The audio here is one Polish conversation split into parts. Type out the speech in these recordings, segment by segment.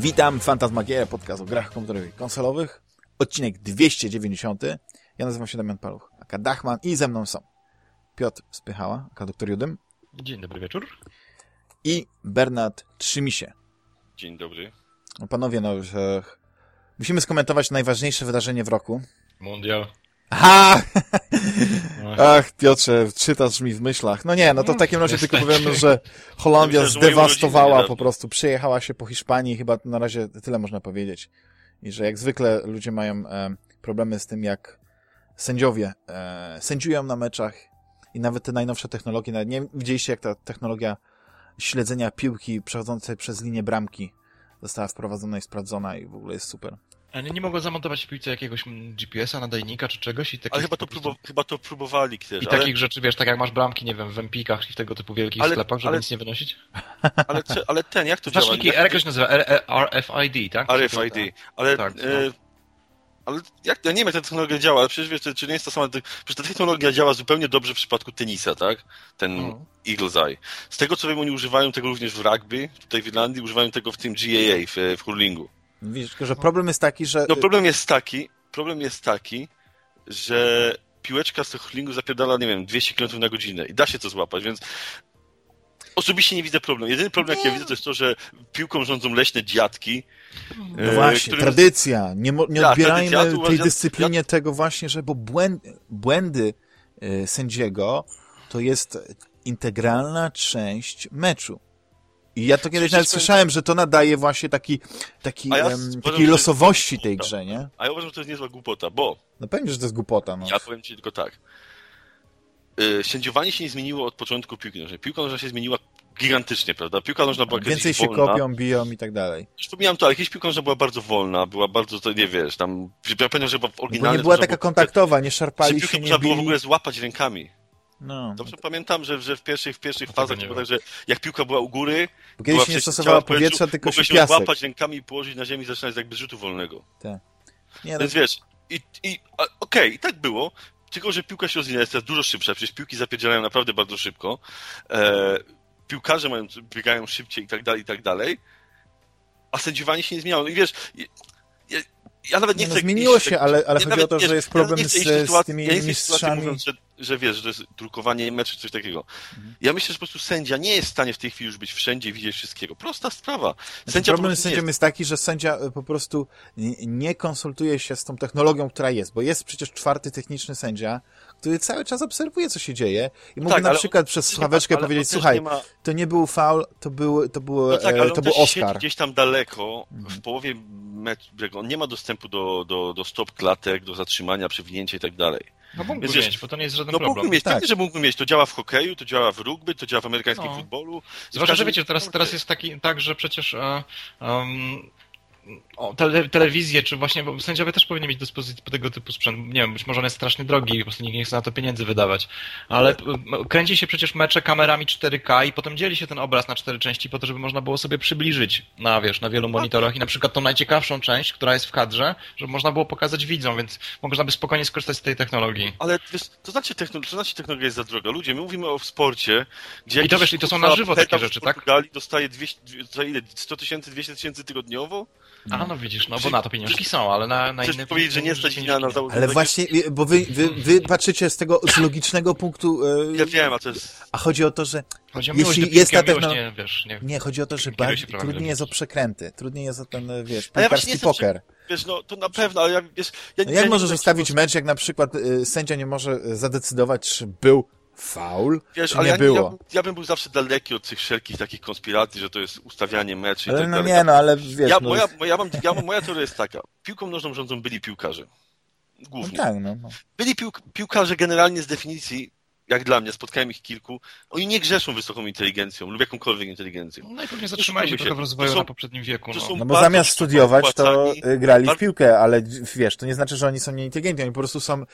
Witam, Fantasmagieria, podcast o grach komputerowych i konsolowych. Odcinek 290. Ja nazywam się Damian Paluch, aka Dachman i ze mną są Piotr Spychała, aka Doktor Judym Dzień dobry wieczór. i Bernard Trzymisie. Dzień dobry. No, panowie, no, że musimy skomentować najważniejsze wydarzenie w roku. Mundial. Aha! No, Ach, Piotrze, czytasz mi w myślach. No nie, no to w takim razie tylko powiemy, że Holandia zdewastowała po prostu, przejechała się po Hiszpanii, chyba na razie tyle można powiedzieć. I że jak zwykle ludzie mają e, problemy z tym, jak sędziowie e, sędziują na meczach i nawet te najnowsze technologie, nawet nie widzieliście jak ta technologia śledzenia piłki przechodzącej przez linię bramki została wprowadzona i sprawdzona i w ogóle jest super. Nie, mogło zamontować w piłce jakiegoś mm, GPS-a, nadajnika czy czegoś i takich, Ale chyba to, próbu- chyba to próbowali też, I ale, takich rzeczy, wiesz, tak jak masz bramki, nie wiem, w Empikach i w tego typu wielkich Ale- sklepach, żeby ale- nic nie wynosić? ale, ce- ale ten, jak to działa? Znaczniki, Jak- jak to się nazywa? RFID, tak? RFID, ale, Tak, e, ale jak, ja nie wiem jak ta technologia działa, ale przecież wiesz, czy, czy nie jest to samo, przecież ta technologia działa zupełnie dobrze w przypadku tenisa, tak? Ten Mhm. Eagle's Eye. Z tego co wiem, oni używają tego również w rugby, tutaj w Irlandii, używają tego w tym GAA, w, w hurlingu. Widzisz, że problem jest taki, że... No problem jest taki, problem jest taki, że piłeczka z tego hurlingu zapierdala, nie wiem, 200 km na godzinę i da się to złapać, więc osobiście nie widzę problemu. Jedyny problem, jaki ja widzę, to jest to, że piłką rządzą leśne dziadki. No e, właśnie, którym- tradycja. Nie, nie Tak, odbierajmy tej ja- dyscyplinie tego właśnie, że bo błędy, błędy y, sędziego to jest integralna część meczu. I ja to kiedyś nawet słyszałem, że to nadaje właśnie taki, taki, ja uważam, takiej losowości tej głupota. grze, nie? A ja uważam, że to jest niezła głupota, bo No pewnie, że to jest głupota, no. ja powiem ci tylko tak. Y, Sędziowanie się nie zmieniło od początku piłki nożnej. Piłka nożna się zmieniła gigantycznie, prawda? Piłka nożna była Więcej się wolna. kopią, biją i tak dalej. Już pomijam to, ale kiedyś piłka nożna była bardzo wolna, była bardzo, to nie wiesz, tam, ja pamiętam, że była w Bo oryginalnej... nie była taka było- kontaktowa, nie szarpali się, nie można było w bili. ogóle złapać rękami. No. Dobrze pamiętam, że, że w pierwszych, w pierwszych No fazach nie było tak, że jak piłka była u góry, Bo kiedyś nie stosowała powietrza, tylko się piasek. złapać rękami i położyć na ziemi i zaczynać jakby z rzutu wolnego. Nie, no, Więc wiesz, i, i okej, i tak było, tylko że piłka się rozwinęła, jest teraz dużo szybsza, przecież piłki zapierdzielają naprawdę bardzo szybko, e, piłkarze mają, biegają szybciej i tak dalej, i tak dalej, a sędziowanie się nie zmieniało. No i wiesz, ja nawet nie Nie, no, chcę... zmieniło się, ale, ale ja chodzi o to, wiesz, że jest ja problem nie chcę z, z tymi ja nie mistrzami. mówiąc, że, że wiesz, że drukowanie meczu, coś takiego. Mhm. Ja myślę, że po prostu sędzia nie jest w stanie w tej chwili już być wszędzie i widzieć wszystkiego. Prosta sprawa. Znaczy, Sędzia problem z nie sędzią jest taki, że sędzia e, po prostu nie- nie konsultuje się z tą technologią, która jest, bo jest przecież czwarty techniczny sędzia, który cały czas obserwuje, co się dzieje i mógł tak, na przykład przez słuchaweczkę ma- powiedzieć, słuchaj, nie ma- to nie był faul, to był, to był, No tak, e, ale to był Oscar. gdzieś tam daleko, Mhm. w połowie jak on nie ma dostępu do, do, do stop klatek, do zatrzymania, przewinięcia i tak dalej. No mógłby Więc mieć, bo to nie jest żaden No problem. mógłby mieć, Tak. pewnie, że mógłby mieć. To działa w hokeju, to działa w rugby, to działa w amerykańskim No. futbolu. Zwłaszcza, że każdym- wiecie, teraz, teraz jest taki, tak, że przecież em, o, tele, telewizję, czy właśnie, bo sędziowie też powinni mieć do dyspozycji tego typu sprzęt. Nie wiem, być może on jest strasznie drogi i po prostu nikt nie chce na to pieniędzy wydawać. Ale kręci się przecież mecze kamerami 4K i potem dzieli się ten obraz na cztery części po to, żeby można było sobie przybliżyć na, wiesz, na wielu monitorach i na przykład tą najciekawszą część, która jest w kadrze, żeby można było pokazać widzom, więc można by spokojnie skorzystać z tej technologii. Ale wiesz, to znaczy, to znaczy technologia jest za droga. Ludzie, my mówimy o sporcie, gdzie I to wiesz, i to są na żywo takie rzeczy, tak? Portugalii dostaje 200, za ile? 100 tysięcy, 200 tysięcy tygodniowo? A no widzisz, no bo na to pieniążki są, ale na, na inne powiedzieć, że nie stać na, na założenie... Ale właśnie, e, bo wy, wy, wy patrzycie z tego, z logicznego punktu, e, Ja wiem, a to jest... a chodzi o to, że Chodzi o Jeśli do jest piłki, ta a miłość techno- nie, wiesz, nie... nie, chodzi o to, że bardziej, trudniej jest o przekręty, trudniej jest o ten, e, wiesz, A ja piłkarski jestem poker. Wiesz, no to na pewno, ale ja, wiesz... Ja, No ja jak nie możesz ustawić mecz, jak na przykład y, sędzia nie może y, zadecydować, czy był faul, Wiesz, ale nie ja, było? Ja, bym- ja bym był zawsze daleki od tych wszelkich takich konspiracji, że to jest ustawianie meczy i Ale tak no nie, no ale wiesz, ja, no, moja, moja, mam, ja, moja teoria jest taka. Piłką nożną rządzą byli piłkarze. no Głównie. tak, no, no. Byli piłk, piłkarze generalnie z definicji, jak dla mnie, spotkałem ich kilku, oni nie grzeszą wysoką inteligencją lub jakąkolwiek inteligencją. No i pewnie zatrzymali się trochę w rozwoju są- na poprzednim wieku. No. są- No bo zamiast studiować, to y, grali w piłkę, ale wiesz, to nie znaczy, że oni są nieinteligentni, oni po prostu są mm,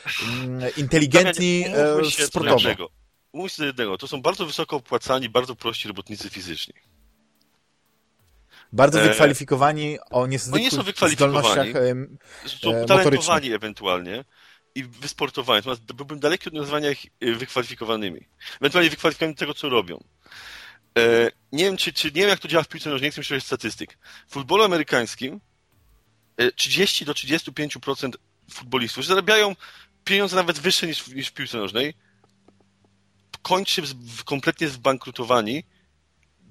inteligentni umówmy się sportowo. jednego. Umówmy się do jednego. To są bardzo wysoko opłacani, bardzo prości robotnicy fizyczni. Bardzo E, wykwalifikowani o niezwykłych są wykwalifikowani. zdolnościach Są E, utalentowani ewentualnie i wysportowani. Natomiast byłbym daleki od nazywania ich y, wykwalifikowanymi. Ewentualnie wykwalifikowanymi tego, co robią. E, nie wiem, czy, czy nie wiem, jak to działa w piłce nożnej, nie chcę myśleć statystyk. W futbolu amerykańskim e, 30 do 35% futbolistów, że zarabiają pieniądze nawet wyższe niż, niż w piłce nożnej, kończy kompletnie zbankrutowani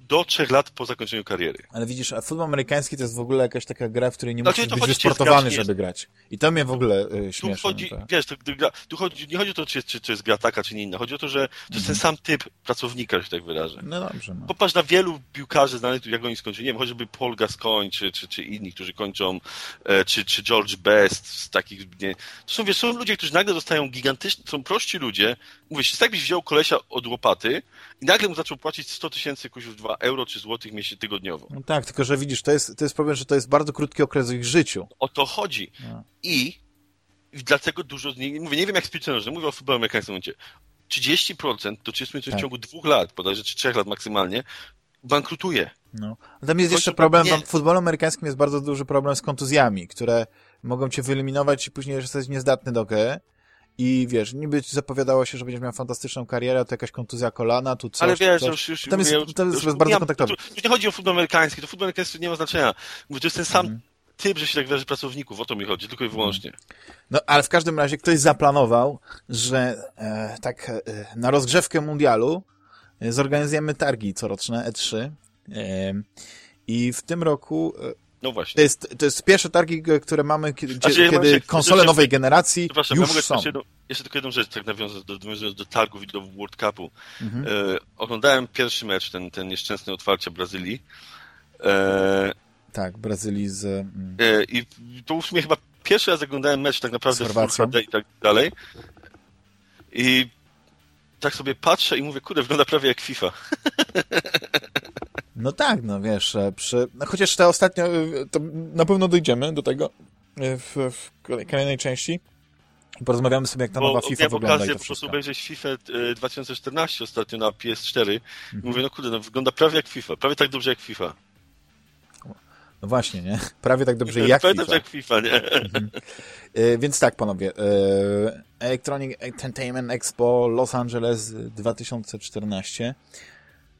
do trzech lat po zakończeniu kariery. Ale widzisz, a futbol amerykański to jest w ogóle jakaś taka gra, w której nie Znaczy, musisz być jest wysportowany, żeby grać. I to mnie w ogóle y, Tu śmieszy. chodzi, no to- wiesz, tu chodzi, nie chodzi o to, czy, jest- czy, czy jest gra taka, czy nie inna. Chodzi o to, że to jest ten sam typ pracownika, że tak wyrażę. No dobrze, no. Popatrz na wielu piłkarzy znanych, jak oni skończyli. Nie wiem, choćby Paul Gascoigne, czy, czy, czy inni, którzy kończą, e, czy, czy George Best, z takich, nie. To są, wiesz, są ludzie, którzy nagle dostają gigantyczne, są prości ludzie. Mówisz, jest tak, jakbyś wziął kolesia od łopaty i nagle mu zaczął płacić 100 tysięcy, jakoś już 2 euro czy złotych miesięcznie tygodniowo. no tak, tylko że widzisz, to jest, to jest problem, że to jest bardzo krótki okres w ich życiu. O to chodzi. No. I dlatego dużo z nich, mówię, nie wiem jak z nożnej, mówię o futbolu amerykańskim momencie. 30% do 30% Tak. w ciągu dwóch lat, bodajże czy trzech lat maksymalnie, bankrutuje. No. Ale tam jest jeszcze problem, nie- w futbolu amerykańskim jest bardzo duży problem z kontuzjami, które mogą cię wyeliminować i później jesteś niezdatny do gry. I wiesz, niby zapowiadało się, że będziesz miał fantastyczną karierę, to jakaś kontuzja kolana, tu coś, Ale wiesz, coś. już, już Tam jest- już- to jest już bardzo kontaktowy. Tu, tu nie chodzi o futbol amerykański, to futbol amerykański nie ma znaczenia. Mówię, to jest ten sam Mhm. typ, że się tak wyrażę, pracowników, o to mi chodzi, tylko i wyłącznie. No, ale w każdym razie ktoś zaplanował, że e, tak e, na rozgrzewkę mundialu e, zorganizujemy targi coroczne E3. E, I w tym roku No to właśnie. jest, to jest pierwsze targi, które mamy, kiedy, Znaczy, ja kiedy się- konsole nowej generacji Przepraszam, ja już mogę są. jeszcze, jedną, jeszcze tylko jedną rzecz, tak nawiązując do, do targów i do World Cupu. Mhm. E, oglądałem pierwszy mecz, ten, ten nieszczęsny otwarcie Brazylii. E, Tak, Brazylii z... mm, E, I to w sumie chyba pierwszy raz oglądałem mecz tak naprawdę Z i tak dalej. I tak sobie patrzę i mówię, kurde, wygląda prawie jak FIFA. No tak, no wiesz, e, przy... no, chociaż te ostatnio, e, to na pewno dojdziemy do tego e, w, w kolej- kolejnej części. Porozmawiamy sobie, jak ta nowa Bo FIFA miałem wygląda i okazję po prostu obejrzeć FIFA e, 2014 ostatnio na PS4. I Mhm. mówię, no kurde, no wygląda prawie jak FIFA, prawie tak dobrze jak FIFA. No właśnie, nie? Prawie tak dobrze jak prawie FIFA. dobrze jak FIFA, nie? E, Więc tak, panowie. e, Electronic Entertainment Expo Los Angeles 2014.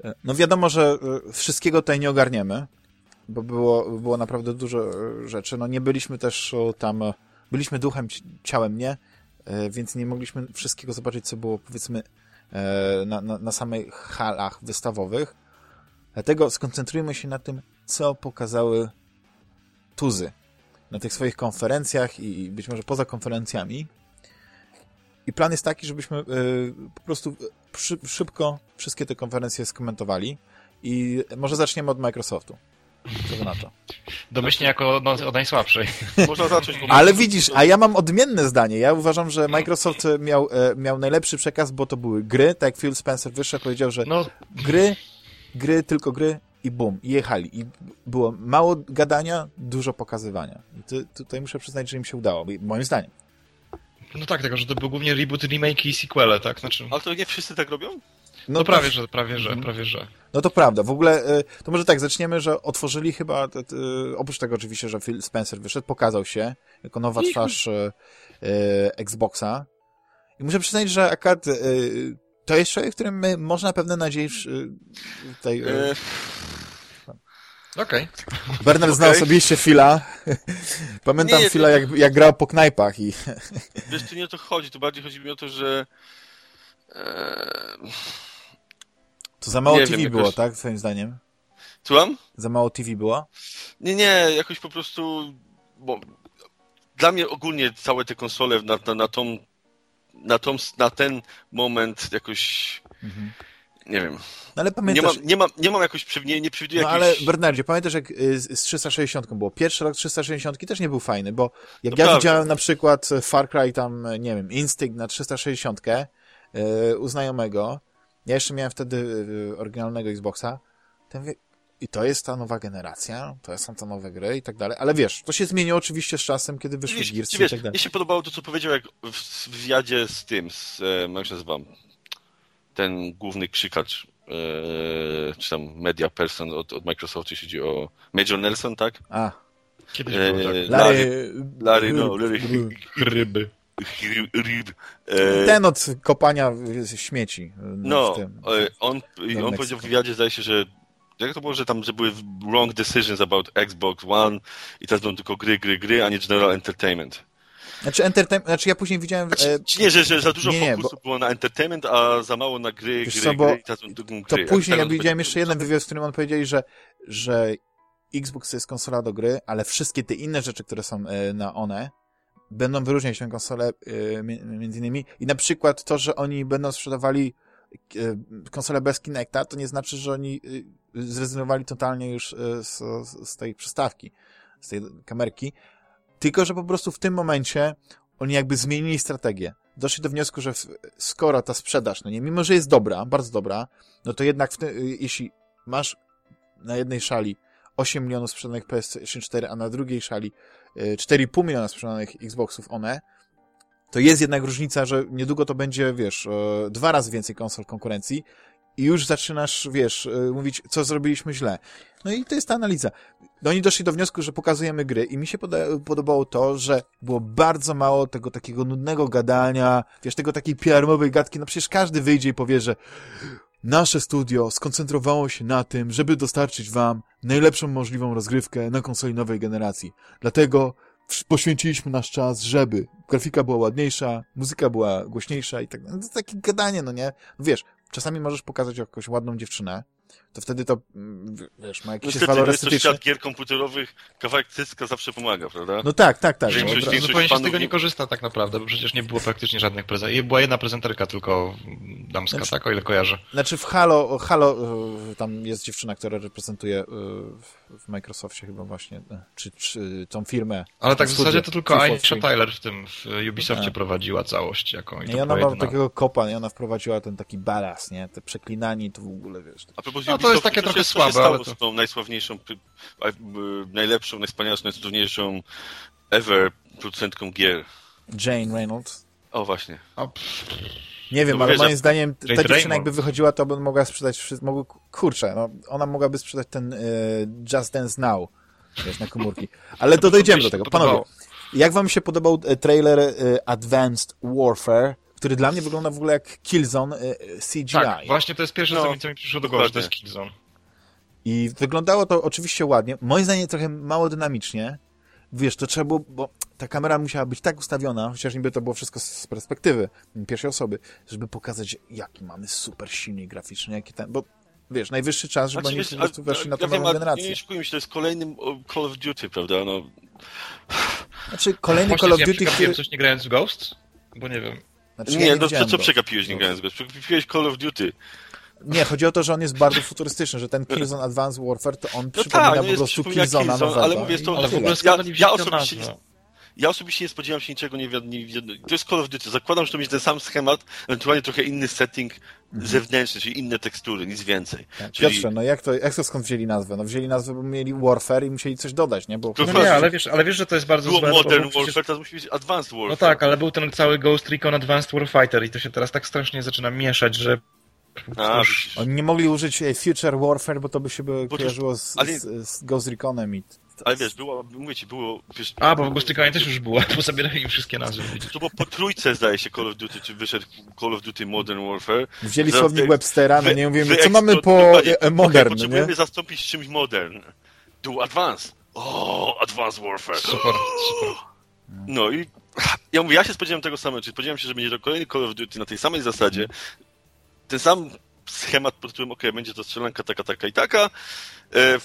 E, No wiadomo, że wszystkiego tutaj nie ogarniemy, bo było, było naprawdę dużo rzeczy. No nie byliśmy też tam, byliśmy duchem, ci- ciałem nie, więc nie mogliśmy wszystkiego zobaczyć, co było powiedzmy na, na, na samych halach wystawowych. Dlatego skoncentrujmy się na tym, co pokazały tuzy na tych swoich konferencjach i być może poza konferencjami. I plan jest taki, żebyśmy y, po prostu y, szy, szybko wszystkie te konferencje skomentowali i może zaczniemy od Microsoftu. Co na to? Domyślnie jako od, od najsłabszej. Można zacząć. Ale widzisz, a ja mam odmienne zdanie. Ja uważam, że Microsoft miał, e, miał najlepszy przekaz, bo to były gry, tak jak Phil Spencer wyszedł, powiedział, że No, gry, gry, tylko gry i bum, i jechali. I było mało gadania, dużo pokazywania. I tu, tutaj muszę przyznać, że im się udało, moim zdaniem. no tak, tylko że to był głównie reboot, remake i sequele, tak? Znaczy, Ale to nie wszyscy tak robią? no, to- prawie, że, prawie, że, Mhm. prawie, że. No to prawda. W ogóle, e, to może tak, zaczniemy, że otworzyli chyba, oprócz tego oczywiście, że Phil Spencer wyszedł, pokazał się jako nowa twarz e, e, Xboxa. I muszę przyznać, że akurat e, to jest człowiek, którym my można pewne nadzieje e, tutaj... E, E, Okej. Bernard zna okej. osobiście Phila. Pamiętam Nie, to- jak, jak grał po knajpach i... wiesz, tu nie o to chodzi, to bardziej chodzi mi o to, że e, To za mało Nie TV wiem, było, jakoś- tak? Twoim zdaniem? Słucham? Za mało TV było? Nie, nie, jakoś po prostu, bo dla mnie ogólnie całe te konsole na, na, na tą, na tą, na ten moment jakoś, Mhm. nie wiem, No ale nie pamiętasz... mam, nie mam, nie mam jakoś, nie, nie przewiduję No jakiejś... ale Bernardzie, pamiętasz jak y, z z 360 było? Pierwszy rok 360 też nie był fajny, bo jak To ja prawda. widziałem na przykład Far Cry tam, nie wiem, Instinct na 360 y, u znajomego, ja jeszcze miałem wtedy y, oryginalnego Xboxa, mówię, i to jest ta nowa generacja, to są te nowe gry i tak dalej, ale wiesz, to się zmieniło oczywiście z czasem, kiedy wyszły Wiesz, Gearsy wiesz, i tak dalej. mnie się podobało to, co powiedział jak w, wywiadzie z tym, z, e, jak się nazywa, ten główny krzykacz, e, czy tam media person od, od Microsoftu, jeśli chodzi o Major Nelson, tak? A, Kiedyś E, było tak. Larry... Larry, no, Larry. Ryby. Reed, e, Ten od kopania śmieci. y, No, w tym. e, on, on powiedział w wywiadzie, zdaje się, że jak to było, że tam, że były wrong decisions about Xbox One i teraz będą tylko gry, gry, gry, a nie general entertainment. Znaczy, entertain... znaczy ja później widziałem... Znaczy, e, nie, że, że za dużo nie, nie, fokusu było na entertainment, a za mało na gry, Wiesz gry, co, bo gry tylko To gry. później ja widziałem jeszcze jeden wywiad, w którym on powiedzieli, że, że Xbox to jest konsola do gry, ale wszystkie te inne rzeczy, które są e, na one, będą wyróżniać tę konsolę e, mi- między innymi. I na przykład to, że oni będą sprzedawali konsolę bez Kinecta, to nie znaczy, że oni zrezygnowali totalnie już e, z, z tej przystawki, z tej kamerki, tylko, że po prostu w tym momencie oni jakby zmienili strategię. Doszli do wniosku, że skoro ta sprzedaż, no nie, mimo że jest dobra, bardzo dobra, no to jednak w tym, y, jeśli masz na jednej szali 8 milionów sprzedanych PS3 4, a na drugiej szali y, 4,5 miliona sprzedanych Xboxów one, to jest jednak różnica, że niedługo to będzie, wiesz, e, dwa razy więcej konsol konkurencji i już zaczynasz, wiesz, e, mówić, co zrobiliśmy źle. No i to jest ta analiza. No oni doszli do wniosku, że pokazujemy gry i mi się poda- podobało to, że było bardzo mało tego takiego nudnego gadania, wiesz, tego takiej PR-owej gadki, no przecież każdy wyjdzie i powie, że nasze studio skoncentrowało się na tym, żeby dostarczyć wam najlepszą możliwą rozgrywkę na konsoli nowej generacji. Dlatego poświęciliśmy nasz czas, żeby grafika była ładniejsza, muzyka była głośniejsza i tak no, to takie gadanie, no nie? Wiesz, czasami możesz pokazać jakąś ładną dziewczynę, to wtedy to, mm, wiesz, ma jakiś Niestety, walor jest to estetyczny. świat gier komputerowych, kawałek cycka zawsze pomaga, prawda? No tak, tak, tak. Większość- No, No, większość zupełnie się z tego nie- korzysta tak naprawdę, bo przecież nie było praktycznie żadnych prezentów. Była jedna prezenterka tylko damska, Znaczy- tak, o ile kojarzę. Znaczy w Halo, Halo y, tam jest dziewczyna, która reprezentuje y, w- Microsoftie chyba właśnie, y, czy, czy tą firmę. Ale tak w zasadzie to tylko Aisha. Tyler w tym w Ubisoftie prowadziła całość jaką. I I ona była ma takiego kopa, i ona wprowadziła ten taki badass, nie? Te przeklinanie to w ogóle, wiesz. A propos No, to jest takie trochę się słabe, stało ale to- z tą najsławniejszą, najlepszą, najwspanialszą, najcudowniejszą ever producentką gier. Jane Reynolds. O, właśnie. O, Nie wiem, No ale wiesz, moim zdaniem ta Jade dziewczyna Raymond. jakby wychodziła, to by mogła sprzedać wszystko, mogły, kurczę, no, ona mogłaby sprzedać ten y, Just Dance Now, wiesz, na komórki. Ale to dojdziemy do tego. Panowie, jak wam się podobał e, trailer e, Advanced Warfare, który dla mnie wygląda w ogóle jak Killzone CGI. Tak, właśnie to jest pierwsze, co, No, mi, co mi przyszło do głowy, to jest. Killzone. I wyglądało to oczywiście ładnie. Moim zdaniem trochę mało dynamicznie. Wiesz, to trzeba było, bo ta kamera musiała być tak ustawiona, chociaż niby to było wszystko z perspektywy pierwszej osoby, żeby pokazać, jaki mamy super silnik graficzny, jaki ten, bo wiesz, najwyższy czas, żeby Znaczy, oni wiesz, po prostu a- weszli na ja tą wiem, nową a generację. Nie szukujmy się, to jest kolejnym o, Call of Duty, prawda? No, Znaczy, kolejny Właśnie Call of ja Duty, przegapiłem który... coś nie grając w Ghost? Bo nie wiem. Znaczy, ja nie, no co go. przegapiłeś nie No. grając go? Przegapiłeś Call of Duty. Nie, chodzi o to, że on jest bardzo futurystyczny, że ten Killzone Advanced Warfare, to on No przypomina tak, no po jest, prostu Killzone'a Killzone, nowego. ale mówię, to- Ale w ogóle Ja- ja osobiście nazwę? Ja osobiście nie spodziewam się niczego nie, nie, nie To jest Call of Duty. Zakładam, że to będzie ten sam schemat, ewentualnie trochę inny setting zewnętrzny, czyli inne tekstury, nic więcej. Mhm. Tak. Czyli Piotrze, no jak to, jak to skąd wzięli nazwę? No wzięli nazwę, bo mieli Warfare i musieli coś dodać, nie? Bo No nie, ale wiesz, ale wiesz, że to jest bardzo było złe. bo Modern przecież- Warfare, teraz musi być Advanced Warfare. No tak, ale był ten cały Ghost Recon Advanced Warfighter i to się teraz tak strasznie zaczyna mieszać, że... A, widzisz. Oni nie mogli użyć Future Warfare, bo to by się by kojarzyło z, ale- z, z Ghost Reconem i... Ale wiesz, było, mówię ci, było... Wiesz, A, bo w Ghost też już było, bo zabierali im wszystkie nazwy. To było po trójce, zdaje się, Call of Duty, czy wyszedł Call of Duty Modern Warfare. Wzięli Za- słownik Webstera, no nie mówimy, co mamy po dokładnie. e, Modern, Okej, potrzebujemy nie? zastąpić z czymś Modern. Do Advanced. O, Advanced Warfare. Super, super. No i ja mówię, ja się spodziewałem tego samego, czyli spodziewałem się, że będzie to kolejny Call of Duty na tej samej zasadzie. Ten sam schemat, pod którym ok, będzie to strzelanka taka, taka i taka. E,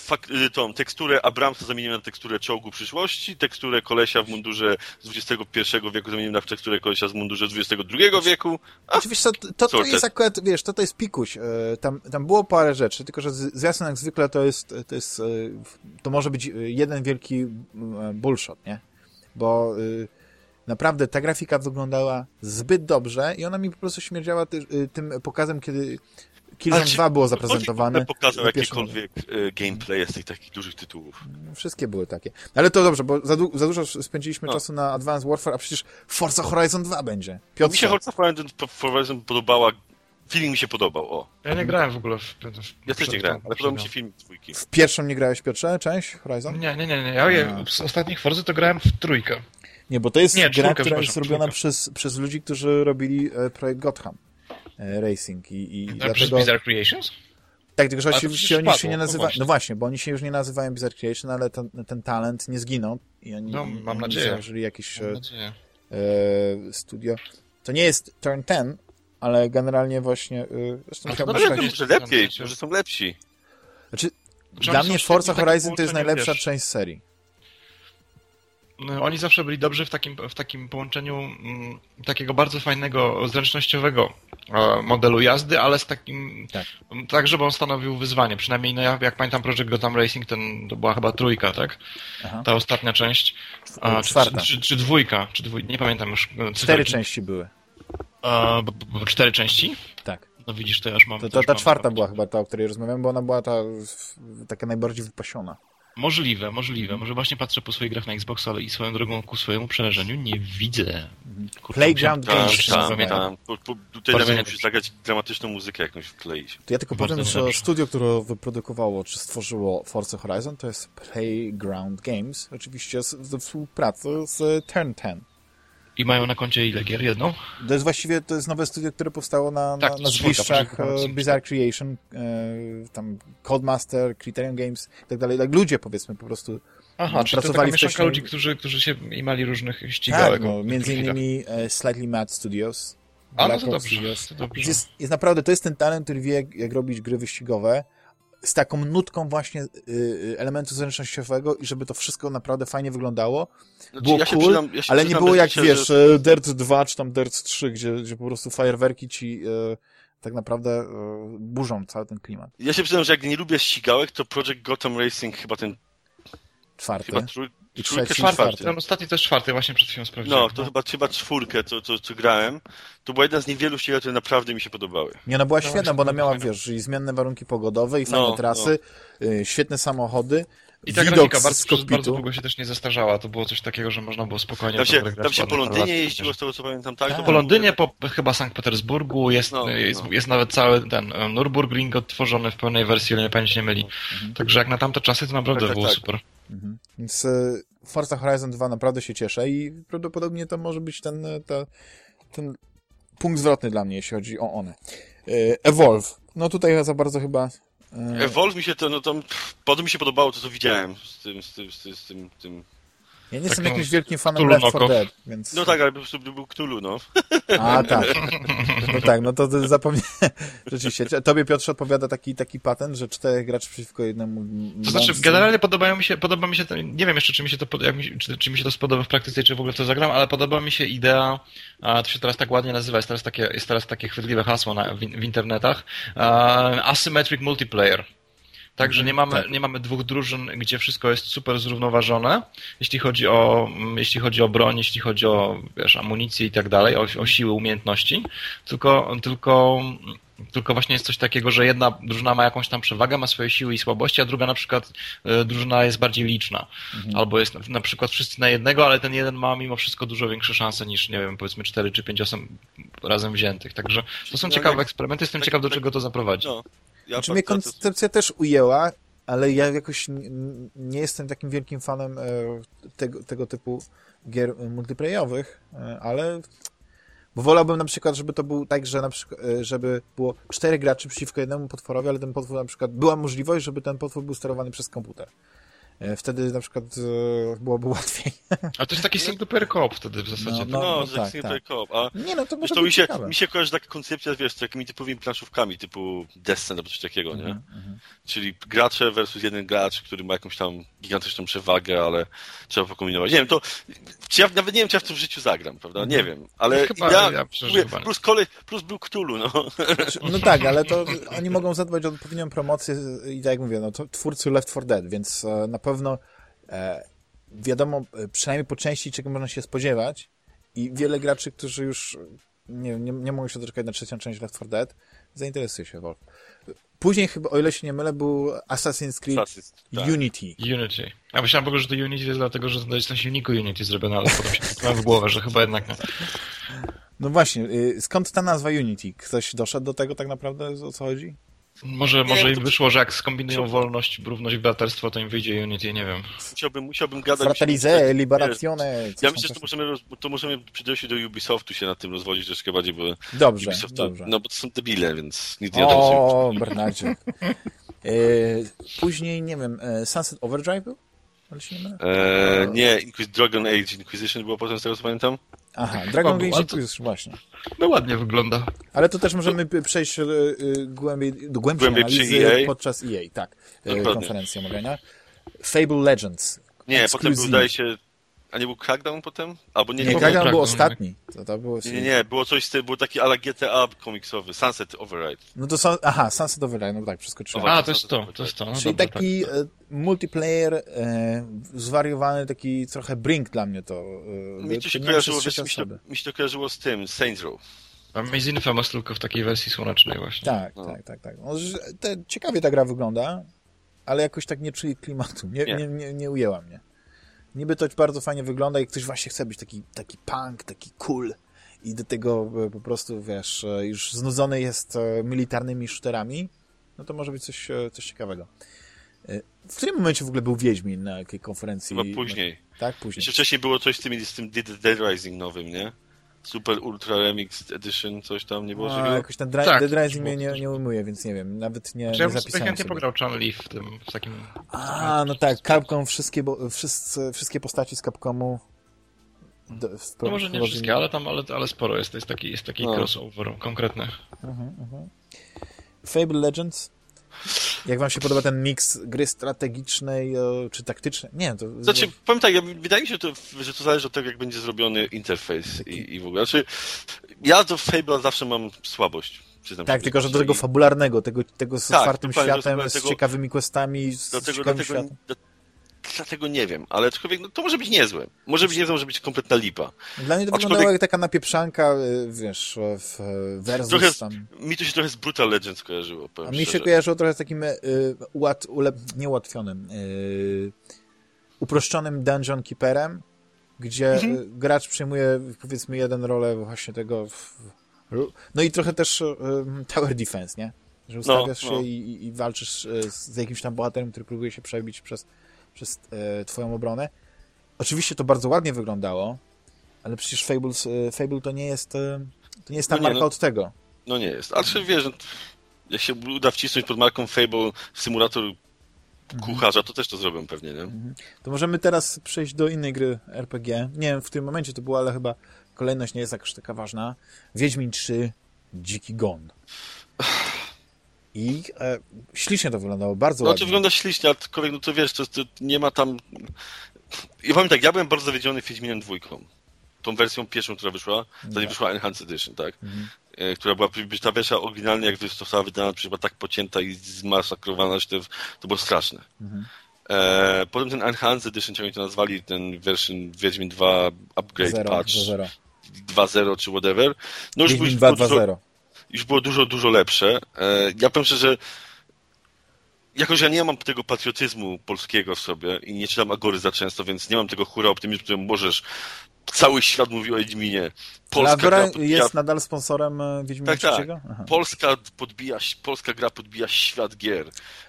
e, tą teksturę Abramsa zamienimy na teksturę czołgu przyszłości, teksturę kolesia w mundurze z XXI wieku zamienimy na teksturę kolesia z mundurze z XXI wieku. A, Oczywiście to, to, to jest akurat, wiesz, to, to jest pikuś. E, Tam, tam było parę rzeczy, tylko że z- zwiastun jak zwykle to jest, to jest, to może być jeden wielki bullshot, nie? Bo naprawdę ta grafika wyglądała zbyt dobrze i ona mi po prostu śmierdziała ty, tym pokazem, kiedy Killzone Ale czy 2 było zaprezentowane. pokazał pierwszym jakikolwiek e, gameplay z tych takich dużych tytułów. Wszystkie były takie. Ale to dobrze, bo za, du- za dużo spędziliśmy No. czasu na Advanced Warfare, a przecież Forza Horizon 2 będzie. Mi się Forza Horizon- Horizon podobała, feeling mi się podobał, o. Ja nie grałem w ogóle w... w Ja też nie grałem, ale podobał mi się film dwójki. w pierwszą nie grałeś, Piotrze, część Horizon? Nie, nie, nie, nie. Ja z ostatnich Forzy to grałem w trójkę. Nie, bo to jest Nie, gra, czwórka, która jest robiona przez, przez ludzi, którzy robili e, projekt Gotham e, Racing i, i A przez dlatego... Bizarre Creations? Tak, tylko że oczywiście oni się nie no nazywają... właśnie. No właśnie, bo oni się już nie nazywają Bizarre Creation, ale ten, ten talent nie zginął i oni, No, mam oni nadzieję. założyli jakieś Mam e, nadzieję. e, studio. To nie jest Turn 10, ale generalnie właśnie... E, zresztą No wiem, jest- może lepiej, może są lepsi. Znaczy, Czy dla mnie Forza Horizon to jest najlepsza wiesz, część serii. No, Oni zawsze byli dobrzy w takim, w takim połączeniu mm, takiego bardzo fajnego, zręcznościowego e, modelu jazdy, ale z takim, Tak. tak. żeby on stanowił wyzwanie. Przynajmniej, no ja, jak pamiętam Project Gotham Racing, ten, to była chyba trójka, tak? Aha. Ta ostatnia część. A, czy, czy, czy, czy dwójka, czy dwój, nie pamiętam już. e, Cztery części były. A, cztery części? Tak. No widzisz, to ja już mam... To, to ta czwarta była chyba ta, o której rozmawiamy, bo ona była ta taka najbardziej wypasiona. Możliwe, możliwe. Może właśnie patrzę po swoich grach na Xbox, ale i swoją drogą ku swojemu przerażeniu nie widzę. Kurczę, Playground Games się musiałem nazywa. tak, zapamiętać. Po- po- Tutaj dobrze. musisz zagrać dramatyczną muzykę jakąś wkleić. To ja tylko Bardzo powiem, że studio, które wyprodukowało, czy stworzyło Forza Horizon, to jest Playground Games, oczywiście z- ze współpracy z Turn 10. I mają na koncie ile gier? Jedną? To jest właściwie to jest nowe studio, które powstało na, Tak, na, to na poczekaj, e, Bizarre Creation, e, tam Codemaster, Criterion Games i tak dalej. Tak ludzie powiedzmy po prostu Aha, No, czy to taka pracowali wcześniej- ludzi, którzy, którzy się imali różnych ścigałek. tak, no, między innymi e, Slightly Mad Studios. A, no Black to Ops dobrze, Studios. to dobrze. Jest, jest naprawdę, to jest ten talent, który wie, jak robić gry wyścigowe z taką nutką właśnie y, y, elementu zręcznościowego i żeby to wszystko naprawdę fajnie wyglądało. Znaczy, Było ja cool, ja ale nie było jak, wiesz, że- e, Dirt 2 czy tam Dirt 3, gdzie, gdzie po prostu fajerwerki ci e, tak naprawdę e, burzą cały ten klimat. Ja się przyznam, że jak nie lubię ścigałek, to Project Gotham Racing chyba ten, Czwarty. chyba trój, I trójkę trzeci, Czwarty, czwarty. ten ostatni to jest czwarty, właśnie przed chwilą sprawdziłem. No, to chyba, chyba czwórkę, co, co, co grałem. To była jedna z niewielu ścigałek, które naprawdę mi się podobały. Nie, ona była No świetna, bo ona bardzo miała, fajna. wiesz, i zmienne warunki pogodowe, i fajne No, trasy, y, świetne samochody, I ta widok grafika z bardzo, przez bardzo długo się też nie zestarzała. To było coś takiego, że można było spokojnie Tam się, tam się po Londynie jeździło, z tego co pamiętam, tak? Tak. Po Londynie, po chyba Sankt Petersburgu jest, No, jest, no. jest nawet cały ten e, Nürburgring odtworzony w pełnej wersji, ile nie pamięć nie myli. Także jak na tamte czasy to naprawdę Tak, tak, było tak. super. Mhm. Więc y, Forza Horizon 2 naprawdę się cieszę i prawdopodobnie to może być ten, ta, ten punkt zwrotny dla mnie, jeśli chodzi o one. Y, Evolve. No tutaj za bardzo chyba... Evolve mi się to, no to, pff, potem mi się podobało to, co widziałem z tym, z tym, z tym, z tym, tym. Ja nie jestem jakimś wielkim fanem Cthulhu Left 4 knockoff. Dead, więc... No tak, ale po prostu był Cthulhu, no. A, tak. No tak, no to zapomniałem. Rzeczywiście. Tobie, Piotrze, odpowiada taki, taki patent, że czterech graczy przeciwko jednemu To znaczy, generalnie podobają mi się, podoba mi się, ten, nie wiem jeszcze, czy mi się to, jak mi, czy, czy mi się to spodoba w praktyce, czy w ogóle w to zagram, ale podoba mi się idea, a to się teraz tak ładnie nazywa, jest teraz takie, jest teraz takie chwytliwe hasło na, w, w internetach, a, asymmetric multiplayer. Także nie mamy, nie mamy dwóch drużyn, gdzie wszystko jest super zrównoważone, jeśli chodzi o, mm, jeśli chodzi o broń, jeśli chodzi o, wiesz, amunicję i tak dalej, o, o siły, umiejętności, tylko, tylko, tylko właśnie jest coś takiego, że jedna drużyna ma jakąś tam przewagę, ma swoje siły i słabości, a druga na przykład e, drużyna jest bardziej liczna. Albo jest na, przykład wszyscy na jednego, ale ten jeden ma mimo wszystko dużo większe szanse niż, nie wiem, powiedzmy cztery czy pięć osób razem wziętych. Także to są No, ciekawe jak- eksperymenty, jestem tak- ciekaw, do tak- czego to zaprowadzi. no. Ja Znaczy mnie koncepcja też ujęła, ale ja jakoś nie jestem takim wielkim fanem e, tego, tego typu gier multiplayerowych, e, ale bo wolałbym na przykład, żeby to był tak, że na przykład, e, żeby było cztery graczy przeciwko jednemu potworowi, ale ten potwór na przykład, była możliwość, żeby ten potwór był sterowany przez komputer. E, Wtedy na przykład e, byłoby łatwiej. Ale to jest taki single player co-op wtedy w zasadzie. No, No, no, no tak, tak, single tak. player co-op. A Nie no, to może to mi się, ciekawe. mi się kojarzy taka koncepcja, wiesz, z takimi typowymi planszówkami, typu Descent albo coś takiego, nie? Mhm, mhm. Czyli gracze versus jeden gracz, który ma jakąś tam gigantyczną przewagę, ale trzeba pokombinować. Nie wiem, to czy ja nawet nie wiem, czy ja w to w życiu zagram, prawda? Nie wiem, ale Chyba- ja że mówię, plus kolej, plus był Cthulhu, no. No tak, ale to oni mogą zadbać o odpowiednią promocję i tak jak mówię, no to twórcy Left 4 Dead, więc e, na pewno e, wiadomo e, przynajmniej po części czego można się spodziewać i wiele graczy, którzy już nie, nie, nie mogą się doczekać na trzecią część Left 4 Dead, zainteresuje się Wolf. Później chyba, o ile się nie mylę, był Assassin's Creed Asyst, tak. Unity. Unity. Ja myślałem w ogóle, że to Unity jest dlatego, że to jest na silniku Unity zrobione, ale potem się w głowę, że chyba jednak nie. No właśnie, y, skąd ta nazwa Unity? Ktoś doszedł do tego tak naprawdę, o co chodzi? Może, może im wyszło, że jak skombinują wolność, równość, braterstwo, to im wyjdzie Unity, nie wiem. Musiałbym, musiałbym gadać... Fratelize, liberazione. Ja myślę, że to możemy, to możemy przejść się do Ubisoftu się nad tym rozwodzić troszkę bardziej, bo Dobrze, Ubisoft to, dobrze. no bo to są debile, więc nic nie. O, Bernardzie. E, później, nie wiem, e, Sunset Overdrive był? Ale się nie mylę? E, nie, Inquis- Dragon Age Inquisition było potem, z tego co pamiętam. Aha, Dragon ale to- Inquisition, właśnie. No ładnie wygląda. Ale to też możemy p- przejść e, głębiej, do głębszej Głębiej analizy EA. podczas EA, tak, e, Dokładnie. konferencji omawiania. Fable Legends. Nie, potem Exclusive. był, zdaje się... A nie był Crackdown potem? Albo nie, Nie, nie, Kragan był Dragon, ostatni. To, to było... nie, nie, nie, było coś z tym, był taki ala GTA komiksowy, Sunset Override. No to są, aha, Sunset Overdrive, no tak, przeskoczyłem. A, to jest to, to jest to. No Czyli dobra, taki e, multiplayer, e, zwariowany, taki trochę brink dla mnie to. E, Mi to się kojarzyło, wiesz, mi się, mi się to kojarzyło z tym, z Saints Row. tak. A Maze Infamous tylko w takiej wersji słonecznej właśnie. Tak, No. tak, tak, tak. No, te, ciekawie ta gra wygląda, ale jakoś tak nie czuli klimatu. Nie, nie. Nie. Nie, nie, ujęła mnie. Niby to bardzo fajnie wygląda i ktoś właśnie chce być taki, taki punk, taki cool i do tego e, po prostu, wiesz, e, już znudzony jest e, militarnymi shooterami, no to może być coś, coś ciekawego. W którym momencie w ogóle był Wiedźmin na jakiej konferencji? Chyba później. Tak, później. Jeszcze wcześniej było coś z tym, z tym Dead Rising nowym, nie? Super Ultra Remix Edition, coś tam, nie było A, czegoś? jakoś ten dra- Tak, Dead Rising mnie nie, nie ujmuje, więc nie wiem, nawet nie, Czy nie ja bym sobie zapisałem chętnie sobie. pograł Chan Lee w tym, w takim... A, no tak, Capcom, wszystkie, bo, wszyscy, wszystkie postaci z Capcomu do, No może nie wszystkie, ale tam, ale, ale sporo jest, jest taki, jest taki No. crossover konkretny. Mhm, mhm. Fable Legends? Jak wam się podoba ten miks gry strategicznej e, czy taktycznej? Nie, to... Znaczy, powiem tak, ja, wydaje mi się, to, że to zależy od tego, jak będzie zrobiony interfejs i, i w ogóle. Znaczy, ja do Fable'a zawsze mam słabość. przyznam tak, tylko że do tego I- fabularnego, tego, tego z Tak, otwartym światem, z ciekawymi questami, z Dlatego, ciekawym dlatego, światem. Dlatego nie wiem, ale aczkolwiek no, to może być niezłe. Może być niezłe, może być kompletna lipa. Dla mnie to aczkolwiek- wyglądało jak taka napieprzanka, e, wiesz, w versus Trochę, tam... mi to się trochę z Brutal Legends kojarzyło, A mi się szczerze. kojarzyło trochę z takim y, ułat, ulep, nie ułatwionym, y, uproszczonym Dungeon Keeperem, gdzie Mhm. y, gracz przejmuje powiedzmy jeden rolę właśnie tego w, no i trochę też y, tower defense, nie? Że ustawiasz no. się i, i- walczysz y, z jakimś tam bohaterem, który próbuje się przebić przez, przez e, twoją obronę. Oczywiście to bardzo ładnie wyglądało, ale przecież Fables, y, Fable to nie jest y, to nie jest ta No nie, marka no- od tego. No nie jest. Ale czy wiesz, no, jak się uda wcisnąć pod marką Fable symulator kucharza, to też to zrobią pewnie, nie? To możemy teraz przejść do innej gry RPG. Nie wiem, w którym momencie to było, ale chyba kolejność nie jest jakoś taka ważna. Wiedźmin 3 Dziki Gon. I e, ślicznie to wyglądało, bardzo No to ładnie. wygląda ślicznie, aczkolwiek no to wiesz, to, to nie ma tam... Ja powiem tak, ja byłem bardzo zawiedziony Wiedźminem dwójką. Tą wersją pierwszą, która wyszła, zanim wyszła Enhanced Edition, tak? Mhm. E, która była, ta wersja oryginalnie, jak została wydana, była tak pocięta i zmasakrowana, że to, to było straszne. Mhm. E, potem ten Enhanced Edition, jak oni to nazwali, ten version Wiedźmin 2 Upgrade Zero, Patch do zero. 2.0 czy whatever, no już, Wiedźmin już, 2 było dużo, 2.0. już było dużo, dużo lepsze. E, ja powiem szczerze, jako że ja nie mam tego patriotyzmu polskiego w sobie i nie czytam Agory za często, więc nie mam tego hura optymizmu, którym możesz cały świat mówi o Wiedźminie. Polska Agora gra podbija, jest nadal sponsorem e, Wiedźmina Tak, tak. 3? Aha. Polska, podbija, polska gra podbija świat gier.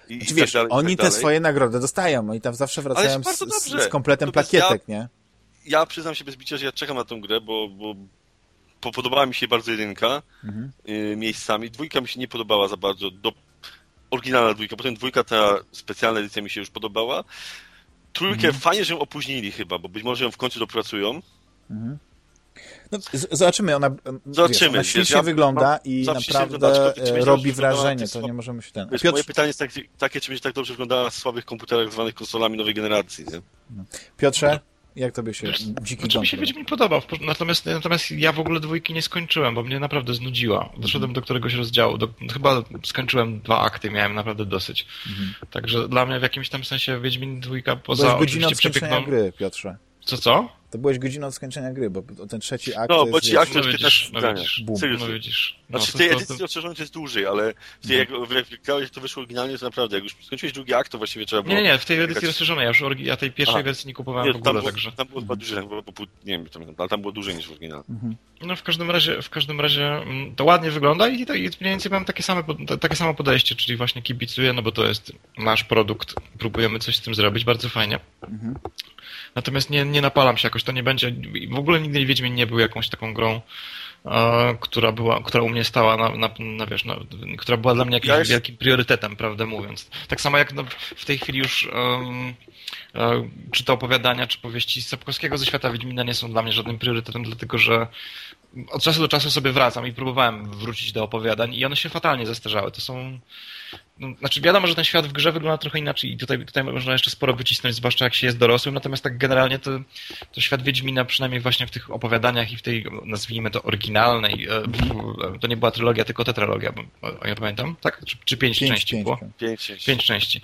I, i Znaczy, tak wiesz, dalej, i oni tak te dalej. swoje nagrody dostają, oni tam zawsze wracają z, z, kompletem plakietek, nie? Ja przyznam się bez bicia, że ja czekam na tą grę, bo, bo podobała mi się bardzo jedynka Mhm. y, miejscami. Dwójka mi się nie podobała za bardzo. Do, oryginalna dwójka. Potem dwójka, ta specjalna edycja mi się już podobała. Trójkę Mhm. fajnie, że ją opóźnili chyba, bo być może ją w końcu dopracują. Mhm. No, zobaczymy, ona, Zobaczymy, wiesz, ona ślicznie ja wygląda i naprawdę wygląda, robi wrażenie, to nie możemy się ten... Wiesz, Piotr, Moje pytanie jest takie, takie, czy będzie tak dobrze wyglądała na słabych komputerach zwanych konsolami nowej generacji, nie? Piotrze, jak tobie się dziki Znaczy mi się Wiedźmin podobał, natomiast, natomiast ja w ogóle dwójki nie skończyłem, bo mnie naprawdę znudziła. Doszedłem do któregoś rozdziału, do, chyba skończyłem dwa akty, miałem naprawdę dosyć. Mhm. Także dla mnie w jakimś tam sensie Wiedźmin dwójka To poza jest godzina oczywiście przepiękną... gry, Piotrze. Co, co? To byłeś godzinę od skończenia gry, bo ten trzeci akt No, bo ci akt no jest widzisz, 15 no widzisz. No widzisz. No, Znaczy, w tej edycji to- rozszerzonej to jest dłużej, ale w tej, jak, jak grałeś, to wyszło oryginalnie, to naprawdę, jak już skończyłeś drugi akt, to właściwie trzeba było... Nie, nie, w tej edycji rozszerzonej, ja już orgi- ja tej pierwszej Aha. wersji nie kupowałem Nie, w tam ogóle, było, także... tam było chyba dłużej, tam było po pół, nie wiem, tam, ale tam było dłużej niż w oryginale. No w każdym razie, w każdym razie mm, to ładnie wygląda i, to- i mniej więcej mam takie, same, takie samo podejście, czyli właśnie kibicuję, no bo to jest nasz produkt, próbujemy coś z tym zrobić, bardzo fajnie. Mhm. Natomiast nie, nie napalam się jakoś, to nie będzie, w ogóle nigdy Wiedźmin nie był jakąś taką grą, e, która była, która u mnie stała na, na, na wiesz, na, która była dla mnie jakimś Ja wielkim priorytetem, prawdę mówiąc. Tak samo jak no, w tej chwili już um, e, czy to opowiadania, czy powieści Sapkowskiego ze świata Wiedźmina nie są dla mnie żadnym priorytetem, dlatego że od czasu do czasu sobie wracam i próbowałem wrócić do opowiadań i one się fatalnie zestarzały. To są... No, znaczy wiadomo, że ten świat w grze wygląda trochę inaczej i tutaj, tutaj można jeszcze sporo wycisnąć, zwłaszcza jak się jest dorosłym, natomiast tak generalnie to, to świat Wiedźmina, przynajmniej właśnie w tych opowiadaniach i w tej, nazwijmy to, oryginalnej, e, w- to nie była trylogia, tylko tetralogia, bo, o, ja pamiętam, tak? Czy, czy pięć, Pięć, części pięć, było? pięć. Pięć części.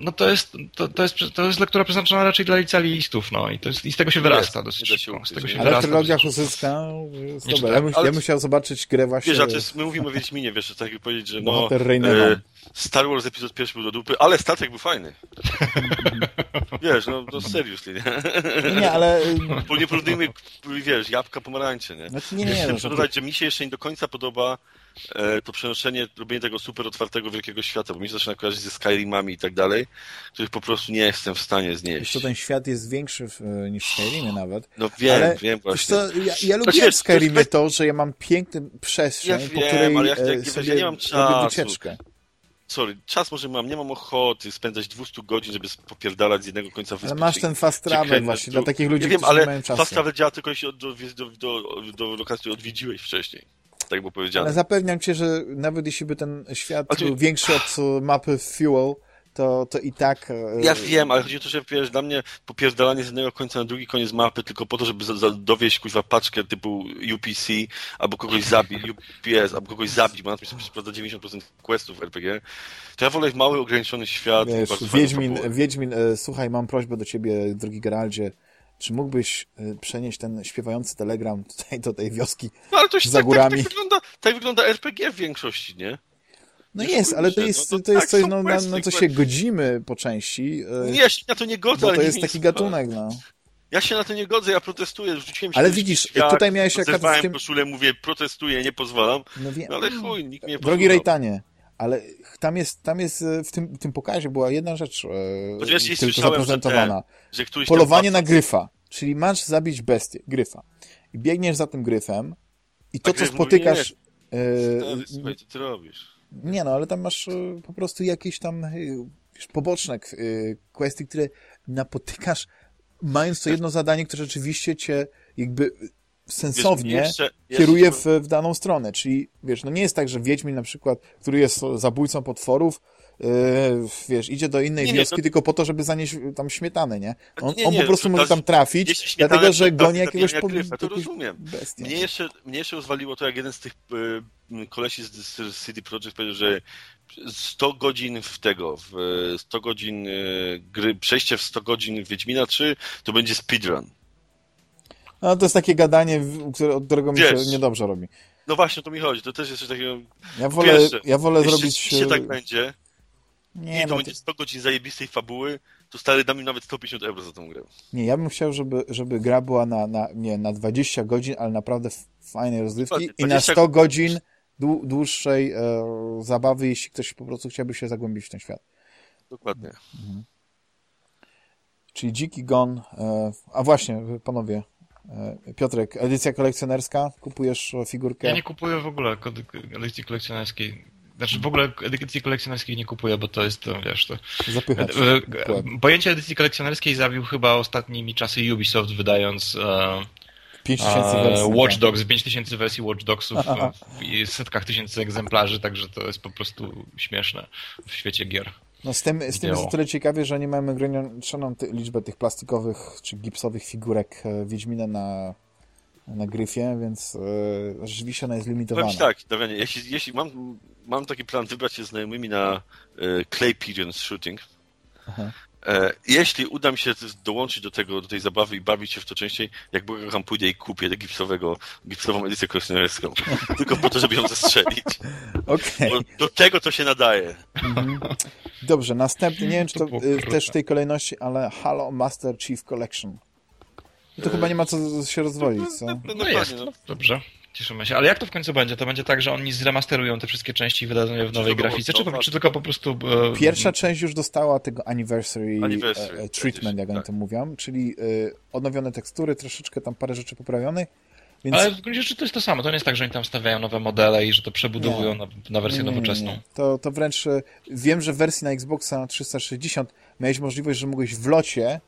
No to jest, to, to, jest, to jest lektura przeznaczona raczej dla licealistów, no i, to jest, i z tego się wyrasta Jest, dosyć nie szybko. Z tego nie? się Ale wyrasta trylogia. Husycka jest Nie dobra. Ja bym, ale- ja bym chciał zobaczyć grę właśnie... Wiesz, a to jest, my mówimy o Wiedźminie, wiesz, tak jak powiedzieć, że no, e, Star Wars epizod pierwszy był do dupy, ale statek był fajny. wiesz, no, no seriously, nie? Nie, nie, ale... Bo nie porównujmy, wiesz, jabłka, pomarańcze, nie? Znaczy, nie, nie, Chcę no, no, to- dodać, że mi się jeszcze nie do końca podoba e, to przenoszenie, robienie tego super otwartego, wielkiego świata, bo mi się zaczyna kojarzyć ze Skyrimami i tak dalej, których po prostu nie jestem w stanie znieść. Jeszcze ten świat jest większy niż w Skyrimie nawet. No wiem, ale wiem Wiesz właśnie. co, ja, ja To lubię wiesz, Skyrimie to to, że ja mam piękny przestrzeń, Ja po wiem, której ale ja e, jak- sobie ja nie mam czasu. wycieczkę. Sorry, czas może mam, nie mam ochoty spędzać 200 godzin, żeby popierdalać z jednego końca wyspy. Ale masz ten fast travel właśnie dla takich ludzi, ja wiem, którzy nie mają ale czasu. fast travel działa tylko jeśli do, do, do, do lokacji odwiedziłeś wcześniej. Tak było powiedziane. Ale zapewniam cię, że nawet jeśli by ten świat Ale- był większy od mapy Fuel, to, to i tak... e, Ja wiem, ale chodzi o to, że wiesz, dla mnie popierdalanie z jednego końca na drugi koniec mapy tylko po to, żeby za, za, dowieść kuźwa paczkę typu UPC, albo kogoś zabić, UPS, albo kogoś zabić, bo na tym się sprawdza 90% questów RPG, to ja wolę mały, ograniczony świat. Wiesz, Wiedźmin. Wiedźmin e, słuchaj, mam prośbę do ciebie, drogi Geraldzie, czy mógłbyś e, przenieść ten śpiewający telegram tutaj do tej wioski? No ale to jest za tak, tak, górami. tak, wygląda, tak wygląda RPG w większości, nie? No Nie jest, ale to jest, no to to jest tak, coś, no, na, na co się godzimy po części, e, Nie, ja się na to nie godzę, bo to jest taki gatunek, no. Ja się na to nie godzę, ja protestuję, rzuciłem się Ale widzisz, świat, tutaj miałeś akurat z tym- koszulę, mówię, protestuję, nie pozwalam, No wiem. no ale chuj, nikt nie Drogi. Rejtanie, ale tam jest, tam jest e, w tym, tym pokazie była jedna rzecz e, ja tylko że zaprezentowana. Że któryś tam Polowanie na gryfa, czyli masz zabić bestię, gryfa. I biegniesz za tym gryfem i to, A co gryf mówi, spotykasz... Stary, e, ty robisz? Nie no, ale tam masz po prostu jakieś tam wiesz, poboczne kwestie, które napotykasz, mając to jedno zadanie, które rzeczywiście cię jakby sensownie Wiesz, jeszcze- jeszcze- kieruje w, w daną stronę. Czyli, wiesz, no nie jest tak, że Wiedźmin na przykład, który jest zabójcą potworów, e, wiesz, idzie do innej Nie, nie, wioski to- tylko po to, żeby zanieść tam śmietanę, nie? On, Nie, on nie, po prostu może tam trafić, dlatego, że goni jakiegoś gryfa, to rozumiem. bestię. Mnie jeszcze, mnie jeszcze rozwaliło to, jak jeden z tych y, kolesi z, z CD Projekt powiedział, że 100 godzin w tego, w y, 100 godzin y, gry, przejście w 100 godzin Wiedźmina 3 to będzie speedrun. No to jest takie gadanie, które, od którego mi Wiesz. się niedobrze robi. No właśnie, o to mi chodzi. To też jest coś takiego... Ja wolę, Wiesz, ja wolę jeśli zrobić... e, tak będzie, Nie, nie, to no, będzie 100 godzin zajebistej fabuły, to stary dam im nawet 150 euro za tą grę. nie, ja bym chciał, żeby, żeby gra była na, na, nie, na 20 godzin, ale naprawdę fajnej Dokładnie, i na 20 100 godzin dłu- dłuższej e, zabawy, jeśli ktoś po prostu chciałby się zagłębić w ten świat. Dokładnie. Czyli Dziki Gon, e, a właśnie, panowie, e, Piotrek, edycja kolekcjonerska, kupujesz e, figurkę? Ja nie kupuję w ogóle edycji kolekcjonerskiej. Znaczy w ogóle edycji kolekcjonerskiej nie kupuję, bo to jest, to, wiesz, to... Zapychać. E, e. Pojęcie edycji kolekcjonerskiej zabił chyba ostatnimi czasy Ubisoft, wydając e, 5000 e, wersji. Watch tak. Dogs, 5000 wersji Watch Dogsów e, w i setkach tysięcy egzemplarzy, także to jest po prostu śmieszne w świecie gier. No z tym, z tym jest o tyle ciekawie, że nie mamy ograniczoną ty- liczbę tych plastikowych czy gipsowych figurek e, Wiedźmina na, na gryfie, więc e, rzeczywiście ona jest Powiem limitowana. ci tak, Damianie, jeśli, jeśli mam, mam taki plan wybrać się znajomymi na e, Clay Pigeons Shooting, Aha. E, jeśli uda mi się dołączyć do tego, do tej zabawy i bawić się w to częściej, jak Bogam pójdę i kupię gipsowego, gipsową edycję kolekcjonerską. Tylko po to, żeby ją zestrzelić. Bo do tego to się nadaje. Mhm. Dobrze, następny, nie wiem czy to To y, też w tej kolejności, ale Halo Master Chief Collection. I to chyba nie ma co się rozwodzić, co? No, No no, jest, no. no, dobrze. Cieszymy się. Ale jak to w końcu będzie? To będzie tak, że oni zremasterują te wszystkie części i wydadzą je w nowej to było grafice, czy, czy tylko po prostu... e, Pierwsza część już dostała tego anniversary, Anniversary, e, e, treatment, jak oni tak. to mówią, czyli e, odnowione tekstury, troszeczkę tam parę rzeczy poprawionych, więc Ale w gruncie rzeczy to jest to samo. To nie jest tak, że oni tam stawiają nowe modele i że to przebudowują na, na wersję Nie, nowoczesną. nie. To, to wręcz e, wiem, że w wersji na Xboxa 360 miałeś możliwość, że mogłeś w locie e,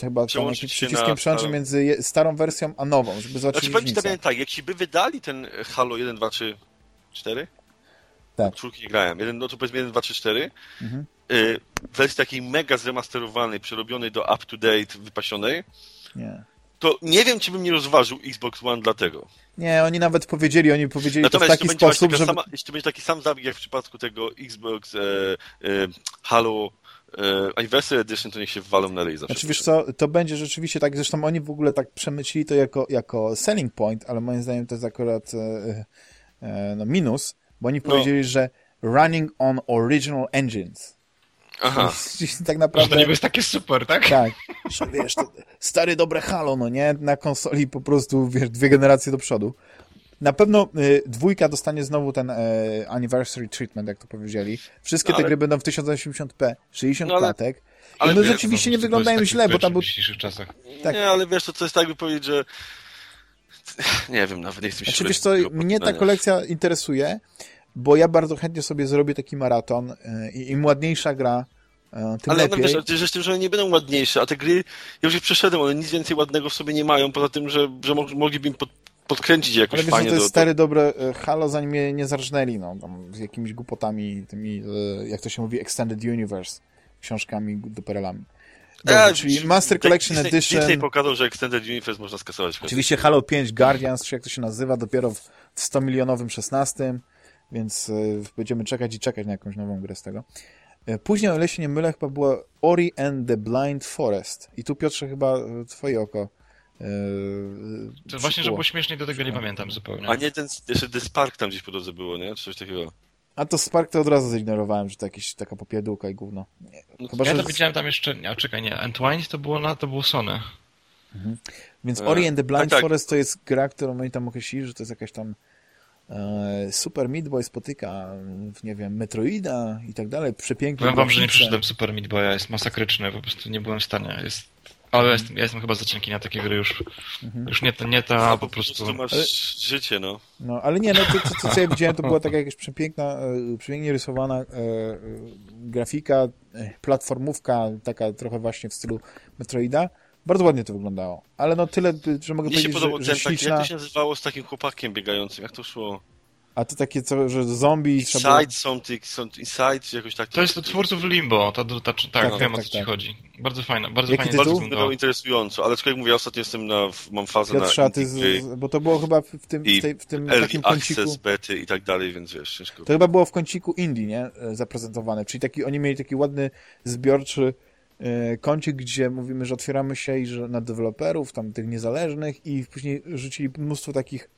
chyba tam Przełączyć się przyciskiem starą. między starą wersją a nową, żeby zobaczyć Znaczy powiem ci różnicę. tak, tak, jeśli by wydali ten Halo 1, 2, 3, 4? Tak. Czwórki nie grałem. Jeden, no to powiedzmy 1, 2, 3, 4. Mhm. Y, wersji takiej mega zremasterowanej, przerobionej do up-to-date, wypasionej, Nie. to nie wiem, czy bym nie rozważył Xbox One dlatego. Nie, oni nawet powiedzieli, oni powiedzieli to w Natomiast taki sposób, że... sama, jeśli to będzie taki sam zabieg jak w przypadku tego Xbox e, e, Halo Anniversary Edition, to niech się walą na ryj zawsze. Znaczy wiesz co, to będzie rzeczywiście tak, zresztą oni w ogóle tak przemycili to jako, jako selling point, ale moim zdaniem to jest akurat e, e, no, minus, bo oni No. powiedzieli, że running on original engines. Aha. tak Że to naprawdę... niby jest takie super, tak? Tak, że wiesz, to stare dobre Halo, no nie? Na konsoli po prostu, wiesz, dwie generacje do przodu. Na pewno y, dwójka dostanie znowu ten e, anniversary treatment, jak to powiedzieli. Wszystkie No, te ale- gry będą w 1080p, 60 No, ale- klatek. ale I no wiesz, rzeczywiście nie To wyglądają źle, bo tam był... w dzisiejszych czasach. Tak. Nie, ale wiesz, to, to jest tak, by powiedzieć, że nie wiem, nawet nie chcę mi się Znaczy, wiesz co, mnie ta kolekcja interesuje, bo ja bardzo chętnie sobie zrobię taki maraton y, i im ładniejsza gra, y, tym Ale no lepiej. wiesz, ale rzecz tym, że one nie będą ładniejsze, a te gry, ja już je przeszedłem, one nic więcej ładnego w sobie nie mają, poza tym, że, że mo- mogliby im pod, podkręcić jakoś Ale wiesz, że fajnie to jest do, stare, dobre y, Halo, zanim mnie nie zarżnęli, no, tam, z jakimiś głupotami, tymi, y, jak to się mówi, Extended Universe, książkami, duperelami. E, czyli Disney- Master Collection Disney, Edition, Disney pokazał, że Extended Universe można skasować. oczywiście Halo 5 Guardians, czy jak to się nazywa, dopiero w 100-milionowym 16, więc będziemy czekać i czekać na jakąś nową grę z tego. Później, o ile się nie mylę, chyba było Ori and the Blind Forest. I tu, Piotrze, chyba twoje oko To właśnie, że było śmieszniej, do tego nie pamiętam zupełnie. A nie ten, jeszcze The Spark tam gdzieś po drodze było, nie? Coś takiego. A to Spark to od razu zignorowałem, że to jakieś taka popierdółka i gówno. Nie. No, Chyba, ja że... to widziałem tam jeszcze... Nie, a czekaj, nie. Entwined to było na... to było Sony. Więc E, Ori and the Blind tak, tak. Forest to jest gra, którą oni tam określili, że to jest jakaś tam e, Super Meat Boy spotyka, w, nie wiem, Metroida i tak dalej, przepiękne Powiem wam, że nie przeszedłem Super Meat Boya, jest masakryczny, po prostu nie byłem w stanie. Jest... Ale ja jestem, ja jestem chyba za cienki na takie gry już. Mhm. Już nie, ta- nie ta, po prostu... Tu masz Ale- życie, no. No, ale nie, no to, to, to co ja widziałem, to była taka jakaś przepiękna, e, przepięknie rysowana e, grafika, e, platformówka, taka trochę właśnie w stylu Metroida. Bardzo ładnie to wyglądało. Ale no tyle, że mogę Mnie się powiedzieć, podobał że, że ten taki, jak śliczna, to się nazywało z takim chłopakiem biegającym, jak to szło? A to takie co, że zombie trzeba... Inside something, something inside, czy jakoś tak. To jest od twórców Limbo, ta, ta, ta, tak, tak, wiem o tak, co ci tak. chodzi. Bardzo fajne, bardzo Jaki fajnie tytuł? wyglądało. interesująco, ale jak mówię, ja ostatnio jestem na, mam fazę Piotrze, na ty z, bo to było chyba w tym, w tej, w tym early takim kąciku... access, bety i tak dalej, więc wiesz, ciężko. To chyba było w kąciku Indie, nie? E, Zaprezentowane. Czyli taki, oni mieli taki ładny, zbiorczy e, kącik, gdzie mówimy, że otwieramy się i że na deweloperów, tam tych niezależnych i później rzucili mnóstwo takich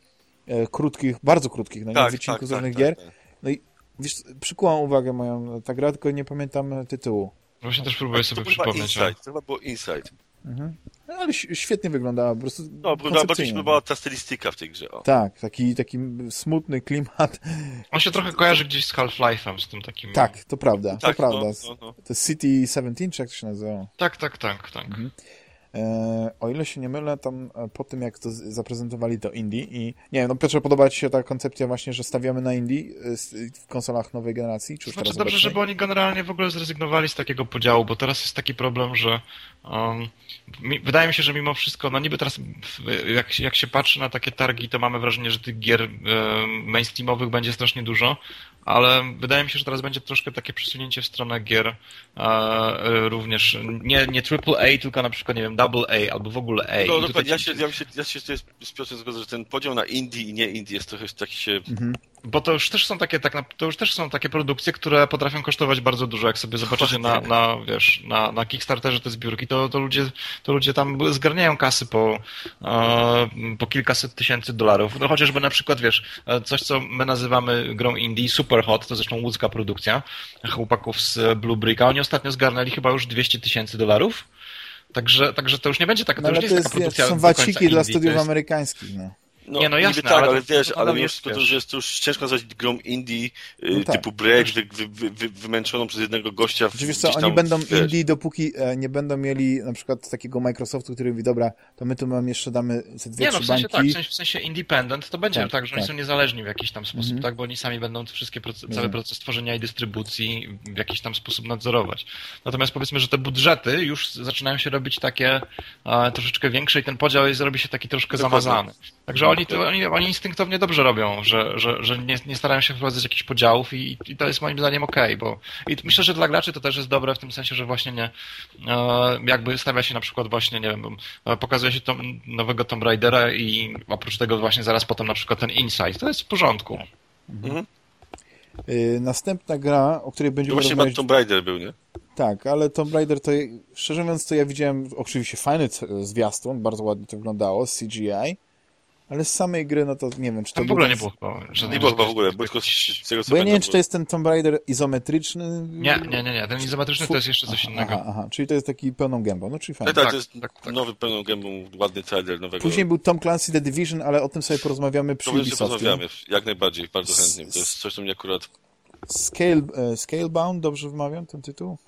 krótkich, bardzo krótkich, no nie, wycinków z różnych gier. tak. No i wiesz, przykuła uwagę moją ta gra, tylko nie pamiętam e, tytułu. Właśnie też próbuję To sobie chyba przypomnieć. ale- Inside, to chyba było Inside. Mhm. No, ale świetnie wyglądała, po prostu No, bo bardziej podobała ta stylistyka w tej grze. O. Tak, taki, taki smutny klimat. On się trochę kojarzy gdzieś z Half-Life'em, z tym takim... Tak, to prawda, to Tak, prawda. no, no, no. To City 17, czy jak to się nazywało? Tak, tak, tak, tak. Mhm. E, o ile się nie mylę, tam e, po tym jak to zaprezentowali to Indie i nie wiem, no Piotrze, podoba Ci się ta koncepcja właśnie, że stawiamy na Indie e, w konsolach nowej generacji, czy już Znaczy dobrze, obecnej? żeby oni generalnie w ogóle zrezygnowali z takiego podziału, bo teraz jest taki problem, że um, mi, wydaje mi się, że mimo wszystko, no niby teraz jak, się- jak się patrzy na takie targi, to mamy wrażenie, że tych gier em, mainstreamowych będzie strasznie dużo, ale wydaje mi się, że teraz będzie troszkę takie przesunięcie w stronę gier e, również nie, nie AAA, tylko na przykład, nie wiem, double A albo w ogóle A. No dokładnie, ja się, ja się, ja się tutaj z Piotrem zgodzę, że ten podział na indie i nie indie jest trochę taki się... Mhm. Bo to już też są takie, tak, na- to już też są takie produkcje, które potrafią kosztować bardzo dużo. Jak sobie zobaczycie na, na wiesz, na, na Kickstarterze te zbiórki, to, to, ludzie, to ludzie tam zgarniają kasy po, e, po kilkaset tysięcy dolarów. No chociażby na przykład, wiesz, e, coś co my nazywamy grą indie, Super Hot, to zresztą łódzka produkcja chłopaków z Blue Bricka. Oni ostatnio zgarnęli chyba już 200 tysięcy dolarów. Także, także to już nie będzie taka, No to już to nie jest, taka wiesz, produkcja są waciki dla studiów jest- amerykańskich, no. No, Nie, no jasne, tak, ale ale, to- wiesz, to ale wszystko to, że jest to już ciężko nazwać grą indie y, No tak. typu Break, wy, wy, wy, wy, wymęczoną przez jednego gościa. w- wiesz co, gdzieś oni tam, będą wiesz, indie, dopóki e, nie będą mieli na przykład takiego Microsoftu, który mówi, dobra, to my tu mam jeszcze damy ze dwie, Nie, no w sensie tak, bańki. w sensie, w sensie independent to będzie Tak, tak, że oni tak. są niezależni w jakiś tam sposób, Mhm. tak, bo oni sami będą te wszystkie proces, cały Mhm. proces tworzenia i dystrybucji w jakiś tam sposób nadzorować. Natomiast powiedzmy, że te budżety już zaczynają się robić takie e, troszeczkę większe i ten podział jest, robi się taki troszkę Dokładnie. zamazany. Także oni, to, oni, oni instynktownie dobrze robią, że, że, że nie, nie starają się wprowadzać jakichś podziałów i, i to jest moim zdaniem okej, bo i myślę, że dla graczy to też jest dobre w tym sensie, że właśnie nie e, jakby stawia się na przykład właśnie, nie wiem, e, pokazuje się tom, nowego Tomb Raidera i oprócz tego właśnie zaraz potem na przykład ten Insight. To jest w porządku. Mhm. Y, następna gra, o której To będziemy właśnie rozmawiać... Matt Tomb Raider był, nie? Tak, ale Tomb Raider to, szczerze mówiąc, to ja widziałem oczywiście fajny zwiastun, bardzo ładnie to wyglądało, z CGI, ale z samej gry, no to nie wiem, czy to Tam w ogóle nie było chyba Nie było chyba w ogóle, bo tylko z tego co Bo ja nie wiem, czy to jest ten Tomb Raider izometryczny. Nie, nie, nie, nie. Ten izometryczny to jest jeszcze coś innego. Aha, aha, czyli to jest taki pełną gębą, no czyli fajnie. Tak, tak, Tak, to jest tak, tak. nowy, pełną gębą, ładny trailer nowego. Później był Tom Clancy The Division, ale o tym sobie porozmawiamy przy Ubisoftie. porozmawiamy, jak najbardziej, bardzo chętnie. To jest coś, co mnie akurat... Scale, e, Scalebound, dobrze wymawiam ten tytuł?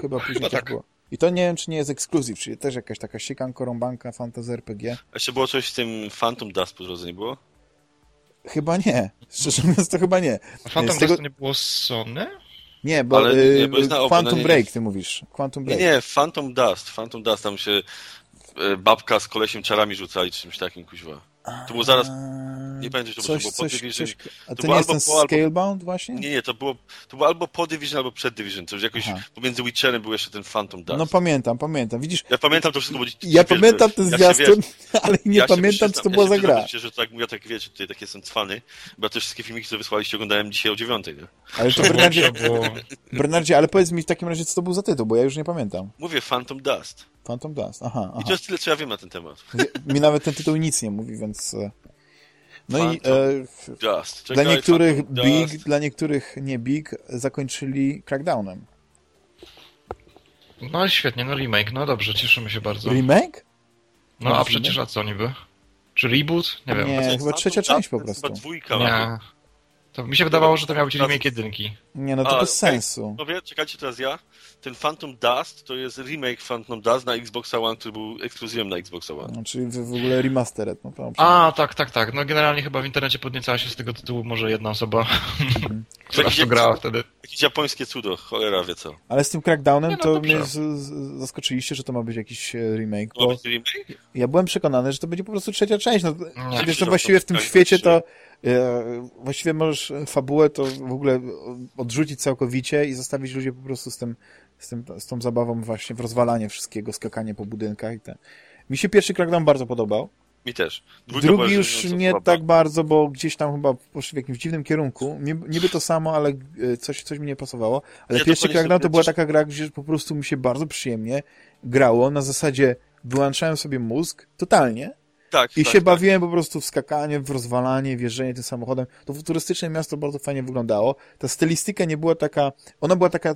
Chyba później tak. było. I to nie wiem, czy nie jest ekskluzyw, czyli też jakaś taka siekanko, rąbanka, fantasy RPG. A jeszcze było coś z tym Phantom Dust po drodze, nie było? Chyba nie. Szczerze mówiąc, to chyba nie. A Phantom tego- Dust to nie było z Sony? Nie, bo Ale nie, y, bo jest na Quantum nie, nie. Break, ty mówisz. Quantum Nie, Break. nie, Phantom Dust, Phantom Dust, tam się e, babka z kolesiem czarami rzucali, czy czymś takim, kuźwa. To było zaraz... Nie pamiętam, czy to coś, było coś, pod Division. coś, A to, było nie jest albo ten po, albo- Scalebound właśnie? Nie, nie, to było, to było albo po Division, albo przed Division, coś jakoś Aha. pomiędzy Witcherem był jeszcze ten Phantom Dust. No pamiętam, pamiętam. Widzisz, ja pamiętam to wszystko, bo... ja wiesz, pamiętam ten zwiastun, ale nie ja pamiętam, co to była ja za gra. że tak, ja tak wiecie, tutaj takie są cwany, bo ja te wszystkie filmiki, co wysłaliście, oglądałem dzisiaj o dziewiątej, nie? Ale to Bernardzie, To było... Bernardzie, ale powiedz mi w takim razie, co to był za tytuł, bo ja już nie pamiętam. Mówię Phantom Dust. Phantom Dust, aha, I aha. to jest tyle, co ja wiem na ten temat. Mi nawet ten tytuł nic nie mówi, więc... e, No i Phantom e, Dust. dla Czekaj, niektórych Phantom Big, Dust. dla niektórych nie Big, zakończyli Crackdownem. No świetnie, no remake, no dobrze, cieszymy się bardzo. Remake? No a Remake? przecież a co niby? Czy reboot? Nie wiem. Nie, Znaczy, chyba trzecia część po prostu. Chyba dwójka. Nie. To mi się wydawało, że to miał być remake jedynki. Nie, no to A, bez sensu. No wie, czekajcie teraz ja. Ten Phantom Dust to jest remake Phantom Dust na Xbox One, który był ekskluzywem na Xbox One. No, czyli w, ogóle remastered. No, to A, tak, tak, tak. No generalnie chyba w internecie podniecała się z tego tytułu może jedna osoba, która w to grała wtedy. Jakieś japońskie cudo, cholera wie co. Ale z tym Crackdownem Nie, no to dobrze. mnie z, z, zaskoczyliście, że to ma być jakiś e, remake, Ma bo być remake? ja byłem przekonany, że to będzie po prostu trzecia część. No, wiesz, myślę, to właściwie w tym to świecie trzy. to e, właściwie możesz fabułę to w ogóle odrzucić całkowicie i zostawić ludzi po prostu z tym, z tym z tą zabawą właśnie w rozwalanie wszystkiego, skakanie po budynkach i ten. Mi się pierwszy Crackdown bardzo podobał. Mi też. Dwójka Drugi już nie słaba. tak bardzo, bo gdzieś tam chyba poszli w jakimś dziwnym kierunku. Niby to samo, ale e, coś, coś mi nie pasowało. Ale Ja pierwszy Crackdown to była taka gra, gdzie po prostu mi się bardzo przyjemnie grało. Na zasadzie wyłączałem sobie mózg totalnie Tak, i tak, się tak. bawiłem po prostu w skakanie, w rozwalanie, w jeżdżenie tym samochodem. To futurystyczne miasto bardzo fajnie wyglądało. Ta stylistyka nie była taka, ona była taka e,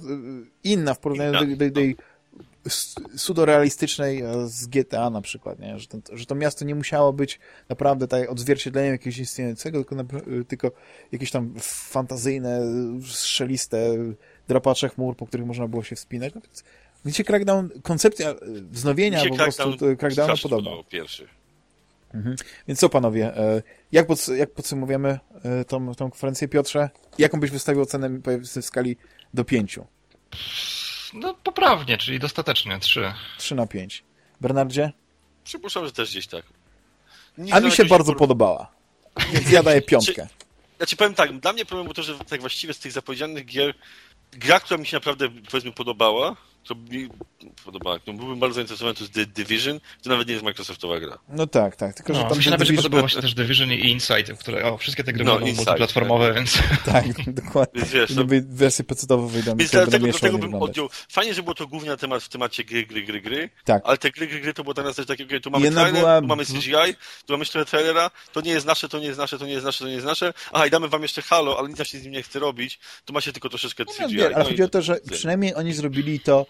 inna w porównaniu Inna, do, tej s- pseudorealistycznej e, z GTA na przykład, nie? Że, to, że to miasto nie musiało być naprawdę tak odzwierciedleniem jakiegoś istniejącego, tylko, e, tylko jakieś tam fantazyjne, strzeliste drapacze chmur, po których można było się wspinać. No więc mi się Crackdown, koncepcja e, wznowienia po prostu Crackdown Crackdowna podoba. podobał Pierwszy. Więc co panowie, e, jak, pod, jak podsumowujemy e, tą, tą konferencję Piotrze? Jaką byś wystawił ocenę powiedzmy w skali do 5? No poprawnie, czyli dostatecznie, trzy. 3 na 5. Bernardzie? Przypuszczam, że też gdzieś tak. Nic A mi się bardzo podobała. Więc ja daję piątkę. Ja ci powiem tak, dla mnie problem był to, że tak właściwie z tych zapowiedzianych gier, gra, która mi się naprawdę, powiedzmy, podobała, co mi podoba, no byłbym bardzo zainteresowany, to jest The Division, to nawet nie jest Microsoftowa gra. No tak, tak, tylko że No, tam mi się The najbardziej Division- podoba właśnie też Division i Insight, które, o, wszystkie te gry No, będą multiplatformowe, więc... Tak, dokładnie. Więc wiesz, to, Gdyby wersje PC-owe wyjdą, więc to dlatego, dlatego bym odjął. Fajnie, że było to głównie na temat w temacie gry, gry, gry, gry, Tak. ale te gry, gry, gry to było tak na zasadzie takiego, tu mamy Jedna trailer, była- tu mamy CGI, tu mamy jeszcze trailera, to nie jest nasze, to nie jest nasze, to nie jest nasze, to nie jest nasze, aha i damy wam jeszcze Halo, ale nic się z nim nie chce robić, to macie tylko troszeczkę No, CGI. wie, ale no chodzi o to, że przynajmniej oni zrobili to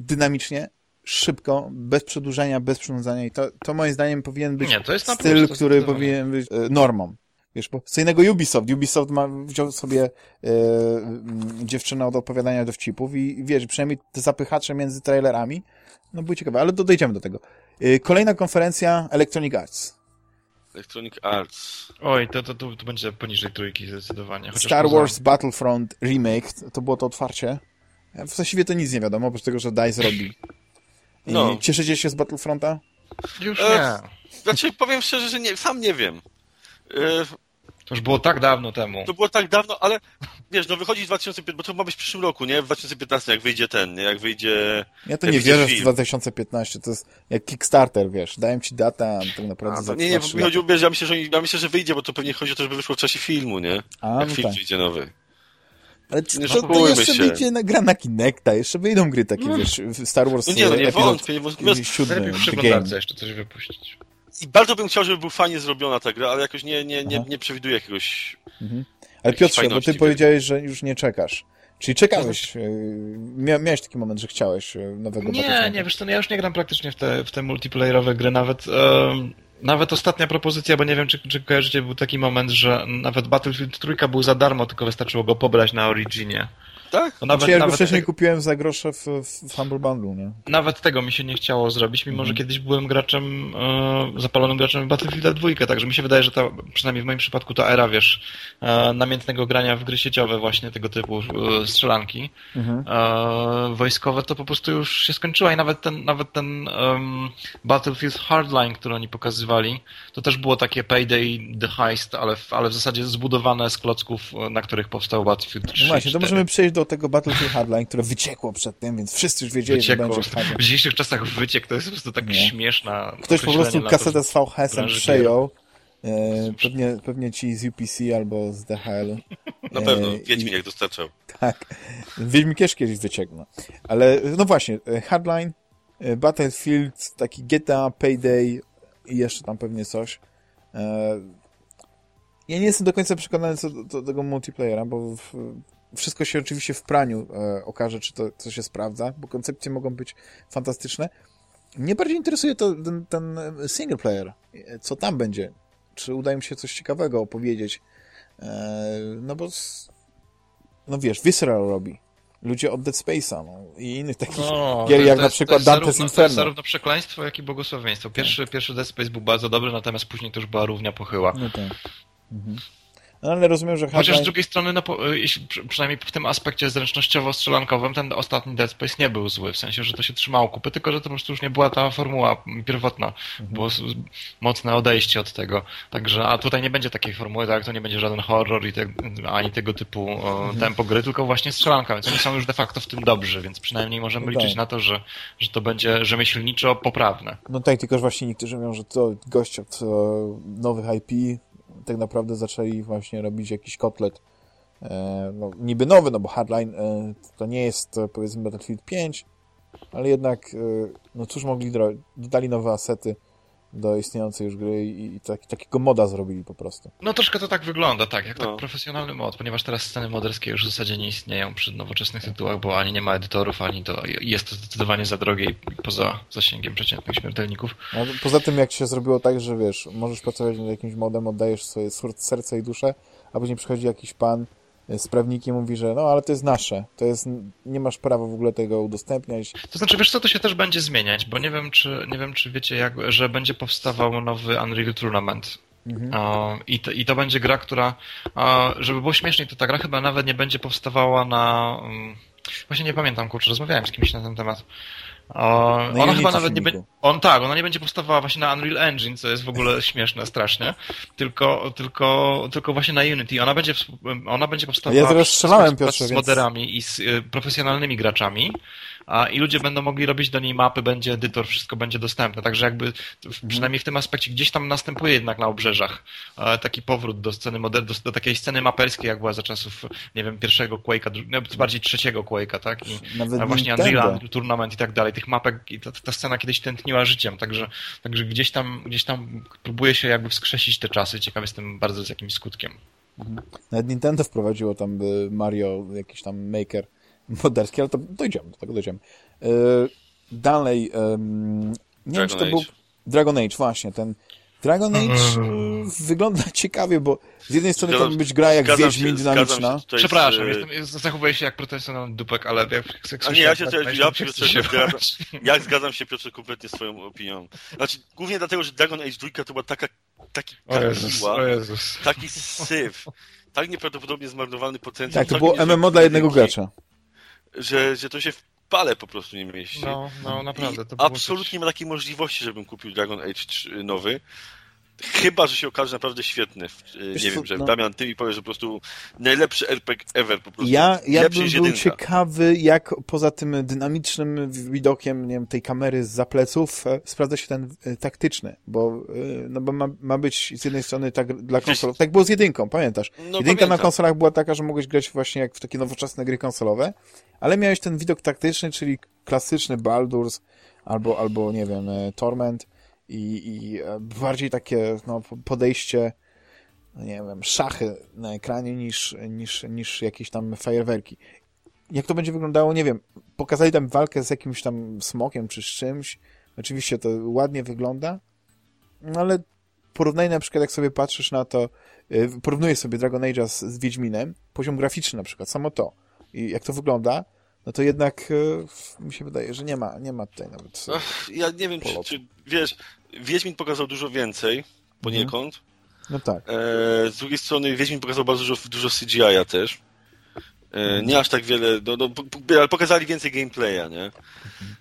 dynamicznie, szybko, bez przedłużania, bez przynudzania i to, to moim zdaniem powinien być Nie, to jest na styl, który powinien być e, normą. Wiesz, bo co innego Ubisoft. Ubisoft ma, wziął sobie e, dziewczynę od opowiadania dowcipów i wiesz, przynajmniej te zapychacze między trailerami, no były ciekawe, ale do, dojdziemy do tego. E, kolejna konferencja Electronic Arts. Electronic Arts. Oj, to, to, to, to będzie poniżej trójki zdecydowanie. Star poza- Wars Battlefront Remake, to było to otwarcie. E, Właściwie to nic nie wiadomo, oprócz tego, że DICE robi. I No. Cieszycie się z Battlefronta? Już E, nie. Znaczy, powiem szczerze, że nie, sam nie wiem. E, To już było tak dawno temu. To było tak dawno, ale wiesz, no wychodzi w 2015, bo to ma być w przyszłym roku, nie? W 2015, jak wyjdzie ten, nie? Jak wyjdzie... Ja to nie wierzę w film. 2015, to jest jak Kickstarter, wiesz, dają ci datę, a tak naprawdę A, za to nie, nie, mi lata. chodziło, wiesz, ja myślę, że, ja myślę, że wyjdzie, bo to pewnie chodzi o to, żeby wyszło w czasie filmu, nie? A, jak no film tak. wyjdzie nowy. Ale to, Nie to, to jeszcze się. wyjdzie na, gra na Kinecta, jeszcze wyjdą gry takie, No. wiesz, w Star Wars No nie, no nie epizod wątpię, nie wątpię. siódmy, Najlepiej w przeglądarce jeszcze coś wypuścić. I bardzo bym chciał, żeby był fajnie zrobiona ta gra, ale jakoś nie, nie, nie, Aha. nie przewiduję jakiegoś... Mhm. Ale Piotrze, bo ty powiedziałeś, że już nie czekasz. Czyli czekałeś, yy, mia miałeś taki moment, że chciałeś yy, nowego Nie, nie, wiesz co, no ja już nie gram praktycznie w te, w te multiplayerowe gry, nawet em, nawet ostatnia propozycja, bo nie wiem, czy, czy kojarzycie, był taki moment, że nawet Battlefield trójka był za darmo, tylko wystarczyło go pobrać na Originie. Tak? To nawet, Znaczy, ja nawet, wcześniej kupiłem za grosze w, w, Humble Bundle, nie? nawet tego mi się nie chciało zrobić, mimo Mhm. że kiedyś byłem graczem, e, zapalonym graczem w Battlefield 2, także mi się wydaje, że ta, przynajmniej w moim przypadku ta era, wiesz, e, namiętnego grania w gry sieciowe właśnie tego typu e, strzelanki, Mhm. e, wojskowe, to po prostu już się skończyła i nawet ten, nawet ten Battlefield Hardline, który oni pokazywali, to też było takie Payday the Heist, ale w, ale w zasadzie zbudowane z klocków, e, na których powstał Battlefield 3 No właśnie, to 4. możemy przejść do tego Battlefield Hardline, które wyciekło przed tym, więc wszyscy już wiedzieli, Wyciekło. że będzie Hardline. W dzisiejszych czasach wyciek to jest po prostu tak Nie. śmieszna Ktoś po prostu kasetę z VHS-em przejął. E, pewnie, pewnie ci z UPC albo z DHL. Na pewno, E, Wiedźmin jak dostarczał. Tak. Wiedźmin też kiedyś wyciekną. Ale no właśnie, e, Hardline, e, Battlefield, taki GTA, Payday i jeszcze tam pewnie coś. E, Ja nie jestem do końca przekonany co do, do tego multiplayera, bo w, wszystko się oczywiście w praniu e, okaże, czy to co się sprawdza, bo koncepcje mogą być fantastyczne. Mnie bardziej interesuje to ten, ten single player. Co tam będzie? Czy uda im się coś ciekawego opowiedzieć? E, no bo s- no wiesz, Visceral robi. Ludzie od Dead Space'a no, i innych takich No, gier to- jak to na przykład to Dante's zarówno, To Inferno. jest zarówno przekleństwo, jak i błogosławieństwo. Pierwszy, pierwszy Dead Space był bardzo dobry, natomiast później to już była równia pochyła. No tak. Mhm. No ale rozumiem, że Chociaż z drugiej strony, no, po, jeśli, przy- przynajmniej w tym aspekcie zręcznościowo-strzelankowym, ten ostatni Dead Space nie był zły, w sensie, że to się trzymało kupy, tylko że to po prostu już nie była ta formuła pierwotna. Było s- mocne odejście od tego. Także, a tutaj nie będzie takiej formuły, tak, to nie będzie żaden horror i te, ani tego typu o, tempo gry, tylko właśnie strzelanka, więc oni są już de facto w tym dobrzy, więc przynajmniej możemy No liczyć tak. na to, że, że to będzie rzemieślniczo poprawne. No tak, tylko że właśnie niektórzy mówią, że to goście od nowych IP tak naprawdę zaczęli właśnie robić jakiś kotlet e, no, niby nowy, no bo Hardline e, to nie jest e, powiedzmy Battlefield 5, ale jednak no cóż mogli dodali nowe asety do istniejącej już gry i, i tak, takiego moda zrobili po prostu. No troszkę to tak wygląda, tak, jak No. tak profesjonalny mod, ponieważ teraz sceny moderskie już w zasadzie nie istnieją przy nowoczesnych tytułach, bo ani nie ma edytorów, ani to jest to zdecydowanie za drogie i poza zasięgiem przeciętnych śmiertelników. No, poza tym jak się zrobiło tak, że wiesz, możesz pracować nad jakimś modem, oddajesz swoje serce i duszę, a później przychodzi jakiś pan z prawnikiem i mówi, że no ale to jest nasze, to jest, nie masz prawa w ogóle tego udostępniać. To znaczy, wiesz co, to się też będzie zmieniać, bo nie wiem, czy, nie wiem, czy wiecie, jak, że będzie powstawał nowy Unreal Tournament. Mhm. O, i, to, I to będzie gra, która, o, żeby było śmieszniej, to ta gra chyba nawet nie będzie powstawała na... mm, Właśnie nie pamiętam, kurczę, rozmawiałem z kimś na ten temat. O, Na ona Unity chyba nawet nie będzie. On tak, ona nie będzie powstawała właśnie na Unreal Engine, co jest w ogóle śmieszne strasznie. Tylko, tylko, tylko właśnie na Unity. Ona będzie, ona będzie powstawała Ja w- z Piotrze, z więc- moderami i z y, profesjonalnymi graczami. A, i ludzie będą mogli robić do niej mapy, będzie edytor, wszystko będzie dostępne, także jakby przynajmniej w tym aspekcie gdzieś tam następuje jednak na obrzeżach taki powrót do sceny model, do, do, takiej sceny maperskiej, jak była za czasów, nie wiem, pierwszego Quake'a, no, bardziej trzeciego Quake'a, tak? I Nawet właśnie Nintendo. Unreal Tournament i tak dalej, tych mapek, i ta, ta scena kiedyś tętniła życiem, także, także gdzieś tam, gdzieś tam próbuje się jakby wskrzesić te czasy, ciekaw jestem bardzo z jakim skutkiem. Nawet Nintendo wprowadziło tam Mario, jakiś tam maker moderski, ale to dojdziemy, do tego dojdziemy. Y, dalej, ym, nie wiem, czy to Age. był Dragon Age, właśnie, ten Dragon Age Mhm. y, wygląda ciekawie, bo z jednej strony to Zgadzam- ma być gra jak Wiedźmin dynamiczna. się Przepraszam, e, jestem, zachowuję się jak profesjonalny dupek, ale jak, A nie, ja się, słyszałem, ja, tak, ja, się zgadzam, ja zgadzam się Piotrze kompletnie z twoją opinią. Znaczy, głównie dlatego, że Dragon Age 2 to była taka, taki, O taka Jezus, siła, o Jezus. taki syf, tak nieprawdopodobnie zmarnowany potencjał. Tak, to tak było MMO dla jednego gracza. Że, że to się w pale po prostu nie mieści. No, no naprawdę. I To było absolutnie coś- nie ma takiej możliwości, żebym kupił Dragon Age 3 nowy. Chyba, że się okaże naprawdę świetny. Wiesz Nie wiem, że no- Damian, ty mi powiesz, że po prostu najlepszy RPG ever po prostu. Ja, ja Lepszy bym był jedynka. ciekawy, jak poza tym dynamicznym widokiem nie wiem, tej kamery z pleców e, sprawdza się ten e, taktyczny, bo, e, no bo ma, ma być z jednej strony tak dla Wiesz- konsol, tak było z jedynką, pamiętasz? No, Jedynka na pamiętam. konsolach była taka, że mogłeś grać właśnie jak w takie nowoczesne gry konsolowe, ale miałeś ten widok taktyczny, czyli klasyczny Baldur's albo, albo nie wiem, Torment i, i e, bardziej takie no, podejście no nie wiem, szachy na ekranie niż, niż, niż jakieś tam fajerwerki. Jak to będzie wyglądało, nie wiem. Pokazali tam walkę z jakimś tam smokiem czy z czymś. Oczywiście to ładnie wygląda, no ale porównaj na przykład, jak sobie patrzysz na to, yy, porównuję sobie Dragon Age'a z, z Wiedźminem, poziom graficzny na przykład, samo to. I jak to wygląda, no to jednak yy, mi się wydaje, że nie ma, nie ma tutaj nawet... Ach, Ja nie wiem, czy, czy wiesz, Wiedźmin pokazał dużo więcej, poniekąd. No tak. E, z drugiej strony Wiedźmin pokazał bardzo dużo, dużo CGI-a też. E, nie aż tak wiele, no, no, ale pokazali więcej gameplaya, nie?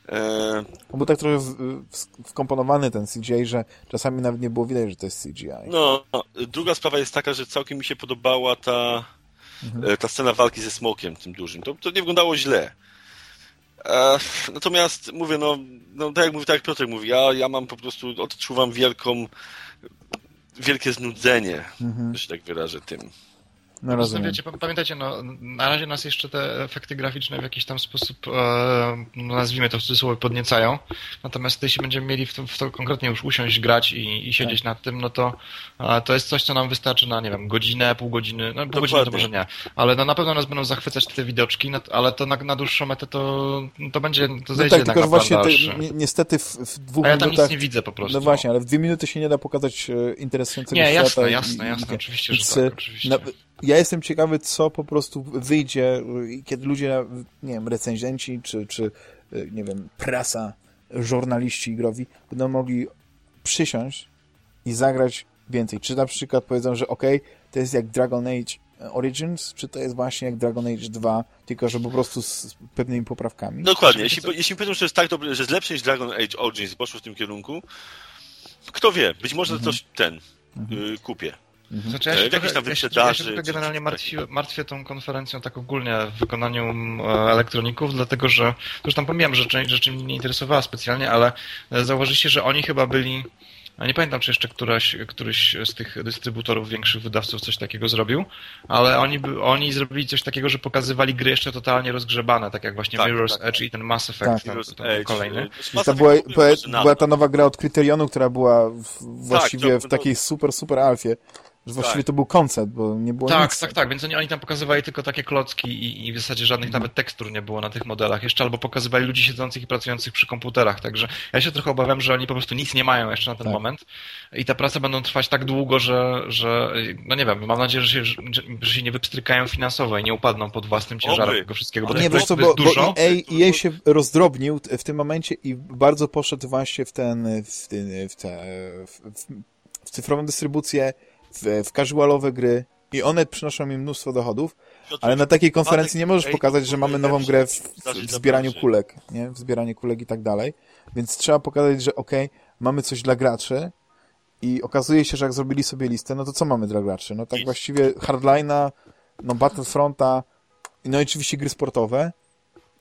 E, On był tak trochę w, w, wkomponowany ten CGI, że czasami nawet nie było widać, że to jest CGI. no, no, druga sprawa jest taka, że całkiem mi się podobała ta, e, ta scena walki ze smokiem, tym dużym. To, to nie wyglądało źle. E, natomiast mówię, no, no tak jak mówi, tak jak Piotr mówi, ja, ja mam po prostu, odczuwam wielką, wielkie znudzenie, Mhm. że się tak wyrażę tym. No rozumiem. wiecie, pa- pamiętajcie, no, na razie nas jeszcze te efekty graficzne w jakiś tam sposób, e, no, nazwijmy to w cudzysłowie, podniecają. Natomiast jeśli będziemy mieli w to, w to konkretnie już usiąść, grać i, i siedzieć Tak. nad tym, no to e, to jest coś, co nam wystarczy na, nie wiem, godzinę, pół godziny, no pół godziny to może nie, ale no, na pewno nas będą zachwycać te widoczki, no, ale to na, na dłuższą metę to, to będzie, to No zejdzie tak, jednak tylko właśnie ni niestety w, w dwóch A ja tam minutach... nic nie widzę po prostu. No właśnie, ale w dwie minuty się nie da pokazać e, interesującego Nie, świata. jasne, i- jasne, i- jasne, i- oczywiście, że tak, oczywiście. na- ja jestem ciekawy, co po prostu wyjdzie, e, kiedy ludzie, nie wiem, recenzenci, czy, czy e, nie wiem, prasa, żurnaliści igrowi będą mogli przysiąść i zagrać więcej. Czy na przykład powiedzą, że ok, to jest jak Dragon Age Origins, czy to jest właśnie jak Dragon Age 2, tylko że po prostu z pewnymi poprawkami? Dokładnie. Jeśli, jeśli powiedzą, że jest tak dobre, że jest lepsze niż Dragon Age Origins i poszło w tym kierunku, kto wie, być może Mhm. też ten y, kupię. Znaczy, ja E, się, trochę, tam ja się, ja się trochę generalnie martwi, martwię tą konferencją tak ogólnie w wykonaniu e, elektroników, dlatego że, już tam pomijam, że część rzeczy mnie nie interesowała specjalnie, ale e, zauważyliście, że oni chyba byli, a nie pamiętam, czy jeszcze któraś, któryś z tych dystrybutorów, większych wydawców coś takiego zrobił, ale oni, oni zrobili coś takiego, że pokazywali gry jeszcze totalnie rozgrzebane, tak jak właśnie Tak, Mirror's tak, Edge i ten Mass Effect, Tak. tam, tam Edge, kolejny. y, I to była, była, była ta nowa gra od Kryterionu, która była w, właściwie to- w takiej super, super alfie. Że właściwie Tak. to był koncept, bo nie było Tak, nic. tak, tak, więc oni, oni tam pokazywali tylko takie klocki i, i w zasadzie żadnych Mhm. nawet tekstur nie było na tych modelach jeszcze, albo pokazywali ludzi siedzących i pracujących przy komputerach, także ja się trochę obawiam, że oni po prostu nic nie mają jeszcze na ten Tak. moment i te prace będą trwać tak długo, że, że no nie wiem, mam nadzieję, że się, że, się nie wypstrykają finansowo i nie upadną pod własnym ciężarem Oby. tego wszystkiego, bo Nie, wiesz co, bo, jest bo dużo. EA, EA się rozdrobnił w tym momencie i bardzo poszedł właśnie w ten, w, ten, w, te, w, w, w cyfrową dystrybucję, w, w casualowe gry i one przynoszą im mnóstwo dochodów, ale na takiej konferencji nie możesz pokazać, że mamy nową grę w, w zbieraniu kulek, nie? W zbieraniu kulek i tak dalej. Więc trzeba pokazać, że okej, mamy coś dla graczy i okazuje się, że jak zrobili sobie listę, no to co mamy dla graczy? No tak właściwie Hardline'a, no Battlefronta, no i oczywiście gry sportowe,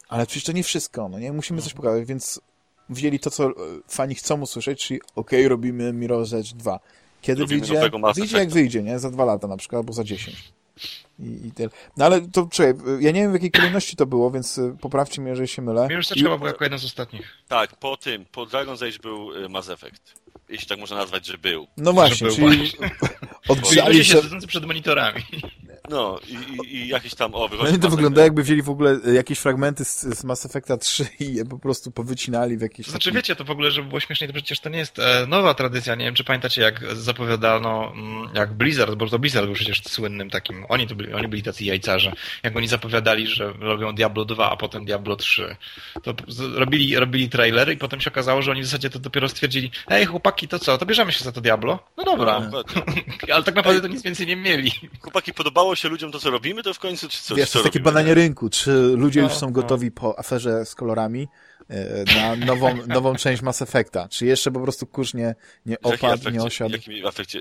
Ale przecież to nie wszystko, no nie? Musimy coś pokazać, więc wzięli to, co e, fani chcą usłyszeć, czyli okej, robimy Mirror's Edge 2. Kiedy wyjdzie? Wyjdzie jak wyjdzie, nie? Za dwa lata na przykład, albo za dziesięć. I, i tyle. No ale to, czekaj, ja nie wiem w jakiej kolejności to było, więc y, poprawcie mnie, jeżeli się mylę. Mirror's Edge I- chyba był jako jeden z ostatnich. Tak, po tym, po Dragon's Age był y, Mass Effect. Jeśli tak można nazwać, że był. No właśnie, był czyli odgrzali się... siedzący przed monitorami. No i, i, i jakiś tam, o, No wychodzi i to wygląda jakby wzięli w ogóle y, jakieś fragmenty z, z Mass Effecta 3 i je po prostu powycinali w jakieś Znaczy takie- wiecie, to w ogóle, żeby było śmieszniej, to przecież to nie jest e, nowa tradycja. Nie wiem, czy pamiętacie, jak zapowiadano, mm, jak Blizzard, bo to Blizzard był przecież słynnym takim, oni to byli, oni byli tacy jajcarze, jak oni zapowiadali, że robią Diablo 2, a potem Diablo 3. To robili, robili trailery i potem się okazało, że oni w zasadzie to dopiero stwierdzili, hej chłopaki, to co, to bierzemy się za to Diablo? No dobra. No. Ale tak naprawdę to nic więcej nie mieli. Chłopaki, podobało się ludziom to, co robimy, to w końcu czy co? Wiesz, co to jest takie robimy, badanie nie? rynku, czy ludzie No, już są no. gotowi po aferze z kolorami e, na nową, nową część Mass Effecta, czy jeszcze po prostu kurz nie, nie opadł, afekcie- nie osiadł. W jakim afekcie?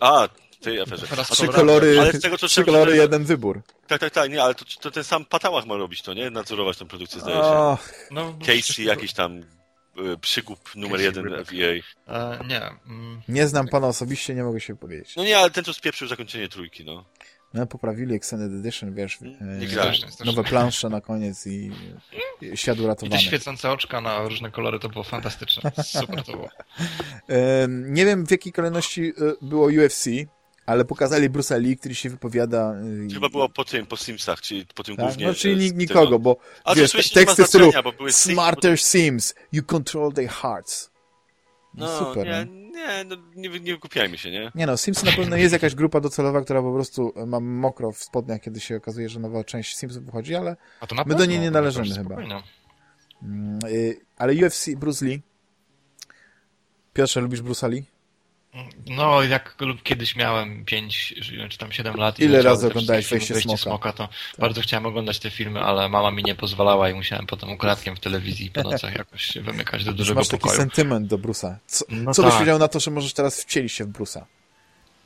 A, w tej aferze. A Trzy kolory, Ale z tego, co trzy kolory, że- jeden wybór. Tak, tak, tak, nie, ale to, to ten sam Patałach ma robić to, nie? Nadzorować tę produkcję, zdaje się. Och, No, Casey, jakiś tam y, przykup numer Casey jeden w EA. E, nie. Mm. nie znam pana osobiście, nie mogę się powiedzieć. No nie, ale ten, co spieprzył zakończenie trójki, no. No, poprawili Extended Edition, wiesz, e, nowe plansze na koniec i, i świat I te uratowany. świecące oczka na różne kolory to było fantastyczne. Super to było. Nie wiem, w jakiej kolejności e, było UFC, ale pokazali Bruce'a Lee, który się wypowiada. e, Chyba było po tym, po Simsach, czyli po tym Tak? głównie. No, czyli nikogo, tego. bo A wiesz, teksty w stylu Smarter Sims, you control their hearts. No, No, super. nie, Nie? nie, no, nie, nie kupiajmy się, nie? nie no, Simsy na pewno jest jakaś grupa docelowa, która po prostu ma mokro w spodniach, kiedy się okazuje, że nowa część Simsów wychodzi, ale, A to na My do niej nie należymy chyba. mm, y, ale UFC, Bruce Lee. Piotrze, lubisz Bruce'a Lee? No, jak lub kiedyś miałem 5 czy tam 7 lat. i Ile leciały razy oglądałeś Wejście Smoka? Tak. to bardzo chciałem oglądać te filmy, ale mama mi nie pozwalała i musiałem potem ukradkiem w telewizji po nocach jakoś się wymykać do dużego masz taki pokoju. sentyment do Bruce'a? Co, No co tak. byś powiedział na to, że możesz teraz wcielić się w Bruce'a?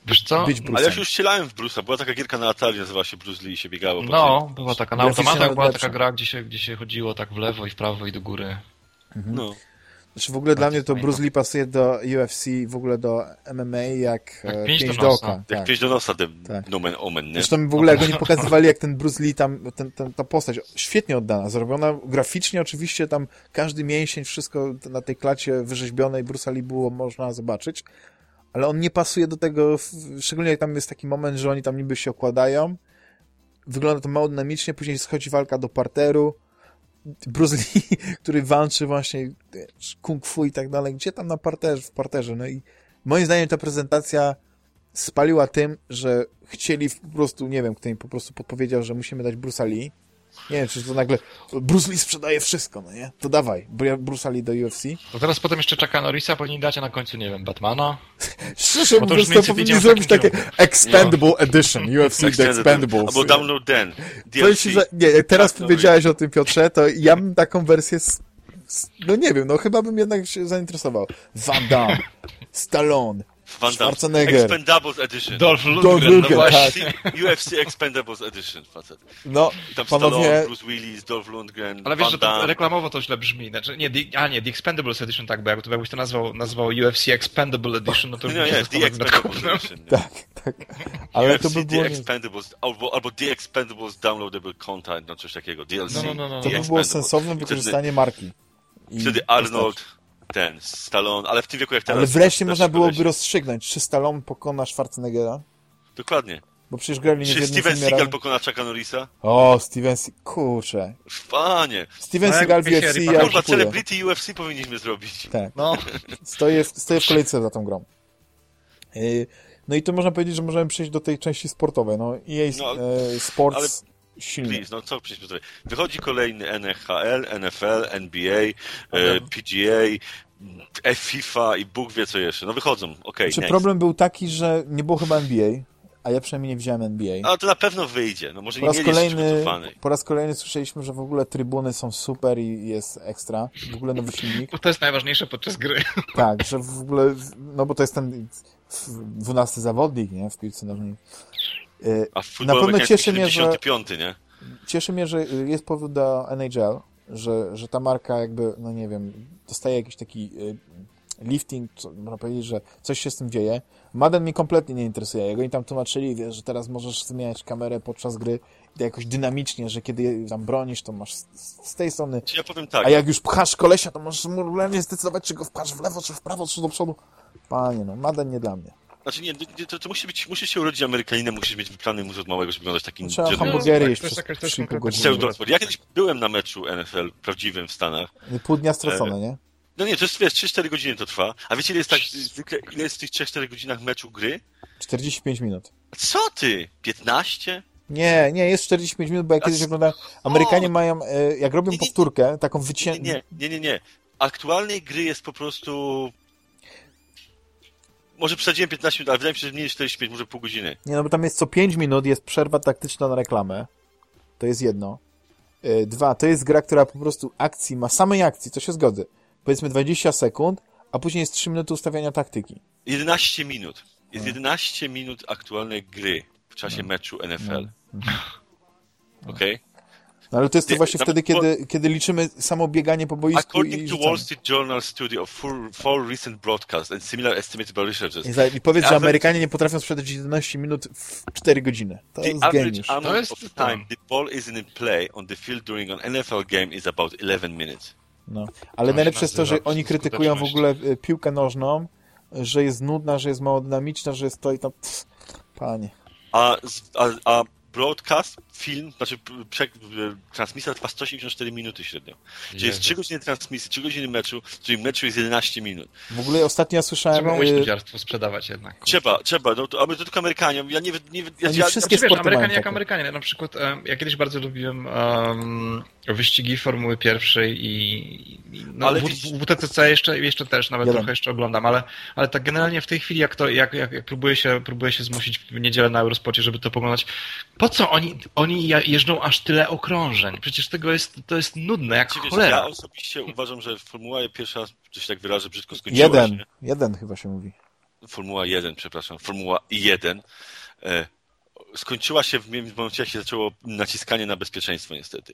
Wiesz co? Być Ale ja się już wcielałem w Bruce'a. Była taka gierka na Atari, nazywała się Bruce Lee i się biegało. po No, była taka na automatach, była lepsza. taka gra, gdzie się, gdzie się chodziło tak w lewo i w prawo i do góry. tym. No. Znaczy w ogóle dla mnie to. Bruce Lee pasuje do UFC, w ogóle do MMA jak, Jak pięść pięść do oka. Jak Tak. pięć do nosa, ten Tak. nomen omen, nie? Zresztą w ogóle jak oni pokazywali, jak ten Bruce Lee tam, ten, ten, ta postać, świetnie oddana, zrobiona graficznie oczywiście, tam każdy mięsień, wszystko na tej klacie wyrzeźbione i Bruce'a Lee było można zobaczyć, ale on nie pasuje do tego, szczególnie jak tam jest taki moment, że oni tam niby się okładają, wygląda to mało dynamicznie, później schodzi walka do parteru, Bruce Lee, który walczy właśnie kung fu i tak dalej, gdzie tam na parterze, w parterze, no i moim zdaniem ta prezentacja spaliła tym, że chcieli po prostu, nie wiem, kto im po prostu podpowiedział, że musimy dać Bruce'a Lee. Nie wiem, czy to nagle Bruce Lee sprzedaje wszystko, no nie? To dawaj, Bru- Bruce'a Lee do UFC. To teraz potem jeszcze czeka Norrisa, powinni dać, a na końcu, nie wiem, Batmana. Szczerze Bo to już mówiąc, to powinni zrobić takim takie Expendable Edition, UFC The Expendables. Albo Download Den. Powiem DLC. że nie, jak teraz Tak, no powiedziałeś o tym, Piotrze, to ja bym taką wersję, s- s- no nie wiem, no chyba bym jednak się zainteresował. Van Damme, Stallone, Van Damme. Schwarzenegger. Expendables Edition. Dolph Dolph Lundgren, no właśnie. tak. UFC Expendables Edition, facet. no, I tam panowie, Stallone, Bruce Willis, Dolph Lundgren, Ale wiesz, Van że to reklamowo to źle brzmi. Znaczy, nie, the, a nie, The Expendables Edition, tak, bo jak, jakbyś to nazwał, nazwał UFC Expendable Edition, no to już Nie, by się nie, The Expendables. Edition. nie. tak, tak, ale to UFC by było, The nie- Expendables, albo, albo The Expendables Downloadable Content, no coś takiego, DLC. No, no, no, no. to The by było sensowne Wtedy- wykorzystanie marki. I Wtedy Arnold, ten, Stallone, ale w tym wieku jak teraz... Ale wreszcie teraz można byłoby rozstrzygnąć, czy Stallone pokona Schwarzeneggera, Dokładnie. bo przecież grali nie w Czy jednym Steven filmie Seagal razem. pokona Chucka Norrisa? O, Steven Se... Kurczę. Panie! Steven No, Seagal w UFC, ja Kurwa. Celebrity UFC powinniśmy zrobić. Tak. No, Stoję, w- stoję w kolejce za tą grą. Yy, No i to można powiedzieć, że możemy przejść do tej części sportowej. No EA No, e, Sports silny. Please, no co przecież tutaj. Wychodzi kolejny NHL, NFL, NBA, e, PGA, FIFA i Bóg wie co jeszcze. No wychodzą, okej, Czy next. problem był taki, że nie było chyba NBA, a ja przynajmniej nie widziałem NBA. Ale to na pewno wyjdzie. No może Po nie raz, mieli kolejny, po raz kolejny słyszeliśmy, że w ogóle trybuny są super i jest ekstra. W ogóle nowy silnik. to jest najważniejsze podczas gry. Tak, że w ogóle, no bo to jest ten dwunasty zawodnik, nie, w piłce nożnej. Yy, A w Na pewno cieszy mnie, że- 75, nie? cieszy mnie, że jest powód do NHL, że, że ta marka jakby, no nie wiem, dostaje jakiś taki y, lifting, co, można powiedzieć, że coś się z tym dzieje. Madden mnie kompletnie nie interesuje. Jak oni tam tłumaczyli, wiesz, że teraz możesz zmieniać kamerę podczas gry jakoś dynamicznie, że kiedy tam bronisz, to masz z, tej strony. Ja powiem tak. A jak już pchasz kolesia, to możesz regularnie zdecydować, czy go wpchasz w lewo, czy w prawo, czy do przodu. Panie, no, Madden nie dla mnie. Znaczy nie, nie to, to musi być, musisz się urodzić Amerykaninem, musisz mieć wyplany mózg od małego, żeby wyglądać takim... Trzeba dzielnym- hamburgery tak, jeść to jest przez jakaś- to jest 3,5 konkretna godziny. Pseudo. Ja kiedyś byłem na meczu NFL prawdziwym w Stanach. Pół dnia stracone, nie? No nie, to jest, wiesz, 3-4 godziny to trwa. A wiecie, ile jest tak, zwykle, ile jest w tych 3-4 godzinach meczu gry? 45 minut. Co ty? 15? Nie, nie, jest 45 minut, bo ja kiedyś co? oglądałem... Amerykanie mają, e, jak robią Nie, nie, powtórkę, taką wyciętą... nie, nie, nie, nie. Aktualnej gry jest po prostu... Może przesadziłem 15 minut, ale wydaje mi się, że mniej niż 45, może pół godziny. Nie, no bo tam jest co 5 minut, jest przerwa taktyczna na reklamę. To jest jedno. E, Dwa, to jest gra, która po prostu akcji ma, samej akcji, to się zgodzę. Powiedzmy 20 sekund, a później jest 3 minuty ustawiania taktyki. 11 minut. Jest No. 11 minut aktualnej gry w czasie meczu NFL. No. Okej? No ale to jest to Nie, właśnie wtedy, kiedy, kiedy liczymy samo bieganie po boisku i According to rzucanie. Wall Street Journal study of four, four recent broadcasts and similar estimates by researchers, I, za, I powiedz, że Amerykanie nie potrafią sprzedać 11 minut w 4 godziny. To the jest average geniusz. amount To jest of to. time the ball is in play on the field during an NFL game is about 11 minutes. No. Ale To najlepsze jest to, że oni krytykują w ogóle e, piłkę nożną, że jest nudna, że jest mało dynamiczna, że jest to i to... Pff, panie. A, a, a broadcast, film, znaczy transmisja trwa 184 minuty średnio. Czyli jest 3 godziny transmisji, 3 godziny meczu, czyli meczu jest 11 minut. W ogóle ostatnio ja słyszałem... Trzeba umieć dziarstwo sprzedawać jednak. Trzeba, trzeba, no to, ale to tylko Amerykanie. Ja nie, nie, ja, Oni ja, wszystkie Znaczy, wiesz, sporty mają Amerykanie jak takie. Amerykanie. Na przykład ja kiedyś bardzo lubiłem um, wyścigi Formuły Pierwszej i, i no, Ale w, widzisz- w, WTCC jeszcze, jeszcze też nawet Jeden. trochę jeszcze oglądam, ale, ale tak generalnie w tej chwili jak to, jak, jak, jak próbuję się, próbuję się zmusić w niedzielę na Eurospocie, żeby to poglądać, po co oni, oni jeżdżą aż tyle okrążeń? Przecież tego jest, to jest nudne jak Czy wiesz, cholera. ja osobiście uważam, że Formuła pierwsza, że się tak wyrażę, brzydko skończyła Jeden. się. Jeden chyba się mówi. Formuła 1, przepraszam, Formuła 1 e, skończyła się w w momencie, jak się zaczęło naciskanie na bezpieczeństwo niestety.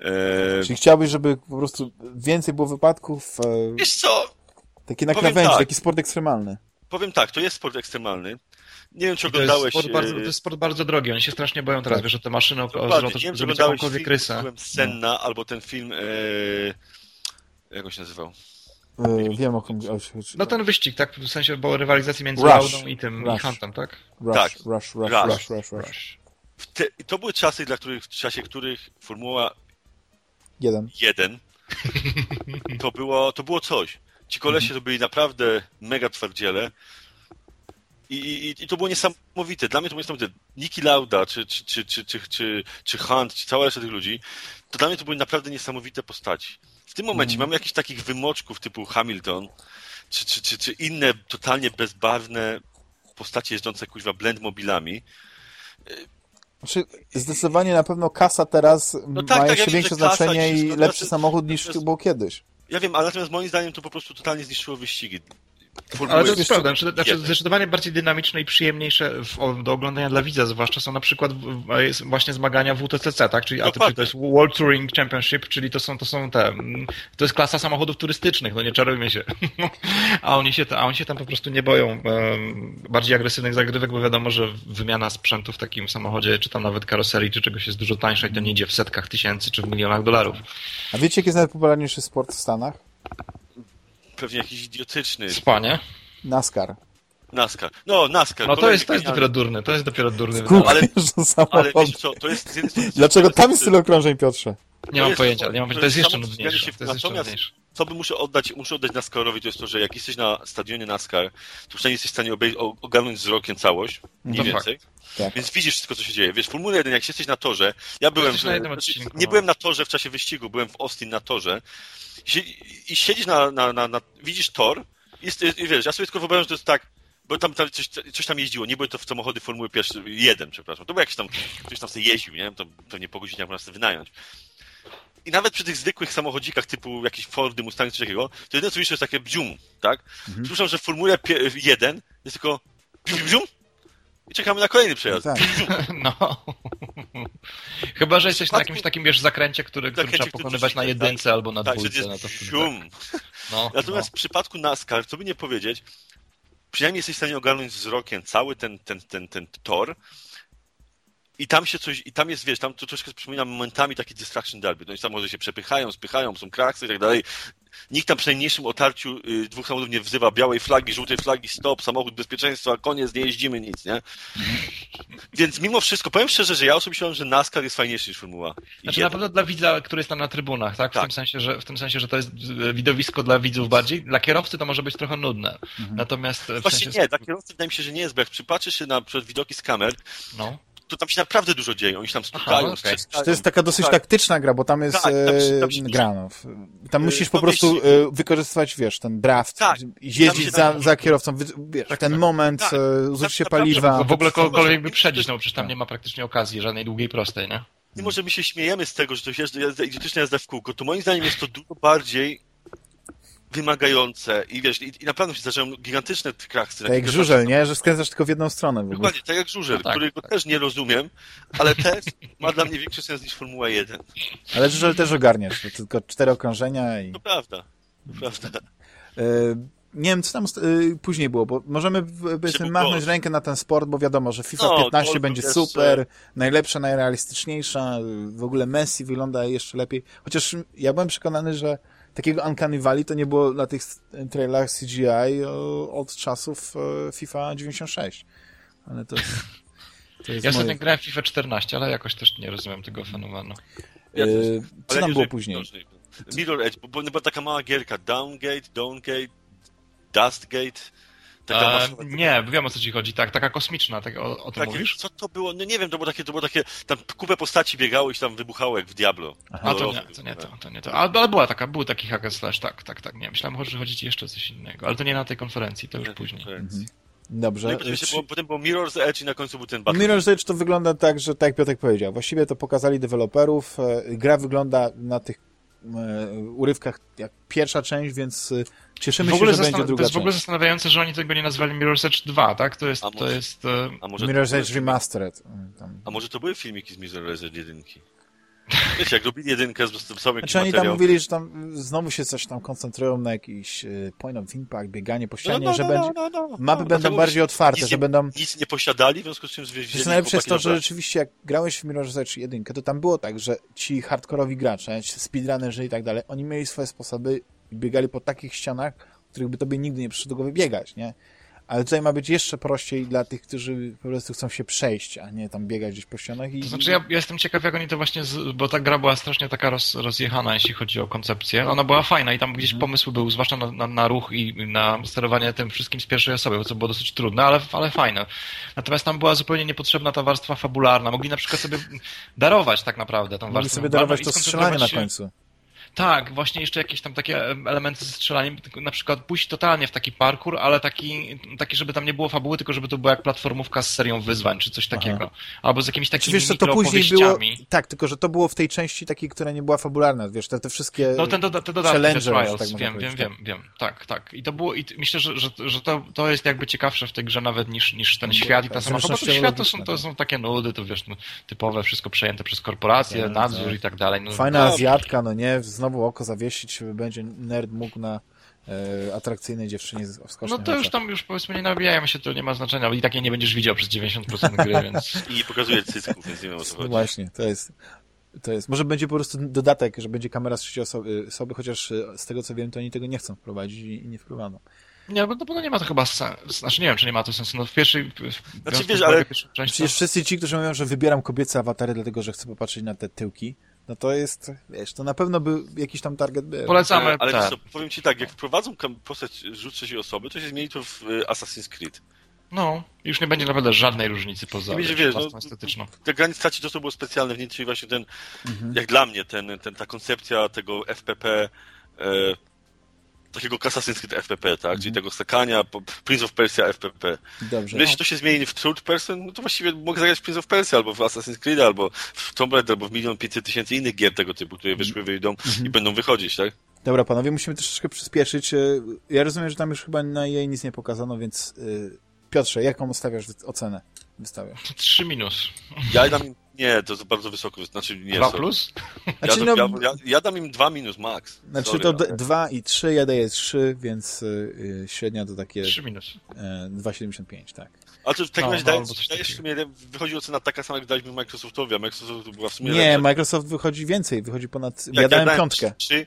E, Czyli chciałbyś, żeby po prostu więcej było wypadków, e, wiesz co, takie na krawędzi, tak. taki sport ekstremalny. powiem tak, to jest sport ekstremalny. Nie wiem, czy to jest, oglądałeś... sport bardzo, to e, jest sport bardzo drogi, oni się strasznie boją teraz, Tak. wiesz, że te maszyny zrobią nie wiem, czy oglądałeś film tytułem Senna, albo ten film... E, jak on się nazywał? E, wiem o kim... No ten wyścig, tak? W sensie, bo rywalizacji między Rush. Laudą i tym, Rush. i Huntem, tak? Rush, tak. rush, rush, Rush. rush, rush, rush. Rush. W te, to były czasy, dla których, w czasie których Formuła Jeden. 1 to było, to było coś. Ci kolesie to byli naprawdę mega twardziele i, i, i to było niesamowite. Dla mnie to było niesamowite. Niki Lauda, czy, czy, czy, czy, czy, czy, czy Hunt, czy cała reszta tych ludzi, to dla mnie to były naprawdę niesamowite postaci. W tym momencie mamy jakichś takich wymoczków typu Hamilton, czy, czy, czy, czy inne totalnie bezbarwne postacie jeżdżące kuźwa blend mobilami. Znaczy, zdecydowanie na pewno kasa teraz No tak, ma tak, ja jeszcze wiem, większe kasa znaczenie i lepszy znaczy- samochód niż było kiedyś. Ja wiem, ale natomiast moim zdaniem to po prostu totalnie zniszczyło wyścigi. Ale to jest prawda, znaczy, znaczy zdecydowanie bardziej dynamiczne i przyjemniejsze w, do oglądania dla widza, zwłaszcza są na przykład właśnie zmagania WTCC, tak? Czyli, a to, czyli to jest World Touring Championship, czyli to są, to są te, to jest klasa samochodów turystycznych, no nie czarujmy się. a, oni się a oni się tam po prostu nie boją bardziej agresywnych zagrywek, bo wiadomo, że wymiana sprzętu w takim samochodzie, czy tam nawet karoserii, czy czegoś jest dużo tańsza i to nie idzie w setkach tysięcy, czy w milionach dolarów. A wiecie, jaki jest najpopularniejszy sport w Stanach? Pewnie jakiś idiotyczny. Spanie. NASCAR. NASCAR. No, NASCAR. No to jest, to jest dopiero durny, to jest dopiero durny. Kółko Ale- Ale wiesz co, to jest z jednej strony... Dlaczego tam jest tyle okrążeń, Piotrze? Nie To mam pojęcia, nie mam to pojęcia. To jest jeszcze nudniejsze. się- To jest jeszcze natomiast-. Co by muszę oddać, muszę oddać NASCARowi, to jest to, że jak jesteś na stadionie NASCAR, to przynajmniej jesteś w stanie obej- ogarnąć wzrokiem całość, mniej No więcej. Tak. Więc widzisz wszystko, co się dzieje. Wiesz, w Formule 1, jak jesteś na torze, ja byłem... Jesteś na jednym znaczy, odcinku, nie no. byłem na torze w czasie wyścigu, byłem w Austin na torze i siedzisz na, na, na, na widzisz tor i, jest, i wiesz, ja sobie tylko wyobrażam, że to jest tak, bo tam, tam coś, coś tam jeździło, nie były to w samochody Formuły pierwszy, jeden, przepraszam, to był jakiś tam, ktoś tam sobie jeździł, nie to pewnie po godzinach można sobie wynająć. I nawet przy tych zwykłych samochodzikach typu jakieś Fordy, Mustangi, coś takiego, to jedyne co widzisz to jest takie bzium, tak? Mhm. Słyszałem, że w Formule 1 jest tylko bzium, bzium i czekamy na kolejny przejazd. Tak. No. Chyba, że jesteś na jakimś takim, wiesz, zakręcie, który, który Zakręcie, trzeba pokonywać na jedynce tak. albo na Tak, dwójce. no to wtedy zium. tak. No, Natomiast no. w przypadku NASCAR, co by nie powiedzieć, przynajmniej jesteś w stanie ogarnąć wzrokiem cały ten, ten, ten, ten tor i tam się coś, i tam jest, wiesz, tam to troszkę przypomina momentami takie distraction derby, no i tam może się przepychają, spychają, są kraksy i tak dalej. Nikt tam przy najmniejszym otarciu y, dwóch samochodów nie wzywa białej flagi, żółtej flagi, stop, samochód bezpieczeństwa, koniec, nie jeździmy, nic, nie? Więc mimo wszystko, powiem szczerze, że ja osobiście uważam, że NASCAR jest fajniejszy niż Formuła. Znaczy na pewno dla widza, który jest tam na trybunach, tak? W, Tak. Tym sensie, że, w tym sensie, że to jest e, widowisko dla widzów bardziej. Dla kierowcy to może być trochę nudne. Natomiast e, w Właśnie sensie... nie, dla kierowcy wydaje mi się, że nie jest, bo jak przypatrzysz się na przykład widoki z kamer, No. To tam się naprawdę dużo dzieje. Oni się tam stukają, okej. strzeskają. To jest taka dosyć Tak. taktyczna gra, bo tam jest Tak, tam się- e, tam się- gra. No. Tam Y, musisz po prostu wiesz, e, wykorzystywać, wiesz, ten draft, Tak. jeździć się za, tam- za kierowcą, wiesz, Tak, ten tak. moment, Tak. e, zużycie Naprawdę, paliwa. W ogóle kogokolwiek nie- wyprzedzić, no przecież tam Tak. nie ma praktycznie okazji żadnej długiej, prostej, nie? Mimo, że my się śmiejemy z tego, że to jest jazda, idiotyczna jazda w kółko, to moim zdaniem jest to dużo bardziej wymagające i wiesz, i, i naprawdę się zdarzają gigantyczne kraksy. Tak jak żużel, nie? Że skręcasz tylko w jedną stronę w ogóle. Dokładnie, tak jak żużel, No tak, którego też nie rozumiem, ale też ma dla mnie większy sens niż Formuła 1. Ale żużel też ogarniasz, to tylko cztery okrążenia i... To prawda, to prawda. E, nie wiem, co tam e, później było, bo możemy powiedzmy machnąć rękę na ten sport, bo wiadomo, że FIFA No, 15 golf będzie jeszcze- super, najlepsza, najrealistyczniejsza, w ogóle Messi wygląda jeszcze lepiej. Chociaż ja byłem przekonany, że takiego Uncanny Valley to nie było na tych trailerach CGI o, od czasów e, FIFA 96. Ale to jest... To jest Ja moje... ostatnio grałem w FIFA 14, ale jakoś też nie rozumiem tego fenomenu. Ja też. E, Ale co tam nie, było później? Mirror Edge, bo, bo była taka mała gierka, Downgate, Downgate, Dustgate, taka E, nie, wiem o co ci chodzi, tak, taka kosmiczna, tak, o, o tym Takie, mówisz? co to było? No nie wiem, to było takie, to było takie, tam kupę postaci biegało i się tam wybuchało jak w Diablo. A to nie, to nie były. to, to nie to. Ale, ale była taka, był taki hack and slash, tak, tak, tak, nie, myślałem, że chodzi ci jeszcze o coś innego, ale to nie na tej konferencji, to już Nie, później. konferencji. Dobrze. No potem, było, potem było Mirror's Edge i na końcu był ten Battle. Mirror's Edge to wygląda tak, że tak jak Piotrek powiedział, właściwie to pokazali deweloperów, e, gra wygląda na tych urywkach jak pierwsza część, więc e, cieszymy się, że będzie zastan- to druga jest w ogóle część. zastanawiające, że oni tego nie nazwali Mirror's Edge 2, tak? To jest, A to może- jest... e, A może, Mirror's to Edge były, Remastered. e, Tam. a może to były filmiki z Mirror's Edge jedynki? Wiecie, jak robili jedynkę z sobie jakiś Znaczy oni tam mówili, że tam znowu się coś tam koncentrują na jakiś e, point of impact, bieganie po ścianie, no, że no, będzie... no, no, no. Mapy No, będą bardziej otwarte, nic że nie- będą... Nic nie posiadali, w związku z czym co najlepsze jest to, że rzeczywiście jak grałeś w Mirror's Edge 1, to tam było tak, że ci hardkorowi gracze, speedrunnerzy i tak dalej, oni mieli swoje sposoby i biegali po takich ścianach, których by tobie nigdy nie przyszło do głowy biegać, nie? Ale tutaj ma być jeszcze prościej dla tych, którzy po prostu chcą się przejść, a nie tam biegać gdzieś po ścianach i... To znaczy ja, ja jestem ciekaw, jak oni to właśnie, z, bo ta gra była strasznie taka roz, rozjechana, jeśli chodzi o koncepcję. Ona była fajna i tam gdzieś Mhm. pomysły były, zwłaszcza na, na, na ruch i na sterowanie tym wszystkim z pierwszej osoby, co było dosyć trudne, ale, ale fajne. Natomiast tam była zupełnie niepotrzebna ta warstwa fabularna. Mogli na przykład sobie darować tak naprawdę tą Mogli warstwę sobie fabularną darować to strzelanie na się- końcu. Tak, właśnie jeszcze jakieś tam takie em, elementy ze strzelaniem, tylko na przykład pójść totalnie w taki parkour, ale taki, taki, żeby tam nie było fabuły, tylko żeby to była jak platformówka z serią wyzwań, czy coś takiego. Albo z jakimiś Czy takimi wiesz co, to później było... Tak, tylko że to było w tej części takiej, która nie była fabularna, wiesz, te, te wszystkie... No ten doda te dodatki, te Challenger, trials, tak można wiem, wiem, powiedzieć, wiem, wiem, tak, tak. I to było, i myślę, że, że, że to, to jest jakby ciekawsze w tej grze nawet niż, niż ten świat i tak, ta sama, zręcznościowo świat to są, logiczne, to są takie nudy, to wiesz, no, typowe, wszystko przejęte przez korporacje, Tak, nadzór tak. i tak dalej. No, Fajna No. Azjatka, no nie? Znowu oko zawiesić, będzie nerd mógł na e, atrakcyjnej dziewczynie z no to już tam już powiedzmy nie nabijajmy się, to nie ma znaczenia, bo i tak jej nie będziesz widział przez 90% gry, więc... I nie pokazuje cycków, więc nie wiem o co No chodzi. właśnie, to jest, to jest. Może będzie po prostu dodatek, że będzie kamera z trzeciej osoby, osoby, chociaż e, z tego co wiem, to oni tego nie chcą wprowadzić i, nie wprowadzą. Nie, bo, bo nie ma to chyba sensu. Znaczy nie wiem, czy nie ma to sensu. No w pierwszej... W Znaczy, wiesz, ale- części Przecież to- wszyscy ci, którzy mówią, że wybieram kobiece awatary, dlatego że chcę popatrzeć na te tyłki, no to jest, wiesz, to na pewno by jakiś tam target był. Polecamy, E, Ale tak. wiesz co, powiem ci tak, jak wprowadzą postać rzut trzeciej osoby, to się zmieni to w e, Assassin's Creed. No, już nie będzie naprawdę żadnej różnicy poza wiesz, wiesz, no, estetyczną. Ta granic traci to, co było specjalne w niej, czyli właśnie ten, Mhm. jak dla mnie, ten, ten, ta koncepcja tego FPP, e, takiego Assassin's Creed FPP, tak? Mhm. Czyli tego skakania, po- Prince of Persia FPP. Dobrze. Jeśli to się zmieni w third person, no to właściwie mogę zagrać w Prince of Persia, albo w Assassin's Creed, albo w Tomb Raider, albo w milion pięćset tysięcy innych gier tego typu, które wyszły, wyjdą Mhm. i będą wychodzić, tak? Dobra, panowie, musimy troszeczkę przyspieszyć. E, Ja rozumiem, że tam już chyba na jej nic nie pokazano, więc e, Piotrze, jaką stawiasz ocenę? Wystawiasz. Trzy minus. Ja dam Nie, to jest bardzo wysoko, znaczy nie. 2 sorry. plus? Ja, Znaczy, ja, no- ja, ja dam im 2 minus max. Znaczy Sorry, to ale- 2 i 3, ja daję 3, więc y, y, średnia to takie 3 minus. e, 2,75, tak. Ale to w takim No, razie no, dajesz, coś dajesz w sumie, wychodzi ocena taka sama, jak daliśmy Microsoftowi, a Microsoft była w sumie Nie, lepsza. Microsoft wychodzi więcej, wychodzi ponad... Jak Ja dałem piątkę. Trzy,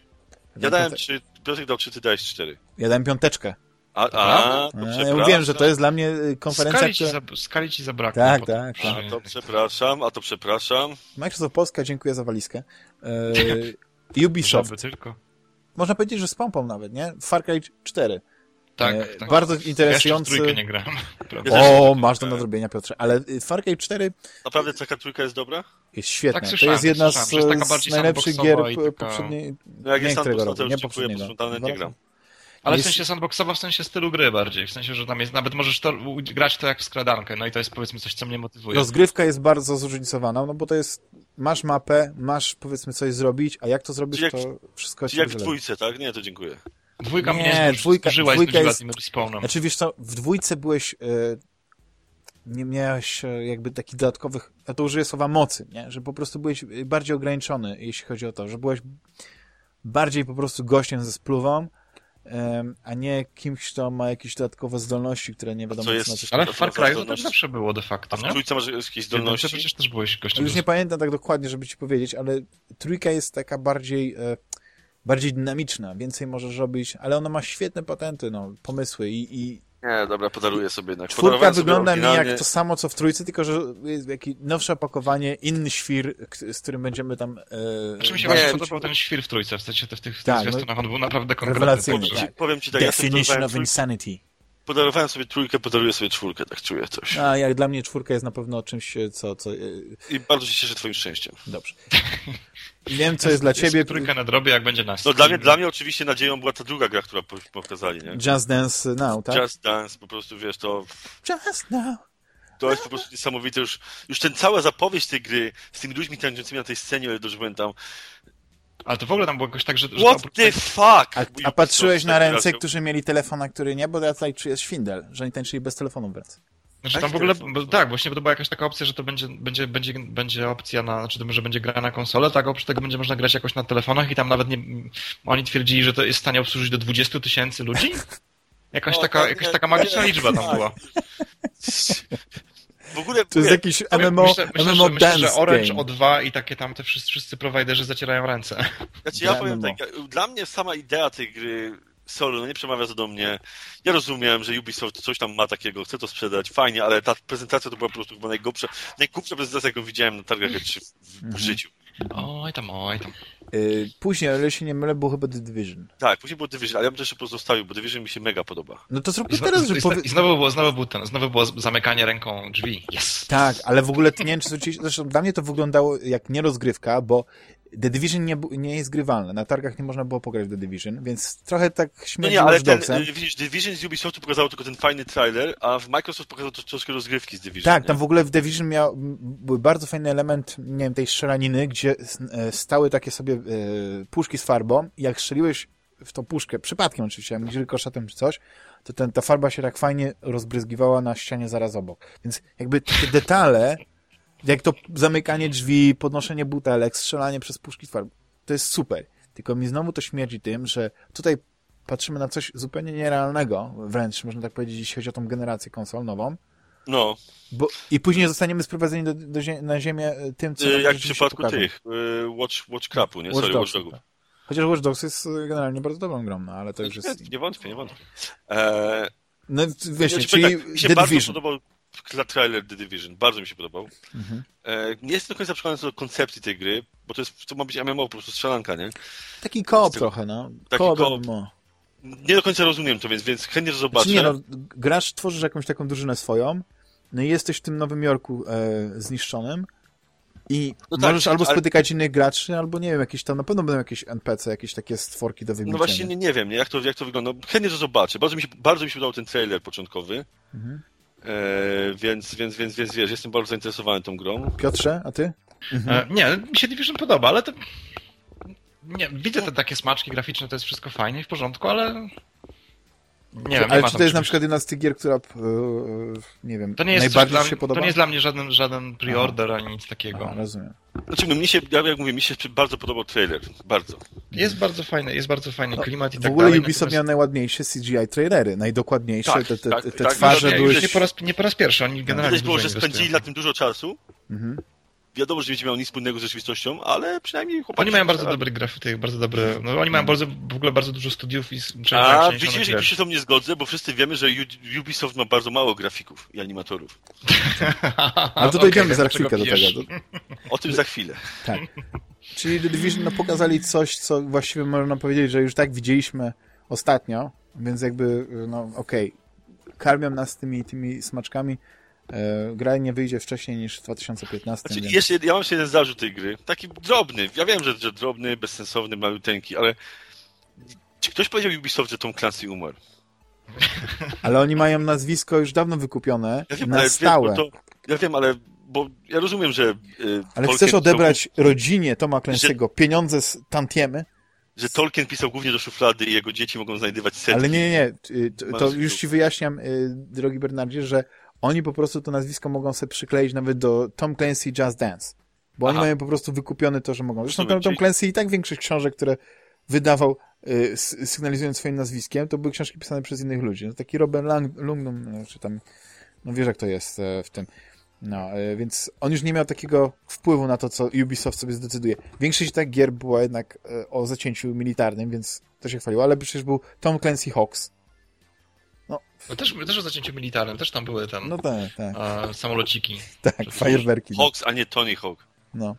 ja dałem 3, Piotrek dał 3, ty dałeś 4. Ja dałem piąteczkę. A, a, to A, ja mówiłem, że to jest dla mnie y, konferencja, Skali ci, która... skali ci zabrakło. Tak, potem tak, przy- A to przepraszam, a to przepraszam. Microsoft Polska, dziękuję za walizkę. E, Ubisoft. Żeby tylko. Można powiedzieć, że z pompą nawet, nie? Far Cry 4. Tak, E, tak. Bardzo Ja interesujący... trójkę nie grałem. Ja O, masz do nadrobienia, Piotrze. Ale y, Far Cry 4 Naprawdę taka trójka jest dobra? jest świetna. Tak to jest jedna tak z, z najlepszych gier taka- poprzedniej... No jak nie jest roku, to nie już dziękuję, nie gram. Ale w Jest- sensie sandboxowa, w sensie stylu gry bardziej. W sensie, że tam jest, nawet możesz to grać to jak w skradankę. No i to jest powiedzmy coś, co mnie motywuje. Rozgrywka jest bardzo zróżnicowana, no bo to jest... Masz mapę, masz powiedzmy coś zrobić, a jak to zrobisz, Czyli to wszystko ci jak w dwójce, tak? Nie, to dziękuję. Dwójka Nie, mnie dwójka- zużyła dwójka jest- respawnem. Znaczy wiesz co, w dwójce byłeś... E, nie miałeś e, jakby takich dodatkowych... Ja to użyję słowa mocy, nie? Że po prostu byłeś e, bardziej ograniczony, jeśli chodzi o to, że byłeś bardziej po prostu gościem ze spluwą, a nie kimś, kto ma jakieś dodatkowe zdolności, które nie wiadomo co jest- na coś... Ale w Far Cry to tak zdolności. zawsze było de A facto, w nie? trójce masz jakieś Jedynce zdolności? przecież też byłeś gościem. Już nie pamiętam tak dokładnie, żeby ci powiedzieć, ale trójka jest taka bardziej, e, bardziej dynamiczna, więcej możesz robić, ale ona ma świetne patenty, no, pomysły i, i Nie, dobra, podaruję sobie jednak. czwórka wygląda mi jak to samo, co w trójce, tylko że jest jakieś nowsze opakowanie, inny świr, z którym będziemy tam... E, Znaczy mi się Nie, właśnie podobał ten świr w trójce, w sensie w tych, w Tak, tych no- zwiastunach on był naprawdę konkretny. Powiem ci, powiem ci tak, Definition of trójkę, insanity. Podarowałem sobie trójkę, podaruję sobie czwórkę, tak czuję coś. A jak dla mnie czwórka jest na pewno czymś, co... co e, I bardzo się cieszę twoim szczęściem. dobrze. Wiem, co jest dla ciebie. Trójkę na drobie, jak będzie nas. No dla mnie, dla mnie oczywiście nadzieją była ta druga gra, która po- pokazali, nie? Just Dance Now, tak? Just Dance, po prostu wiesz, to, Just Now. to jest po prostu niesamowite. Już, już ten cała zapowiedź tej gry z tymi ludźmi tańczącymi na tej scenie, o ile dobrze pamiętam. Ale to w ogóle tam było jakoś tak, że... że What oprócz the fuck? A, a patrzyłeś na ręce, którzy mieli telefon, a który nie? Bo ja tutaj czuję szwindel, że oni tańczyli bez telefonu w ręce. Znaczy Tak, tam w ogóle, bo, tak, właśnie bo to była jakaś taka opcja, że to będzie, będzie, będzie, będzie opcja na, znaczy to, że będzie gra na konsolę, tak, oprócz tego będzie można grać jakoś na telefonach i tam nawet nie, oni twierdzili, że to jest w stanie obsłużyć do 20 tysięcy ludzi? Jakaś O, taka, tak, jakaś nie, taka magiczna liczba tam tak. była. W ogóle, To jest jakiś MMO, myślę, myślę, MMO że, myślę, dance że Orange game. O2 i takie tam te wszyscy, wszyscy prowajderzy zacierają ręce. Znaczy ja Dla powiem MMO. tak, dla mnie sama idea tej gry solo no nie przemawia za do mnie. Ja rozumiem, że Ubisoft coś tam ma takiego, chce to sprzedać, fajnie, ale ta prezentacja to była po prostu chyba najgłupsza, najgłupsza prezentacja, jaką widziałem na targach E3 w, w Mhm. życiu. Oj tam, oj tam. Y, Później, ale się nie mylę, był chyba The Division. Tak, później było Division, ale ja bym to jeszcze pozostawił, bo Division mi się mega podoba. No to zróbmy teraz, że i, powie... i znowu było, znowu był ten, znowu było zamykanie ręką drzwi. Yes! Tak, ale w ogóle nie wiem, czy zwróciliście... Zresztą dla mnie to wyglądało jak nie rozgrywka, bo The Division nie, nie jest grywalne. Na targach nie można było pograć w The Division, więc trochę tak No śmierdzi nie, ale ten, y, widzisz, Division z Ubisoftu pokazało tylko ten fajny trailer, a w Microsoft pokazał to troszkę rozgrywki z Division. Tak, nie? tam w ogóle w Division miał, był bardzo fajny element, nie wiem, tej strzelaniny, gdzie e, stały takie sobie e, puszki z farbą i jak strzeliłeś w tą puszkę, przypadkiem oczywiście, jak rykoszetem czy coś, to ten, ta farba się tak fajnie rozbryzgiwała na ścianie zaraz obok. Więc jakby te detale, jak to zamykanie drzwi, podnoszenie butelek, strzelanie przez puszki farbą, to jest super. Tylko mi znowu to śmierdzi tym, że tutaj patrzymy na coś zupełnie nierealnego, wręcz można tak powiedzieć, jeśli chodzi o tą generację konsol nową, No, bo, I później zostaniemy sprowadzeni do, do zie na ziemię e, tym, co y, jak w przypadku tych, y, Watch, Watch Crapu, nie? Watch Sorry, Dogs, Watch Dogów. tak. Chociaż Watch Dogs jest e, generalnie bardzo dobrą grą, no, ale to już jest... Nie, nie wątpię, nie wątpię. Eee, No wiesz, Ja ci czyli powiem tak, The Division. podobał trailer The Division, bardzo mi się podobał. Mhm. E, nie jestem do końca przekonany co do koncepcji tej gry, bo to jest, to ma być MMO, po prostu strzelanka, nie? Taki koop trochę, no. taki Koop. Nie do końca rozumiem to, więc, więc chętnie to zobaczę. Znaczy nie, no, grasz, tworzysz jakąś taką drużynę swoją, no i jesteś w tym Nowym Jorku e, zniszczonym i No tak, możesz albo ale- spotykać innych graczy, albo nie wiem, jakieś tam, na pewno będą jakieś NPC, jakieś takie stworki do wybicia. No właśnie nie, nie wiem, nie, jak, to, jak to wygląda. Chętnie to zobaczę. Bardzo mi się, bardzo mi się podobał ten trailer początkowy. Mhm. E, więc, więc, więc, więc wiesz, jestem bardzo zainteresowany tą grą. Piotrze, a ty? E, nie, mi się Division podoba, ale to... Nie, widzę te takie smaczki graficzne, to jest wszystko fajnie i w porządku, ale... Nie wiem, nie Ale czy to jest na przykład jedna z tych gier, która, e, nie wiem, To nie jest najbardziej dla, się mnie- podoba? To nie jest dla mnie żaden, żaden pre-order ani nic takiego. Aha, rozumiem. Znaczy, no, mi się, ja jak mówię, mi się bardzo podobał trailer. Bardzo. Jest bardzo fajny, jest bardzo fajny klimat i W tak ogóle dalej. Ubisoft natomiast- miał najładniejsze CGI trailery, najdokładniejsze, Tak, te, te, tak, te tak, twarze no, były... Już nie po, raz, nie po raz pierwszy, oni generalnie Widać było, że spędzili na tym dużo czasu. Mhm. Wiadomo, że nie będzie miał nic wspólnego z rzeczywistością, ale przynajmniej chłopaki... Oni mają bardzo starali. dobre grafity, bardzo dobre. No oni mają bardzo, w ogóle bardzo dużo studiów i A widzicie, że tu się z tą nie zgodzę, bo wszyscy wiemy, że Ubisoft ma bardzo mało grafików i animatorów. Ale to Okej, dojdziemy za dlaczego chwilkę do tego. O tym za chwilę. Tak. Czyli The Division no, pokazali coś, co właściwie można powiedzieć, że już tak widzieliśmy ostatnio, więc jakby, no okej, karmią nas tymi, tymi smaczkami. E, gra nie wyjdzie wcześniej niż w 2015. Znaczy, więc... jeszcze, ja mam jeszcze jeden zarzut tej gry. Taki drobny. Ja wiem, że, że drobny, bezsensowny, maluteńki, ale czy ktoś powiedział Ubisoft, że Tom Clancy umarł? Ale oni mają nazwisko już dawno wykupione Ja wiem, na ale stałe. To, ja wiem, ale bo ja rozumiem, że y, Ale Tolkien chcesz pisał odebrać rodzinie Toma Clancy'ego pieniądze z tantiemy? że Tolkien pisał głównie do szuflady i jego dzieci mogą znajdywać setki. Ale nie, nie, nie. Y, To, to już ci wyjaśniam, y, drogi Bernardzie, że oni po prostu to nazwisko mogą sobie przykleić nawet do Tom Clancy Just Dance. Bo oni Aha. mają po prostu wykupione to, że mogą. Zresztą Tom czyli- Clancy i tak większość książek, które wydawał y, sygnalizując swoim nazwiskiem, to były książki pisane przez innych ludzi. No, taki Robert Lang, Lungnum, czy tam, no wiesz jak to jest e, w tym. No, e, więc on już nie miał takiego wpływu na to, co Ubisoft sobie zdecyduje. Większość tak gier była jednak e, o zacięciu militarnym, więc to się chwaliło, ale przecież był Tom Clancy Hawks. No też, też o zacięciu militarnym, też tam były tam No tak, tak, e, samolociki. tak, fajerwerki. no. Hawks, a nie Tony Hawk. No.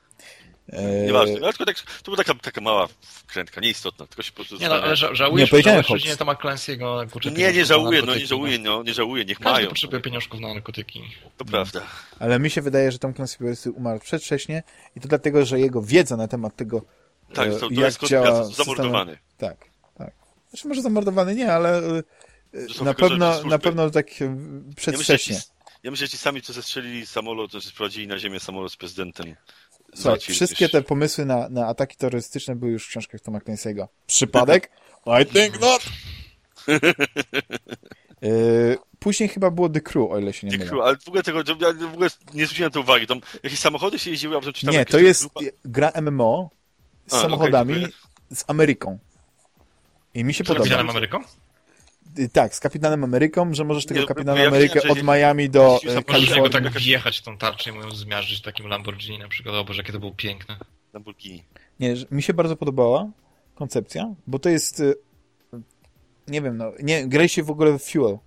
Nieważne. Ale tylko tak, to była taka, taka mała wkrętka, nieistotna, tylko się po prostu Nie no, ale ża- Nie żałujesz, powiedziałem żałujesz, nie Toma Clancy'ego kurczę, Nie, nie żałuję, no nie żałuję, no nie żałuję, niech Każdy mają. potrzebuje pieniążków na narkotyki. To prawda. Ale mi się wydaje, że Tom Clancy po prostu umarł przedwcześnie i to dlatego, że jego wiedza na temat tego, Tak, e, to, to jak jest działa konspiracja, system- zamordowany. Tak, tak. Znaczy może zamordowany nie, ale e, na pewno, na pewno tak e, Ja myślę, że przedwcześnie. ci, ja myślę, że ci sami, co zestrzelili samolot, to sprowadzili na ziemię samolot z prezydentem. Słuchaj, wszystkie te pomysły na, na ataki terrorystyczne były już w książkach Toma Clancy'ego. Przypadek? I think not! E, Później chyba było The Crew, o ile się nie The mylę. Crew, ale w ogóle tego, ja w ogóle nie zwróciłem na to uwagi. Tam jakieś samochody się jeździły, a potem czy tam Nie, to jest grupa- gra MMO z A, okej, samochodami dziękuję. z Ameryką. I mi się Z podoba. Kapitanem Ameryką? Y, Tak, z Kapitanem Ameryką, że możesz tego Nie, Kapitana ja Amerykę od Miami do go Kalifornii. tak wjechać w tą tarczę i ją zmiażdżyć takim Lamborghini na przykład. O Boże, jakie to było piękne. Lamborghini. Nie, mi się bardzo podobała koncepcja, bo to jest y, nie wiem, no, nie, graliście w ogóle w Fuel.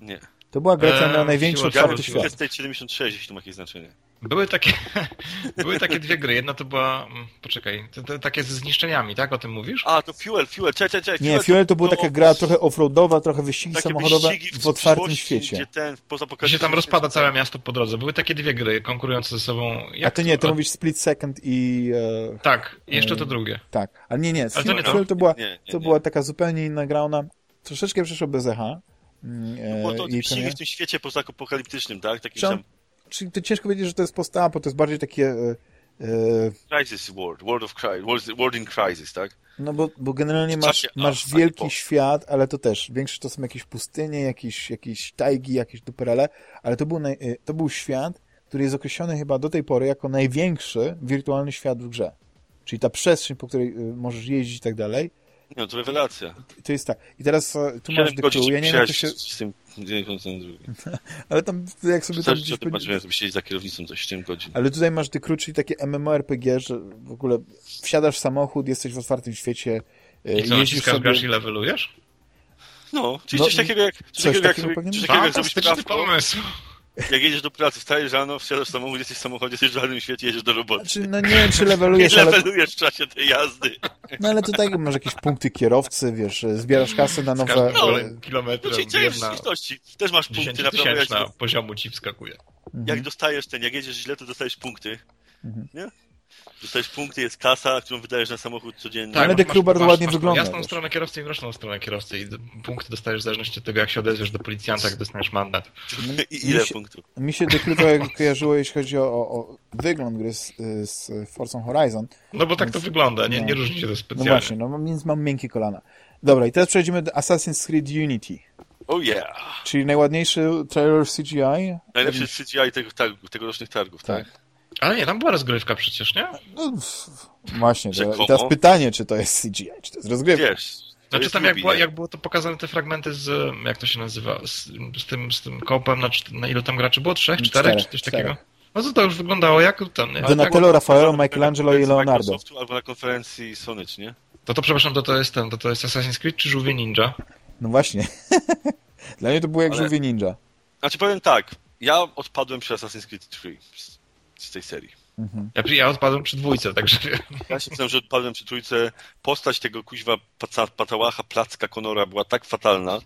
Nie. To była gra, która Eee, miała największy Fuel, otwarty świat. State 76, jeśli to ma jakieś znaczenie. Były takie, były takie dwie gry. Jedna to była, mm, poczekaj, to, to, takie ze zniszczeniami, tak? O tym mówisz? A, to Fuel, Fuel, czekaj, czekaj, czekaj. Nie, Fuel to była taka gra trochę offroadowa, trochę wyścigi samochodowe wyścigi w otwartym świecie. Gdzie ten, poza się tam rozpada całe miasto po drodze. Były takie dwie gry konkurujące ze sobą. A Jak to nie, to a- mówisz Split Second i e, Tak, i jeszcze to drugie. tak. Ale nie, nie, Ale to Fuel, nie to. Fuel to była Nie, nie, To była taka zupełnie inna gra, ona troszeczkę przeszła bez echa. mm, Bo e, to wyścigi premiera. w tym świecie pozapokaliptycznym, tak? Takim Czyli to ciężko powiedzieć, że to jest post-apo, to jest bardziej takie... E, e, Crisis World, World of Crisis, World, World in Crisis, tak? no bo, bo generalnie masz, czasie- masz a, wielki świat, ale to też, większość to są jakieś pustynie, jakieś, jakieś tajgi, jakieś duperele, ale to był, naj, e, to był świat, który jest określony chyba do tej pory jako największy wirtualny świat w grze. Czyli ta przestrzeń, po której możesz jeździć i tak dalej, No, to rewelacja. to jest tak. I teraz e, tu masz 7 The godzin Crew, ja nie wiem, jak to przyjechać się... z tym. Ale tam, jak sobie tam gdzieś... patrzyłem, żeby siedzieć za kierownicą coś 7 godzin. Ale tutaj masz The Crew, czyli takie MMORPG, że w ogóle wsiadasz w samochód, jesteś w otwartym świecie, e, I co, jeździsz sobie... i levelujesz? No, czyli No, coś takiego jak, coś coś takiego jak, takiego sobie, coś być. takiego jak zrobić prawko, pomysł. Jak jedziesz do pracy, wstajesz rano, wsiadasz w samochód, jesteś w samochodzie, jesteś w żadnym świecie, jedziesz do roboty. Znaczy, no nie wiem, czy levelujesz, ale, levelujesz w czasie tej jazdy. no ale tutaj masz jakieś punkty kierowcy, wiesz, zbierasz kasę na nowe... no, w jedna rzeczywistości. Też masz punkty, naprawdę. Jak, dziesięciotysięczna poziomu ci wskakuje. Mhm. jak dostajesz ten, jak jedziesz źle, to dostajesz punkty. Mhm. Nie? Dostajesz punkty, jest kasa, którą wydajesz na samochód codziennie. Masz- bardzo masz- ładnie masz wygląda Jasną stronę kierowcy i mroczną stronę kierowcy i punkty dostajesz w zależności od tego, jak się odezwiesz do policjanta, jak dostaniesz mandat. I ile Mi się- punktów? Mi się trochę kojarzyło, jeśli chodzi o, o, wygląd gry z, z Forza Horizon. No bo tak to wygląda, nie, No. nie różni się to No specjalnie. właśnie, no więc mam miękkie kolana. Dobra, i teraz przejdziemy do Assassin's Creed Unity, Oh yeah! czyli najładniejszy trailer CGI. Najlepszy CGI tego targu, tegorocznych targów, tak? Tak. Ale nie, tam była rozgrywka przecież, nie? No, właśnie, to, teraz pytanie, czy to jest CGI, czy to jest rozgrywka. Wiesz, to Znaczy jest tam jak, była, jak było to pokazane te fragmenty z, jak to się nazywa, z, z tym, z tym koopem na, na ilu tam graczy było? Trzech, czterech, czy coś czterech. takiego? No to to już wyglądało jak ten? Donatello, tak, Raffaello, Michelangelo i Leonardo. Microsoftu Albo na konferencji Sony, nie? To to przepraszam, to to jest ten, to to jest Assassin's Creed czy Żółwie Ninja? No właśnie. Dla mnie to było jak Ale- żółwie ninja. Znaczy powiem tak, ja odpadłem przy Assassin's Creed 3 z, z tej serii. Mhm. Ja, ja odpadłem przy dwójce, także Ja się przyznam, że odpadłem przy trójce. Postać tego kuźwa paca, patałacha, placka Konora była tak fatalna,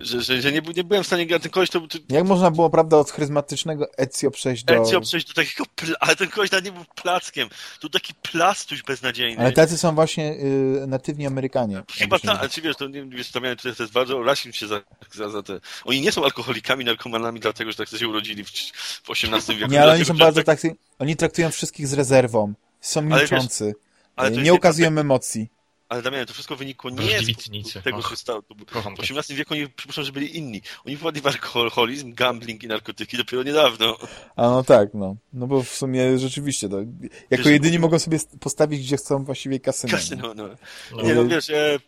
że, że, że nie, nie byłem w stanie grać. Ten koleś to. Jak można było, prawda, od charyzmatycznego Ezio przejść do... Ezio przejść do takiego... Ale ten koleś nawet nie był plackiem. Tu taki plastuś beznadziejny. Ale tacy są właśnie y, natywni Amerykanie. Chyba tak, czy wiesz, to nie wiesz, to miałem tutaj, to jest bardzo, rasizm się za, za, za te... Oni nie są alkoholikami, narkomanami, dlatego, że tak się urodzili w, w XVIII wieku. Nie, ale oni są bardzo tak, tacy... Oni traktują wszystkich z rezerwą. Są Ale wiesz, milczący. ale nie ukazują emocji. Ale Damian, to wszystko wynikło nie z tego, Och. co stało. W. XVIII wieku oni, przypuszczam, że byli inni. Oni wpadli w alkoholizm, gambling i narkotyki dopiero niedawno. A no tak, no. No bo w sumie rzeczywiście, to, jako Wiesz, jedyni mówił- mogą sobie st- postawić, gdzie chcą właściwie kasyno. Kasyno, no. No. Nie no, wiesz, e,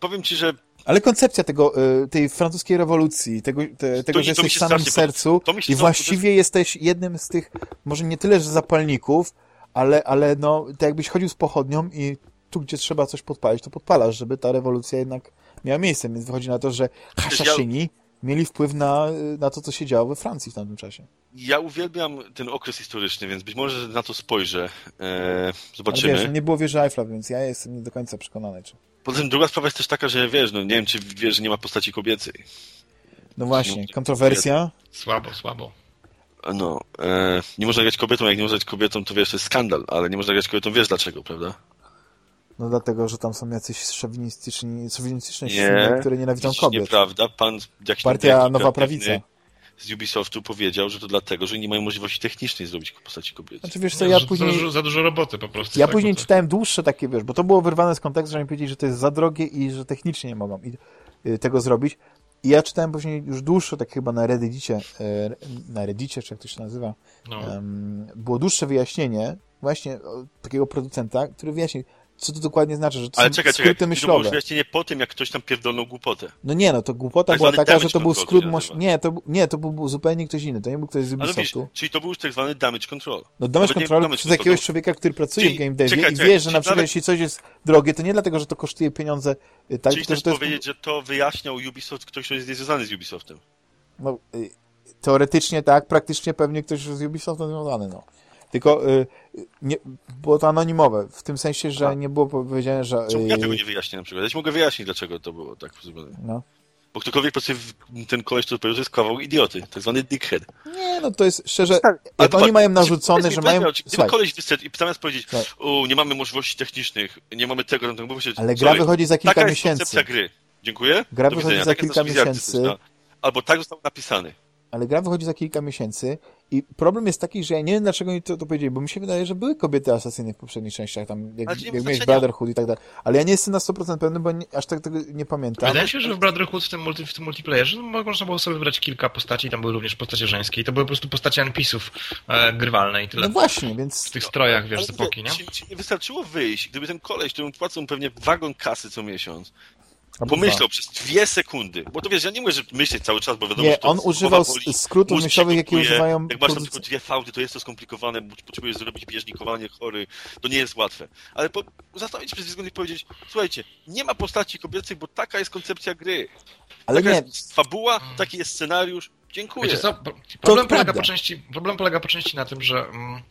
powiem ci, że Ale koncepcja tego, y, tej francuskiej rewolucji, tego, te, tego że to mi jesteś w samym sercu to i właściwie jesteś jednym z tych, może nie tyle, że zapalników, ale, ale no, tak jakbyś chodził z pochodnią i tu, gdzie trzeba coś podpalić, to podpalasz, żeby ta rewolucja jednak miała miejsce. Więc wychodzi na to, że Hasaszyni mieli wpływ na, na to, co się działo we Francji w tamtym czasie. ja uwielbiam ten okres historyczny, więc być może na to spojrzę. E, Ale zobaczymy. wiesz, nie było wieży Eiffla, więc ja jestem nie do końca przekonany. Czy... Poza tym druga sprawa jest też taka, że wiesz, no nie wiem, czy wiesz, że nie ma postaci kobiecej. No właśnie, kontrowersja. Słabo, słabo. No, e, nie można grać kobietą, jak nie można grać kobietą, to wiesz, to jest skandal, ale nie można grać kobietą, wiesz dlaczego, prawda? No dlatego, że tam są jacyś szowinistyczni, szowinistyczne Nie, silne, które nienawidzą kobiet. Nieprawda, pan jakiś Partia Nowa Prawica. z Ubisoftu powiedział, że to dlatego, że nie mają możliwości technicznej zrobić postaci kobiety. Znaczy wiesz co, ja za, później... za, dużo, za dużo roboty po prostu. Ja tak, później to- czytałem dłuższe takie, wiesz, bo to było wyrwane z kontekstu, że oni powiedzieli, że to jest za drogie i że technicznie nie mogą i, y, tego zrobić. I ja czytałem później już dłuższe, tak chyba na Reddicie, e, na Reddicie, czy jak to się nazywa, No. było dłuższe wyjaśnienie właśnie takiego producenta, który wyjaśnił, co to dokładnie znaczy, że to Ale są czekaj, skróty czekaj, myślowe. już wyjaśnienie po tym, jak ktoś tam pierdolnął głupotę. No nie, no to głupota Tak była taka, że to był skrót... Moś... Nie, to, nie, to był zupełnie ktoś inny, to nie był ktoś z Ale wiesz, Ubisoftu. czyli to był tak zwany damage control. No damage Nawet control przez jakiegoś człowieka, który pracuje Czyli- w game devie czekaj, i czekaj, wie, że na przykład jeśli coś jest drogie, to nie dlatego, że to kosztuje pieniądze, y, tak, Czyli chcesz to jest... powiedzieć, że to wyjaśniał Ubisoft, ktoś, kto jest niezwiązany z Ubisoftem. No, y, teoretycznie tak, praktycznie pewnie ktoś z Ubisoftem związany, no. Tylko y, nie, było to anonimowe, w tym sensie, że nie było powiedziane, że... Ja tego y, nie wyjaśnię na przykład? Ja ci mogę wyjaśnić, dlaczego to było tak zrobione. no. Bo ktokolwiek po prostu w- ten koleś, który powiedział, to jest kawał idioty. Tak zwany dickhead. Nie, no to jest szczerze, Ale jak oni mają narzucone, że mają... Gdyby koleś wyszedł i zamiast powiedzieć, u, nie mamy możliwości technicznych, nie mamy tego, tam, powiedzieć, ale gra wychodzi za kilka taka miesięcy. jest koncepcja gry. Dziękuję. Gra wychodzi za Taka jest kilka miesięcy. artystyczna. Albo tak został napisany. Ale gra wychodzi za kilka miesięcy i problem jest taki, że ja nie wiem, dlaczego oni to, to powiedzieli, bo mi się wydaje, że były kobiety asasyny w poprzednich częściach, tam jak, jak miałeś znaczenia. Brotherhood i tak dalej. Ale ja nie jestem na 100% pewny, bo nie, aż tak tego nie pamiętam. Wydaje mi się, że w Brotherhood w tym, multi, w tym multiplayerze no, można było sobie wybrać kilka postaci, tam były również postacie żeńskie i to były po prostu postacie NPC-ów e, grywalne i tyle. No właśnie, więc W tych strojach, wiesz, Ale z epoki, nie? Ci, ci nie wystarczyło wyjść, gdyby ten koleś, któremu płacą pewnie wagon kasy co miesiąc, pomyślał przez dwie sekundy, bo to wiesz, ja nie mówię, że myśleć cały czas, bo wiadomo, Nie, że to on używał boli, skrótów myślowych, jakie używają Jak masz na tylko dwie fałdy, to jest to skomplikowane, bo potrzebujesz zrobić bieżnikowanie chory, to nie jest łatwe. Ale po, zastanowić się przez dwie sekundy i powiedzieć, słuchajcie, nie ma postaci kobiecych, bo taka jest koncepcja gry. Ale taka nie, jest fabuła, taki jest scenariusz, dziękuję. Wiecie co? Pro- Problem polega, prawda. po części, problem polega po części na tym, że mm,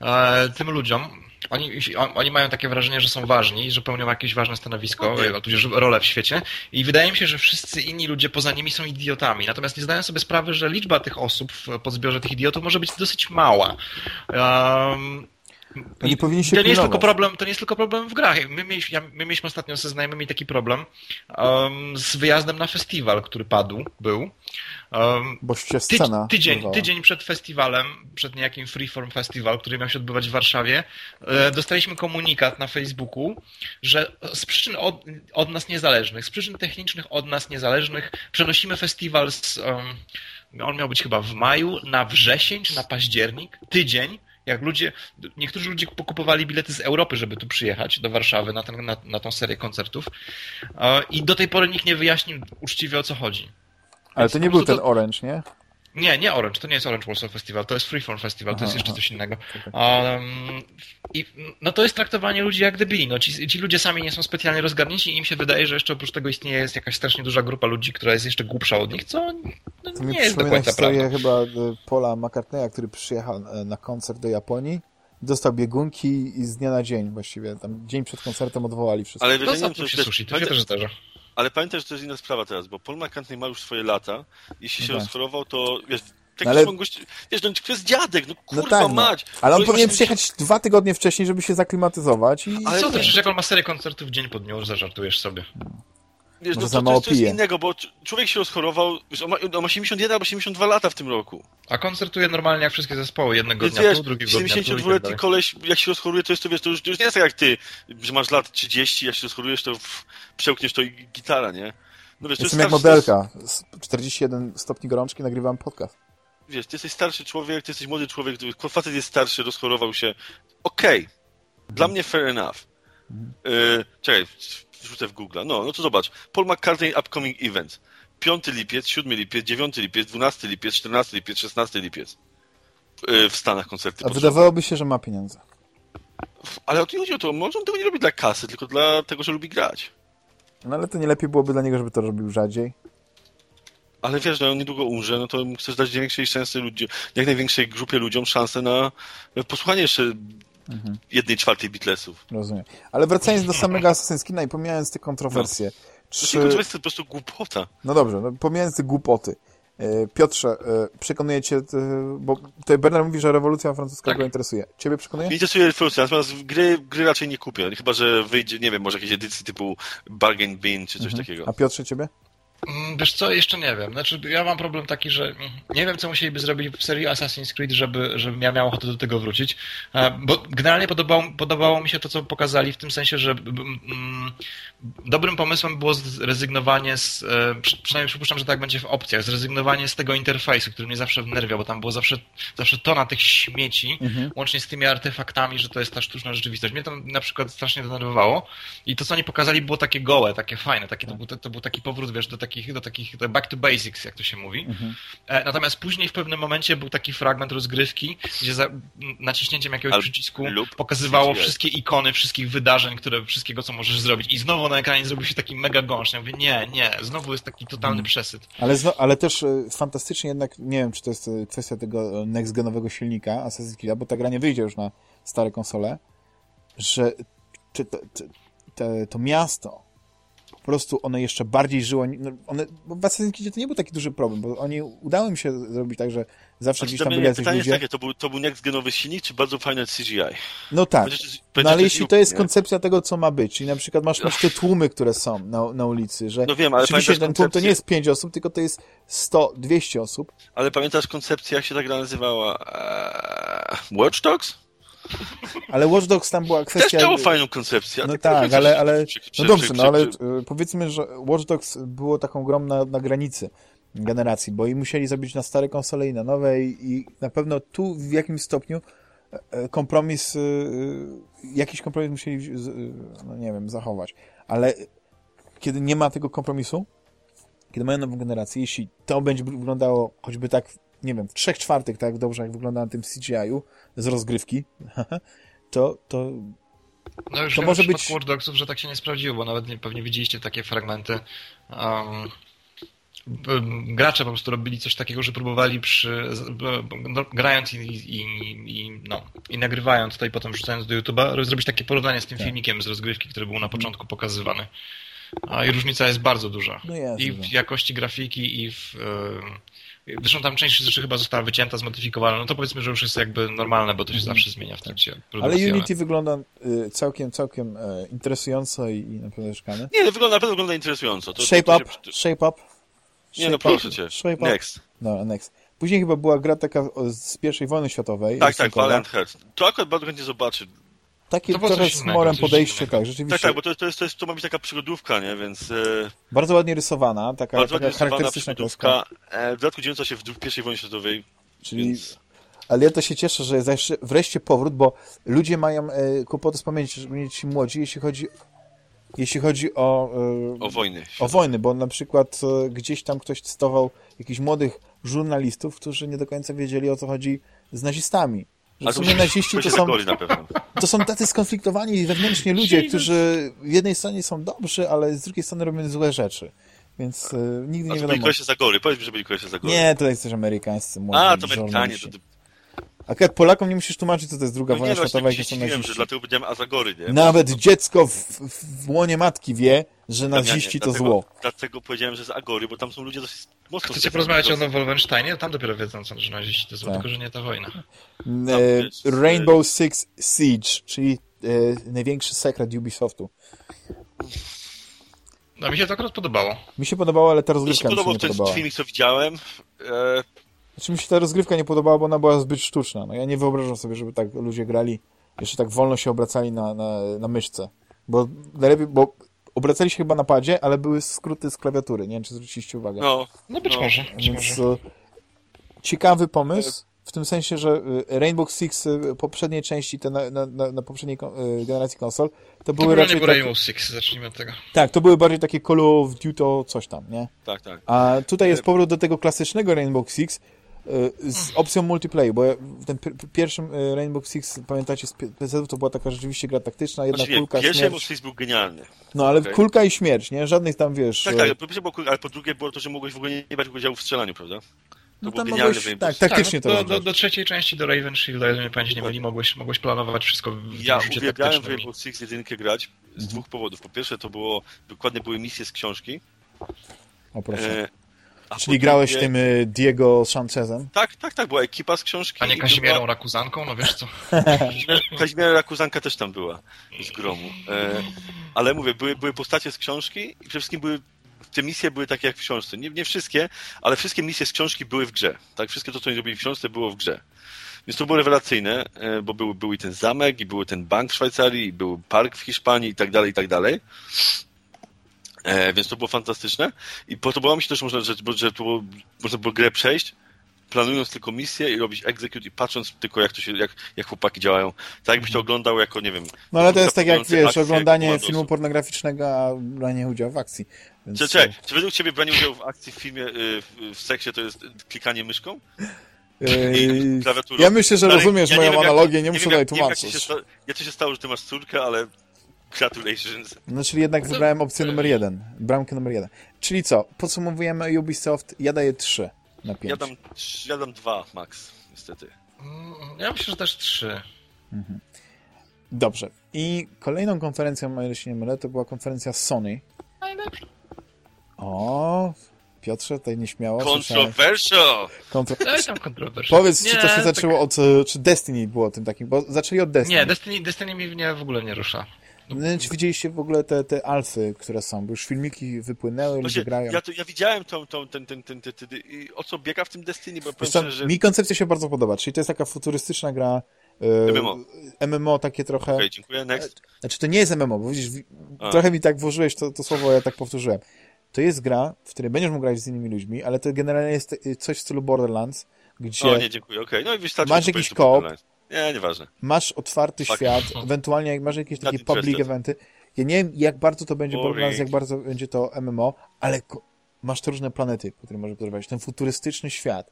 e, tym ludziom, oni, on- oni mają takie wrażenie, że są ważni, że pełnią jakieś ważne stanowisko, tudzież rolę w świecie i wydaje mi się, że wszyscy inni ludzie poza nimi są idiotami. Natomiast nie zdają sobie sprawy, że liczba tych osób w podzbiorze tych idiotów może być dosyć mała. Um, Oni powinni się to nie, jest tylko problem, to nie jest tylko problem w grach. My mieliśmy, my mieliśmy ostatnio ze znajomymi taki problem um, z wyjazdem na festiwal, który padł, był. Um, Bo się Tydzień, scena tydzień, urwała. tydzień przed festiwalem, przed niejakim Freeform Festival, który miał się odbywać w Warszawie, e, dostaliśmy komunikat na Facebooku, że z przyczyn od, od nas niezależnych, z przyczyn technicznych od nas niezależnych, przenosimy festiwal z. Um, on miał być chyba w maju na wrzesień czy na październik, tydzień. Jak ludzie, niektórzy ludzie pokupowali bilety z Europy, żeby tu przyjechać do Warszawy na, ten, na, na tą serię koncertów. I do tej pory nikt nie wyjaśnił uczciwie o co chodzi. Ale Więc to nie był prostu ten Orange, nie? Nie, nie Orange, to nie jest Orange Warsaw Festival, to jest Freeform Festival, to jest jeszcze aha. coś innego. Um, I no to jest traktowanie ludzi jak debili. No, ci, ci ludzie sami nie są specjalnie rozgarnięci i im się wydaje, że jeszcze oprócz tego istnieje jest jakaś strasznie duża grupa ludzi, która jest jeszcze głupsza od nich, co no, mi nie jest do końca prawda. chyba e, Paula McCartneya, który przyjechał e, na koncert do Japonii, dostał biegunki i z dnia na dzień właściwie, tam dzień przed koncertem odwołali wszystko. Ale wiesz, nie wiem, sushi, to się też zdarza. Ale pamiętaj, że to jest inna sprawa teraz, bo Paul McCartney ma już swoje lata. Jeśli się No tak. rozchorował, to wiesz, tak No ale... mogą, wiesz, no to jest dziadek, no No kurwa tak, no. mać. Ale on To powinien właśnie- przyjechać dwa tygodnie wcześniej, żeby się zaklimatyzować i... Ale Co ty, przecież jak on ma serię koncertów dzień po dniu, zażartujesz sobie. Wiesz, no za to, to, jest, to jest pije. innego, bo cz- człowiek się rozchorował, wiesz, on ma, on ma 81 albo 82 lata w tym roku. A koncertuje normalnie jak wszystkie zespoły, jednego Więc dnia wiesz, tu, drugiego dnia tu i tak 72-letni dalej. koleś, jak się rozchoruje, to jest to, wiesz, to już, to już nie jest tak jak ty, że masz lat 30, jak się rozchorujesz, to w, przełkniesz to i gitara, nie? No wiesz, to jest Jestem jak modelka. z 41 stopni gorączki, nagrywam podcast. wiesz, ty jesteś starszy człowiek, ty jesteś młody człowiek, facet jest starszy, rozchorował się. Okej. Dla mnie fair enough. Yy, czekaj, wrzucę w Google. No, no to zobacz. Paul McCartney Upcoming Events. 5 lipiec, 7 lipiec, 9 lipiec, 12 lipiec, 14 lipiec, 16 lipiec. Yy, w Stanach koncerty. A potrzebne. wydawałoby się, że ma pieniądze. Ale o to nie chodzi o to. Może on tego nie robi dla kasy, tylko dla tego, że lubi grać. No ale to nie lepiej byłoby dla niego, żeby to robił rzadziej. Ale wiesz, że on niedługo umrze, no to chcesz dać największej szansy ludzi, jak największej grupie ludziom szansę na posłuchanie jeszcze Mhm. jednej czwartej Beatlesów. Rozumiem. Ale wracając do samego Assassin's Creed i pomijając te kontrowersje. Czy... Czy... To jest po prostu głupota. No dobrze, no, pomijając te głupoty. E, Piotrze, e, przekonuje cię, e, bo tutaj Bernard mówi, że rewolucja francuska Tak. go interesuje. Ciebie przekonuje? Mnie interesuje rewolucja, natomiast gry, gry raczej nie kupię. Chyba, że wyjdzie, nie wiem, może jakieś edycje typu Bargain Bin czy coś Mhm. takiego. A Piotrze, ciebie? Mm, Wiesz co, jeszcze nie wiem. Znaczy, ja mam problem taki, że mm, nie wiem, co musieliby zrobić w serii Assassin's Creed, żeby, żebym ja miał ochotę do tego wrócić. Bo generalnie podobało, podobało mi się to, co pokazali, w tym sensie, że mm, dobrym pomysłem było zrezygnowanie z, e, przy- przynajmniej przypuszczam, że tak będzie w opcjach, zrezygnowanie z tego interfejsu, który mnie zawsze wnerwiał, bo tam było zawsze, zawsze tona tych śmieci, Mhm. łącznie z tymi artefaktami, że to jest ta sztuczna rzeczywistość. Mnie to na przykład strasznie denerwowało i to, co oni pokazali, było takie gołe, takie fajne, takie, to, był, to, to był taki powrót, wiesz, do takich, do takich do back to basics, jak to się mówi. Mhm. E, Natomiast później w pewnym momencie był taki fragment rozgrywki, gdzie za naciśnięciem jakiegoś Al- przycisku lub pokazywało CGI. wszystkie ikony, wszystkich wydarzeń, które, wszystkiego, co możesz zrobić. I znowu na ekranie zrobił się taki mega gąszcz. Ja mówię, nie, nie, znowu jest taki totalny Mhm. przesyt. Ale, ale też e, fantastycznie jednak, nie wiem, czy to jest e, kwestia tego next-genowego silnika Assassin's Creed, bo ta gra nie wyjdzie już na stare konsole, że czy to, to miasto po prostu one jeszcze bardziej żyło, no one, bo w Assassin's Creed to nie był taki duży problem, bo oni udało im się zrobić tak, że zawsze Znaczy, gdzieś tam mnie- byli jacyś pytanie jest ludzie. takie, to był, to był next genowy silnik, czy bardzo fajne CGI? No tak. Będzie- będzie No ale jeśli to jest nie? koncepcja tego, co ma być, czyli na przykład masz, masz te tłumy, które są na, na ulicy, że No wiem, ale oczywiście ten tłum to koncepcję- nie jest 5 osób, tylko to jest 100, 200 osób. Ale pamiętasz koncepcję, jak się ta gra nazywała? Eee, Watch Dogs? Ale Watch Dogs tam była Też kwestia... miało fajną koncepcję. No tak tak, ale, ale no przy- dobrze, przy- no ale y, powiedzmy, że Watch Dogs było taką grą na, na granicy generacji, bo i musieli zrobić na stare konsole i na nowe i, i na pewno tu w jakimś stopniu e, e, kompromis, jakiś kompromis musieli, no nie wiem, zachować. Ale kiedy nie ma tego kompromisu, kiedy mają nową generację, jeśli to będzie wyglądało choćby tak, nie wiem, w trzech czwartych tak dobrze, jak wygląda na tym CGI-u z rozgrywki, to, to No już To może być-. Watch Dogsów, że tak się nie sprawdziło, bo nawet nie, pewnie widzieliście takie fragmenty. Um, gracze po prostu robili coś takiego, że próbowali przy, no, grając i, i, i, no, i nagrywając to i potem wrzucając do YouTube'a, zrobić takie porównanie z tym Tak. filmikiem z rozgrywki, który był na początku pokazywany. A i różnica jest bardzo duża. no jest. I w jakości grafiki, i w, em, Zresztą tam część rzeczy chyba została wycięta, zmodyfikowana, no to powiedzmy, że już jest jakby normalne, bo to się Mhm. zawsze zmienia w trakcie Ale produkcji. Unity wygląda y, całkiem, całkiem e, interesująco i, i naprawdę szukane. Nie, no, wygląda, na pewno wygląda interesująco. To, Shape to, up, to się- shape up. Nie, no proszę up, cię. Shape up. Next. No, next. Później chyba była gra taka z pierwszej wojny światowej. Tak, tak. Valiant Hearts. To akurat bardzo chętnie zobaczy. Takie To było trochę z morem podejście, tak, rzeczywiście. Tak, tak, bo to, to, jest, to, jest, to ma być taka przygodówka, nie? Więc e, Bardzo ładnie rysowana, taka, bardzo taka rysowana charakterystyczna przygodówka. E, w dodatku dziejąca się w pierwszej wojnie światowej, Czyli, więc... ale ja to się cieszę, że jest wreszcie- powrót, bo ludzie mają e, kłopoty z pamięci, żeby mieć ci młodzi, jeśli chodzi, jeśli chodzi o, e, O wojny. o wojny, bo na przykład e, gdzieś tam ktoś testował jakichś młodych żurnalistów, którzy nie do końca wiedzieli o co chodzi z nazistami. Że w sumie naziści to są, zagoli na pewno. to są tacy skonfliktowani wewnętrznie ludzie, którzy w jednej stronie są dobrzy, ale z drugiej strony robią złe rzeczy. Więc e, nigdy A nie to byli wiadomo. kolesie Zagory. Powiedz mi, że byli kolesie Zagory. Nie, to jest też amerykańscy młodzi A, to Amerykanie. to, Akurat Polakom nie musisz tłumaczyć, co to jest druga no wojna nie, no, światowa i to są dziwiłem, że naziści. dlatego powiedziałem Azagory, nie? Nawet dziecko w, w, w łonie matki wie, że naziści to dlatego, zło. Dlatego powiedziałem, że z Agory, bo tam są ludzie dosyć mocno... Chcecie porozmawiać o Wolfensteinie? Tam dopiero wiedzą, że naziści to zło, Tak. tylko że nie ta wojna. E, wiesz, Rainbow Six Siege, czyli e, największy sekret Ubisoftu. No mi się to akurat podobało. Mi się podobało, ale ta Mi się rozgrywka mi się podobał nie ten podobała. filmik, co widziałem. E, Znaczy mi się ta rozgrywka nie podobała, bo ona była zbyt sztuczna. No ja nie wyobrażam sobie, żeby tak ludzie grali, jeszcze tak wolno się obracali na, na, na myszce. Bo najlepiej, bo obracali się chyba na padzie, ale były skróty z klawiatury. Nie wiem, czy zwróciliście uwagę. no, No być No, może, być Więc może. e, ciekawy pomysł, w tym sensie, że e, Rainbow Six e, poprzedniej części, te na, na, na na poprzedniej kon- generacji konsol, to To były raczej nie takie, Rainbow Six, zacznijmy od tego. tak, to były bardziej takie Call of Duty coś tam, nie? tak, tak. A tutaj jest powrót do tego klasycznego Rainbow Six z opcją multiplayer, bo w tym pi- pierwszym e, Rainbow Six, pamiętacie, z PC to była taka rzeczywiście gra taktyczna, jedna Znaczy, kulka, pierwszy śmierć. Rainbow Six był genialny. No ale okej. kulka i śmierć, nie? Żadnych tam, wiesz... Tak, e, tak, po pierwsze było, kur- ale po drugie było to, że mogłeś w ogóle nie brać udziału w strzelaniu, prawda? To no był tam genialny mogłeś, tak, Six. taktycznie tak, to do, do, do trzeciej części, do Raven Shield, o ile mnie pamięć nie myli, mogłeś, mogłeś planować wszystko w Ja uwielbiałem w. Rainbow Six jedynkę grać z Mhm. dwóch powodów. Po pierwsze to było, dokładnie były misje z książki. O proszę. E, a Czyli grałeś drugie- tym y, Diego Sanchezem? Tak, tak, tak, była ekipa z książki. A nie Kazimierą była- Rakuzanką, no wiesz co? Kazimiera Rakuzanka też tam była z gromu. E, ale mówię, były, były postacie z książki i przede wszystkim były te misje były takie jak w książce. Nie, nie wszystkie, ale wszystkie misje z książki były w grze. Tak, wszystko to, co oni robili w książce, było w grze. Więc to było rewelacyjne, e, bo był, był i ten zamek, i był ten bank w Szwajcarii, i był park w Hiszpanii i tak dalej, i tak dalej. E, więc to było fantastyczne. I podobało mi się też, że, że, że było, można było grę przejść, planując tylko misję i robić execute i patrząc tylko jak to się, jak, jak chłopaki działają. Tak jakbyś to oglądał jako, nie wiem... No ale to jest tak jak, wiesz, oglądanie komandosów. filmu pornograficznego, a branie udziału w akcji. Więc, Czy, według ciebie branie udziału w akcji w filmie, y, w, seksie to jest klikanie myszką? Klawiaturą? ja myślę, że rozumiesz ja moją wiem, jak- analogię, nie muszę wiem, tutaj jak- nie wiem, jak się tłumaczyć. Jak to się stało, że ty masz córkę, ale congratulations. No, czyli jednak wybrałem opcję numer jeden, bramkę numer jeden. Czyli co, podsumowujemy Ubisoft, ja daję 3 na 5. Ja dam, ja dam dwa max, niestety. Mm, Ja myślę, że też trzy. Dobrze. I kolejną konferencją, o ile się nie mylę, to była konferencja Sony. Najlepsze. O, Piotrze, tutaj nieśmiało. Controversial! Kontro... Powiedz, czy to się Nie, zaczęło od... e, Czy Destiny było tym takim, bo zaczęli od Tak... Destiny. Nie, Destiny, Destiny mi nie, w ogóle nie rusza. Nie wiem, czy widzieliście w ogóle te, te alfy, które są, bo już filmiki wypłynęły, ludzie grają. ja, to, ja widziałem tą, tą, ten, ten, ten, ten, ten, ten, i o co biega w tym Destiny, bo powiem szczerze, że... Mi koncepcja się bardzo podoba, czyli to jest taka futurystyczna gra. e, MMO. MMO takie trochę. Okej, dziękuję, next. Znaczy to nie jest MMO, bo widzisz, wi- A. trochę mi tak włożyłeś to, to słowo, ja tak powtórzyłem. To jest gra, w której będziesz mógł grać z innymi ludźmi, ale to generalnie jest e, coś w stylu Borderlands, gdzie O nie, dziękuję, okej. No i wystarczy... Masz jakiś koop? Nie, nieważne. masz otwarty Fuck. świat, ewentualnie jak masz jakieś takie public eventy. Ja nie wiem, jak bardzo to będzie. Borderlands, jak bardzo będzie to MMO, ale masz te różne planety, których możesz podróżować. Ten futurystyczny świat,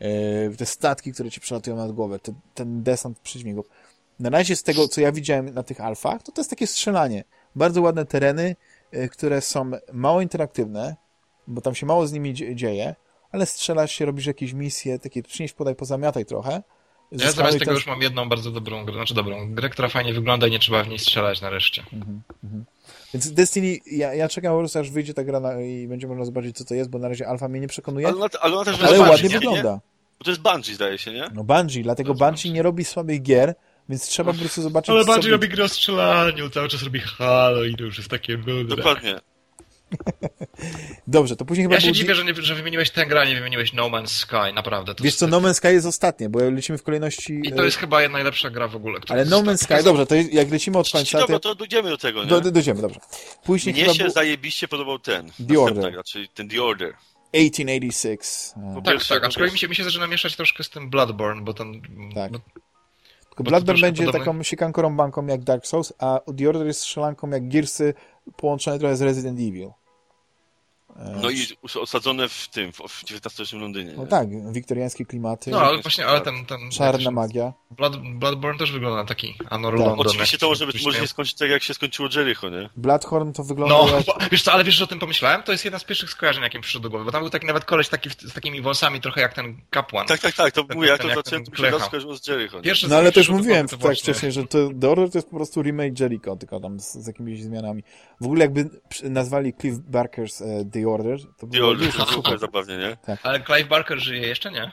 yy, te statki, które ci przelatują nad głowę, te, ten desant przeciwników. Na razie z tego, co ja widziałem na tych alfach, to to jest takie strzelanie. Bardzo ładne tereny, yy, które są mało interaktywne, bo tam się mało z nimi dzie- dzieje, ale strzelasz się, robisz jakieś misje, takie przynieś, podaj, pozamiataj trochę. Ja zamiast tego ten- już mam jedną bardzo dobrą grę, znaczy dobrą grę, która fajnie wygląda i nie trzeba w niej strzelać nareszcie. Mhm, mhm. Więc Destiny, ja, ja czekam po prostu, aż wyjdzie ta gra na, i będzie można zobaczyć, co to jest, bo na razie alfa mnie nie przekonuje, Ale ale, ona, ale ona też jest ładnie Bungie, nie? wygląda. Bo to jest Bungie, zdaje się, nie? No Bungie, dlatego Bungie Bungie. nie robi słabych gier, więc trzeba po prostu zobaczyć, Ale bardziej będzie. robi grę o strzelaniu, cały czas robi halo i to już jest takie nudne. Dokładnie. Dobrze, to później chyba Ja się był... dziwię, że, nie, że wymieniłeś tę grę, a nie wymieniłeś No Man's Sky, naprawdę. To Wiesz co, No Man's Sky jest ostatnie, bo lecimy w kolejności... I to e, jest chyba najlepsza gra w ogóle. Ale No Man's Sky, dobrze, to jest- jak lecimy od końca, dobra, to... to dojdziemy do tego, nie? Do, do, dojdziemy, dobrze. Później Mnie chyba się był zajebiście podobał ten. The Order. Gra, czyli ten The Order. 1886. e, Tak, tak, aczkolwiek mi się, mi się zaczyna mieszać troszkę z tym Bloodborne, bo ten... Tak. Bo, Tylko Bloodborne będzie podobne. taką siekanką rąbanką jak Dark Souls, a The Order jest strzelanką jak Gearsy, połączone trochę z Resident Evil. E, No i osadzone w tym, w XIX-wiecznym Londynie. No nie? tak, wiktoriańskie klimaty, no, ale właśnie, ale ten... ten czarna magia. Blood, Bloodborne też wygląda na taki Anor Tak. London. Oczywiście to może być, może się skończyć tak, jak się skończyło Jericho, nie? Bloodhorn to wygląda No, jak... wiesz co, ale wiesz, że o tym pomyślałem? To jest jedna z pierwszych skojarzeń, jakie mi przyszło do głowy, bo tam był taki nawet koleś taki z takimi wąsami, trochę jak ten kapłan. Tak, tak, tak, to Tak, mówię, jak ten to zacząłem, to mi się Klecha. raz skojarzyło z Jericho. Pierwszy No ale też mówiłem tak właśnie- wcześniej, że to The Order to jest po prostu remake Jericho, tylko tam z, z jakimiś zmianami. W ogóle jakby nazwali Cliff Barker's e, The Order, to The Order, to super zabawnie, nie? Ale Clive Barker żyje jeszcze, nie?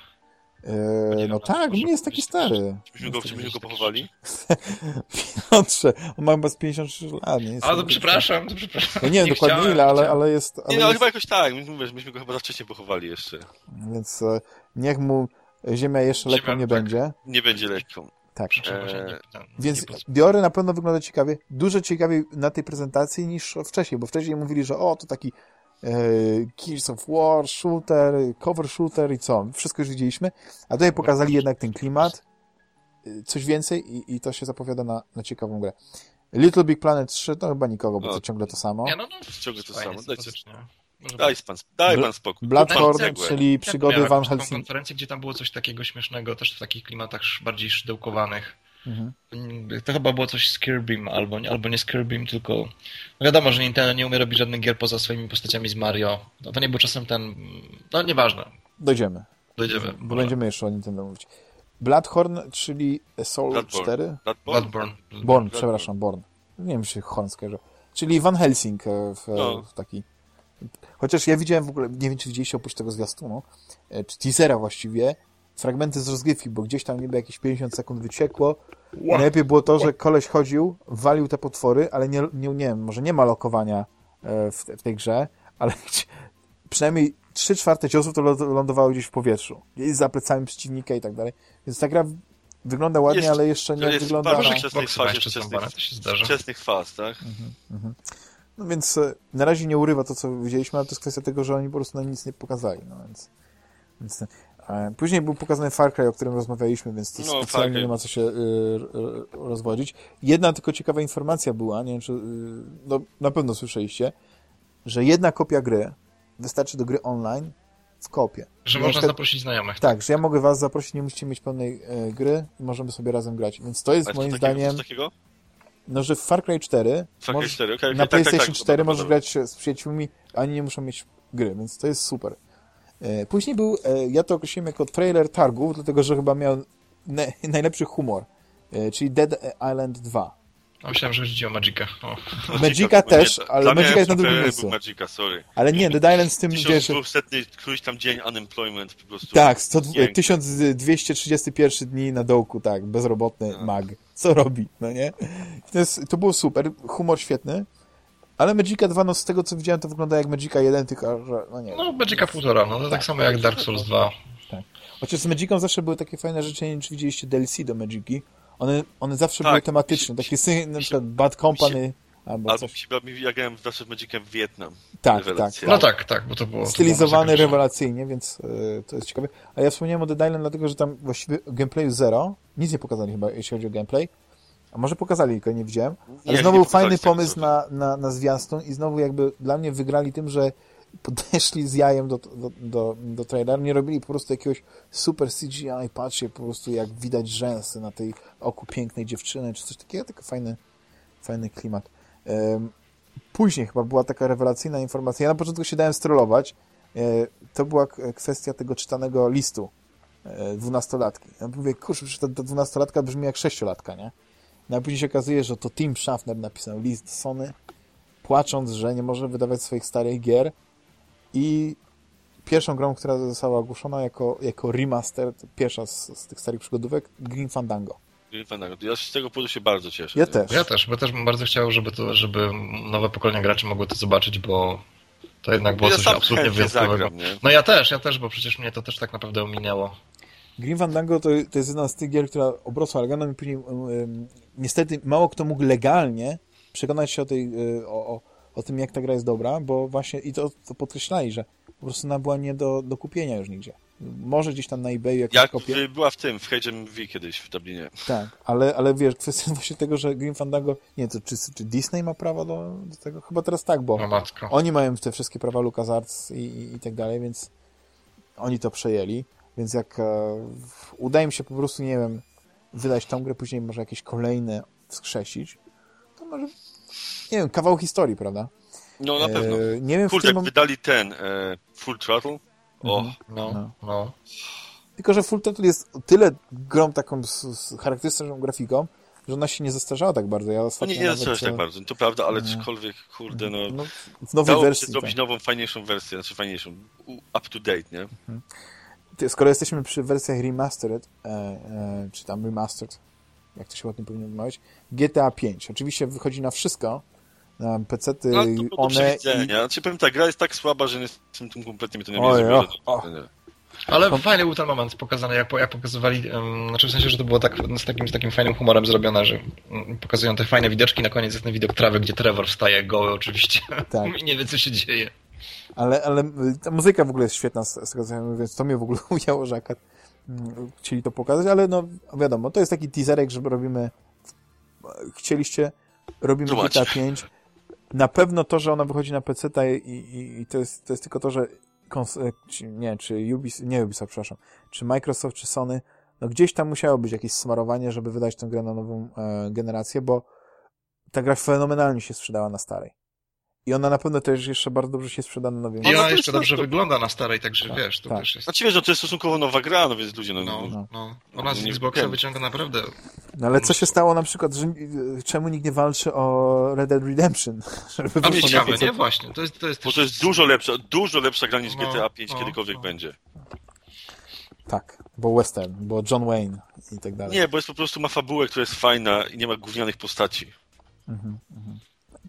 E, no tak, nie jest taki stary. Czybyśmy go, czybyśmy go pochowali? Piotrze, on ma chyba z 53 lat. Nie jest Ale to przepraszam, to przepraszam. Ja nie wiem dokładnie chciałem, ile, ale, ale jest... Ale Nie, no jest chyba jakoś tak, myśmy go chyba za wcześnie pochowali jeszcze. Więc e, niech mu ziemia jeszcze Ziemia, lekką nie tak. będzie. Nie będzie lekką. Tak. Eee, nie- Więc nie- Diory na pewno wygląda ciekawie. Dużo ciekawiej na tej prezentacji niż wcześniej, bo wcześniej mówili, że o, to taki e, Gears of War, shooter, cover shooter i co. Wszystko już widzieliśmy. A tutaj pokazali jednak ten klimat, e, coś więcej i, i to się zapowiada na, na ciekawą grę. Little Big Planet 3 to chyba nikogo, bo No. to ciągle to samo. Nie, no, no, Ciągle to samo. Dajcie- Daj pan, daj pan spokój. Bloodborne, czyli Ja przygody miałem Van Helsing. konferencję, gdzie tam było coś takiego śmiesznego, też w takich klimatach bardziej szydełkowanych. Mhm. To chyba było coś z Kirbym, albo, nie- albo nie z Kirbym, tylko... No wiadomo, że Nintendo nie umie robić żadnych gier poza swoimi postaciami z Mario. No to nie był czasem ten... No nieważne. Dojdziemy, Dojdziemy. bo będziemy jeszcze o Nintendo mówić. Bloodhorn, czyli Soul Bloodborne. 4? Bloodborne? Bloodborne. Born, Bloodborne. przepraszam, Born. Nie wiem, czy Horn skojarzył. Czyli Van Helsing e, w, No. w taki... Chociaż ja widziałem w ogóle, nie wiem, czy widzieliście oprócz tego zwiastunu, e, czy teasera właściwie, fragmenty z rozgrywki, bo gdzieś tam niby jakieś 50 sekund wyciekło. Najlepiej było to, że koleś chodził, walił te potwory, ale nie, nie, nie wiem, może nie ma lokowania e, w, w tej grze, ale przynajmniej 3 czwarte ciosów to ląd- lądowało gdzieś w powietrzu. Gdzieś za plecami przeciwnika i tak dalej. Więc ta gra wygląda ładnie, Jest- ale jeszcze nie to jest wygląda... bardzo na- ma fazie, jeszcze wczesnych, wczesnych faz, tak? No więc e, na razie nie urywa to, co widzieliśmy, ale to jest kwestia tego, że oni po prostu nam nic nie pokazali. No więc, więc, później był pokazany Far Cry, o którym rozmawialiśmy, więc to No, specjalnie nie ma co się y, y, rozwodzić. Jedna tylko ciekawa informacja była, nie wiem, czy y, no, na pewno słyszeliście, że jedna kopia gry wystarczy do gry online w kopie. Że Na można przykład- zaprosić znajomych. Tak, że ja mogę was zaprosić, nie musicie mieć pełnej e, gry i możemy sobie razem grać. Więc to jest Ale moim co takiego, zdaniem, takiego? no, że w Far Cry 4 Far Cry możesz, 4, okej, na tak, tak, PlayStation tak, 4 dobra, możesz dobra. grać z przyjaciółmi, a oni nie muszą mieć gry, więc to jest super. E, Później był, e, ja to określiłem jako trailer targów, dlatego że chyba miał na, najlepszy humor, e, czyli Dead Island 2. A myślałem, że chodzi o Magica. O. Magica bo też, nie, ale Magica jest na drugim miejscu. był Magica, sorry. Ale nie, Dead Island z tym, wiesz, 1200 któryś tam dzień unemployment po prostu. tak, 100, Piękny. 1231 dni na dołku, tak, bezrobotny Tak. mag. Co robi, no nie? To, jest, to było super, humor świetny, ale Magica 2, no z tego co widziałem, to wygląda jak Magica 1, tylko, że, no nie No, Magica półtora, no to tak samo jak Dark Souls 2. Chociaż z Magicą zawsze były takie fajne rzeczy, nie wiem, czy widzieliście DLC do Magiki. One, one zawsze Tak, były tematyczne, się- takie syn, na się- przykład Bad Company, albo Albo coś. mi się, ja grałem zawsze w Magicę w Wietnam. Tak, rewelacja. No tak, tak, bo to było... to Stylizowany było rewelacyjnie, więc y, to jest ciekawe. A ja wspomniałem o Dead Island, dlatego że tam właściwie gameplayu zero, nic nie pokazali chyba, jeśli chodzi o gameplay. A może pokazali, tylko nie widziałem. Ale Nie, znowu nie fajny pomysł na, na, na zwiastun i znowu jakby dla mnie wygrali tym, że podeszli z jajem do, do, do, do trailera, nie robili po prostu jakiegoś super CGI, patrzcie po prostu jak widać rzęsy na tej oku pięknej dziewczyny, czy coś takiego, tylko fajny, fajny klimat. Później chyba była taka rewelacyjna informacja, ja na początku się dałem strollować, E, to była kwestia tego czytanego listu e, dwunastolatki. Ja mówię, kurczę, ta dwunastolatka brzmi jak sześciolatka, nie? No a później się okazuje, że to Tim Schaffner napisał list do Sony, płacząc, że nie może wydawać swoich starych gier i pierwszą grą, która została ogłoszona jako, jako remaster, pierwsza z, z tych starych przygodówek, Green Fandango. Green Fandango. Ja z tego powodu się bardzo cieszę. Ja też. Ja też, bo też bym bardzo chciał, żeby, to, żeby nowe pokolenia graczy mogły to zobaczyć, bo to jednak było Ja coś absolutnie wyjątkowego. No ja też, ja też, bo przecież mnie to też tak naprawdę ominęło. Green Fandango to, to jest jedna z tych gier, która obrosła legendą i później um, niestety mało kto mógł legalnie przekonać się o, tej, y, o, o, o tym, jak ta gra jest dobra, bo właśnie i to, to podkreślali, że po prostu ona była nie do, do kupienia już nigdzie. Może gdzieś tam na eBayu jakieś Jak kopie. w- była w tym, w HMV kiedyś w Dublinie. Tak, ale, ale wiesz, kwestia właśnie tego, że Green Fandango, nie to czy, czy Disney ma prawo do, do tego? Chyba teraz tak, bo No oni mają te wszystkie prawa LucasArts i, i, i tak dalej, więc oni to przejęli, więc jak e, uda im się po prostu, nie wiem, wydać tą grę, później może jakieś kolejne wskrzesić, to może, nie wiem, kawał historii, prawda? No na pewno. E, nie wiem, Kurde, jak mom- wydali ten e, Full Throttle. O, Mhm. No, No. no. Tylko, że Full Throttle jest o tyle grą taką z, z charakterystyczną grafiką, że ona się nie zestarzała tak bardzo. Ja no ostatnio nie, nie nawet, jest tak e, bardzo, to prawda, ale no. cokolwiek, kurde, no... no, w nowej Dało się wersji. zrobić tak. nową, fajniejszą wersję, znaczy fajniejszą, up to date, nie? Ty, skoro jesteśmy przy wersjach remastered, e, e, czy tam remastered, jak to się ładnie powinno wymawiać, GTA 5. Oczywiście wychodzi na wszystko, na PC-ty, No, to one i... Znaczy powiem tak, gra jest tak słaba, że nie jestem tym kompletnie mi to nie och. Ale fajny był ten moment pokazany, jak, jak pokazywali, um, znaczy w sensie, że to było tak, z, takim, z takim fajnym humorem zrobione, że mm, pokazują te fajne widoczki, na koniec jest ten widok trawy, gdzie Trevor wstaje goły oczywiście Tak. i nie wie, co się dzieje. Ale, ale y, ta muzyka w ogóle jest świetna z, z tego więc to mnie w ogóle ujało, że akad mm, chcieli to pokazać, ale no wiadomo, to jest taki teaserek, żeby robimy chcieliście, robimy Zobacz. GTA 5. Na pewno to, że ona wychodzi na PC i, i, i to, jest, to jest tylko to, że kons- e, czy, nie, czy Ubisoft, nie Ubisoft, przepraszam, czy Microsoft, czy Sony, no gdzieś tam musiało być jakieś smarowanie, żeby wydać tę grę na nową e, generację, bo ta gra fenomenalnie się sprzedała na starej. I ona na pewno też jeszcze bardzo dobrze się sprzeda na nowej I no ona jest jeszcze dobrze to- wygląda na starej, także Tak, wiesz, to tak. też jest... Znaczy wiesz, no to jest stosunkowo nowa gra, no więc ludzie, no... No, no. no. no. Ona z Nie Xboxa wyciąga naprawdę... No ale co się stało na przykład, że czemu nikt nie walczy o Red Dead Redemption? Żeby A PC? nie? Właśnie, to jest... To jest, Bo to jest dużo lepsza, dużo lepsza gra niż No, GTA 5 no, kiedykolwiek no. będzie. Tak, bo western, bo John Wayne i tak dalej. Nie, bo jest po prostu ma fabułę, która jest fajna i nie ma gównianych postaci. Mhm, mhm.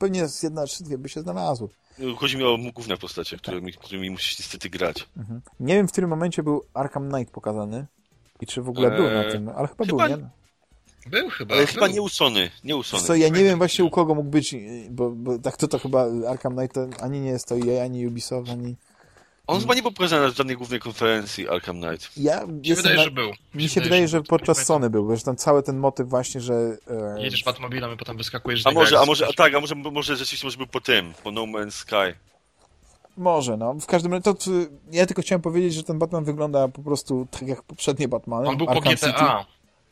Pewnie z jedna czy dwie by się znalazły. Chodzi mi o główne postacie, którymi, którymi musisz niestety grać. Mhm. Nie wiem, w którym momencie był Arkham Knight pokazany i czy w ogóle był na Eee, tym, ale chyba, chyba był, nie? Był chyba. Ale chyba nie u Sony, nie u Wiesz Sony. co, ja nie wiem właśnie u kogo mógł być, bo, bo tak to to chyba Arkham Knight to ani nie jest to EA, ani Ubisoft, ani... On chyba nie był pokazany na żadnej głównej konferencji Arkham Knight. Ja Mi się wydaje, na... że był. Mi się wydaje, że podczas Nie Sony był, wiesz, tam cały ten motyw właśnie, że... E, Jedziesz Batmobilem i potem wyskakujesz A może, a może, a tak, a może, może rzeczywiście może był po tym, po No Man's Sky. Może, no. W każdym razie, to, to, ja tylko chciałem powiedzieć, że ten Batman wygląda po prostu tak jak poprzednie Batmany. On był po Arkham GTA. City.